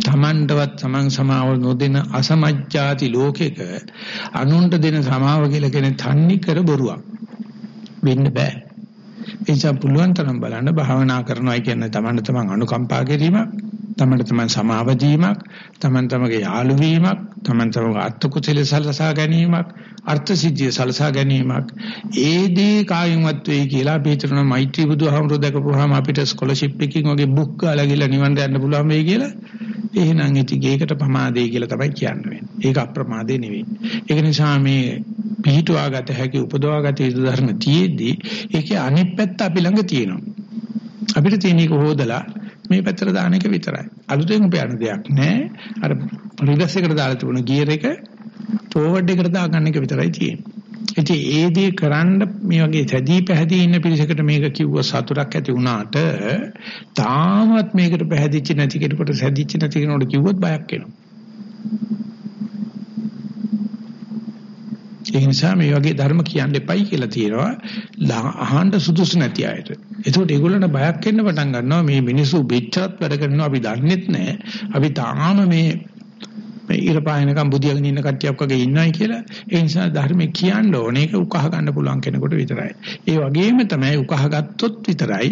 තමන්ටවත් තමන් සමාව නොදෙන අසමජ්ජාති ලෝකෙක අනුන්ට දෙන සමාව කියලා කෙනෙක් තන්නේ කර බොරුවක්. වෙන්න බෑ. ඒ නිසා පුළුවන් තරම් බලන්න භාවනා කරනවා කියන්නේ තමන්ට තමන් අනුකම්පා කිරීමක් තමන්ට තමන් සමාව දීමක් තමන් තමගේ යාළු වීමක් තමන් තමගේ අත්ත කුසල සලසා ගැනීමක් අර්ථ සිද්ධිය සලසා ගැනීමක් ඒ දේ කායින්වත් වෙයි කියලා අපි හිතනවා මෛත්‍රී බුදුහාමුදුරුවෝ දැකපුවාම අපිට ස්කෝලර්ෂිප් එකකින් වගේ බුක් ගාලා ගිහලා නිවන් යන්න පුළුවන් වෙයි කියලා එහෙනම් ඉතින් ඒකට ප්‍රමාදේ කියලා තමයි කියන්නේ. ඒක අප්‍රමාදේ නෙවෙයි. ඒක නිසා මේ පිහිටුවාගත හැකි උපදවාගත යුතු ධර්ම තියේදී ඒකේ අනිත් පැත්ත අපි ළඟ තියෙනවා. අපිට තියෙන එක හොදලා මේ පැත්තට දාන එක විතරයි. අලුතෙන් උපයන දෙයක් නෑ. අර රිවර්ස් එකට දාලා තිබුණ ගියර් එක ෆෝවර්ඩ් එකට දාගන්න එක විතරයි තියෙන්නේ. ඉතින් ඒ දේ කරන්න මේ වගේ සැදී පැහැදී ඉන්න පිරිසකට මේක කිව්ව සතුටක් ඇති වුණාට තාමත් මේකට පැහැදිච්ච නැති කෙනෙකුට සැදිච්ච නැති කෙනෙකුට කිව්වොත් බයක් එනවා. ඒ නිසා මේ වගේ ධර්ම කියන්න එපයි කියලා තියෙනවා අහන්න සුදුසු නැති අයට. ඒකට ඒගොල්ලන්ට බයක් එන්න පටන් ගන්නවා මේ මිනිස්සු බෙච්චත් වැඩ කරනවා අපි දන්නෙත් නැහැ. අපි තාම මේ මේ ඉරපායනකම් බුදියාගෙන ඉන්න කට්ටියක් වගේ ඉන්නයි කියලා. ඒ නිසා ධර්මේ කියන්න ඕනේ ඒක උකහා ගන්න පුළුවන් කෙනෙකුට විතරයි. ඒ වගේම තමයි උකහා ගත්තොත් විතරයි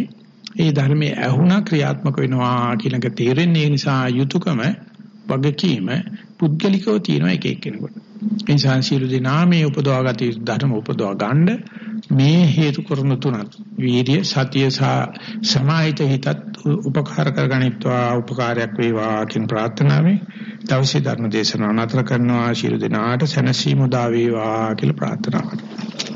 ඒ ධර්මයේ ඇහුණා ක්‍රියාත්මක වෙනවා කියන එක තේරෙන්නේ නිසා යුතුයකම වගකීම පුද්ගලිකව තියෙනවා එක එක්කෙනෙකුට. ඒ නිසා සියලු දෙනා මේ උපදවාගත යුතු ධර්ම උපදවා ගන්න මේ හේතු කරන තුනත් වීර්ය සතිය සහ සමාහිත හිතත් උපකාර කරගනිත්වා උපකාරයක් වේවා කියන ප්‍රාර්ථනාවෙන් දවසේ ධර්ම දේශනාව නතර කරනවා ශිරු දිනාට සැනසීම උදා වේවා කියලා ප්‍රාර්ථනා කරනවා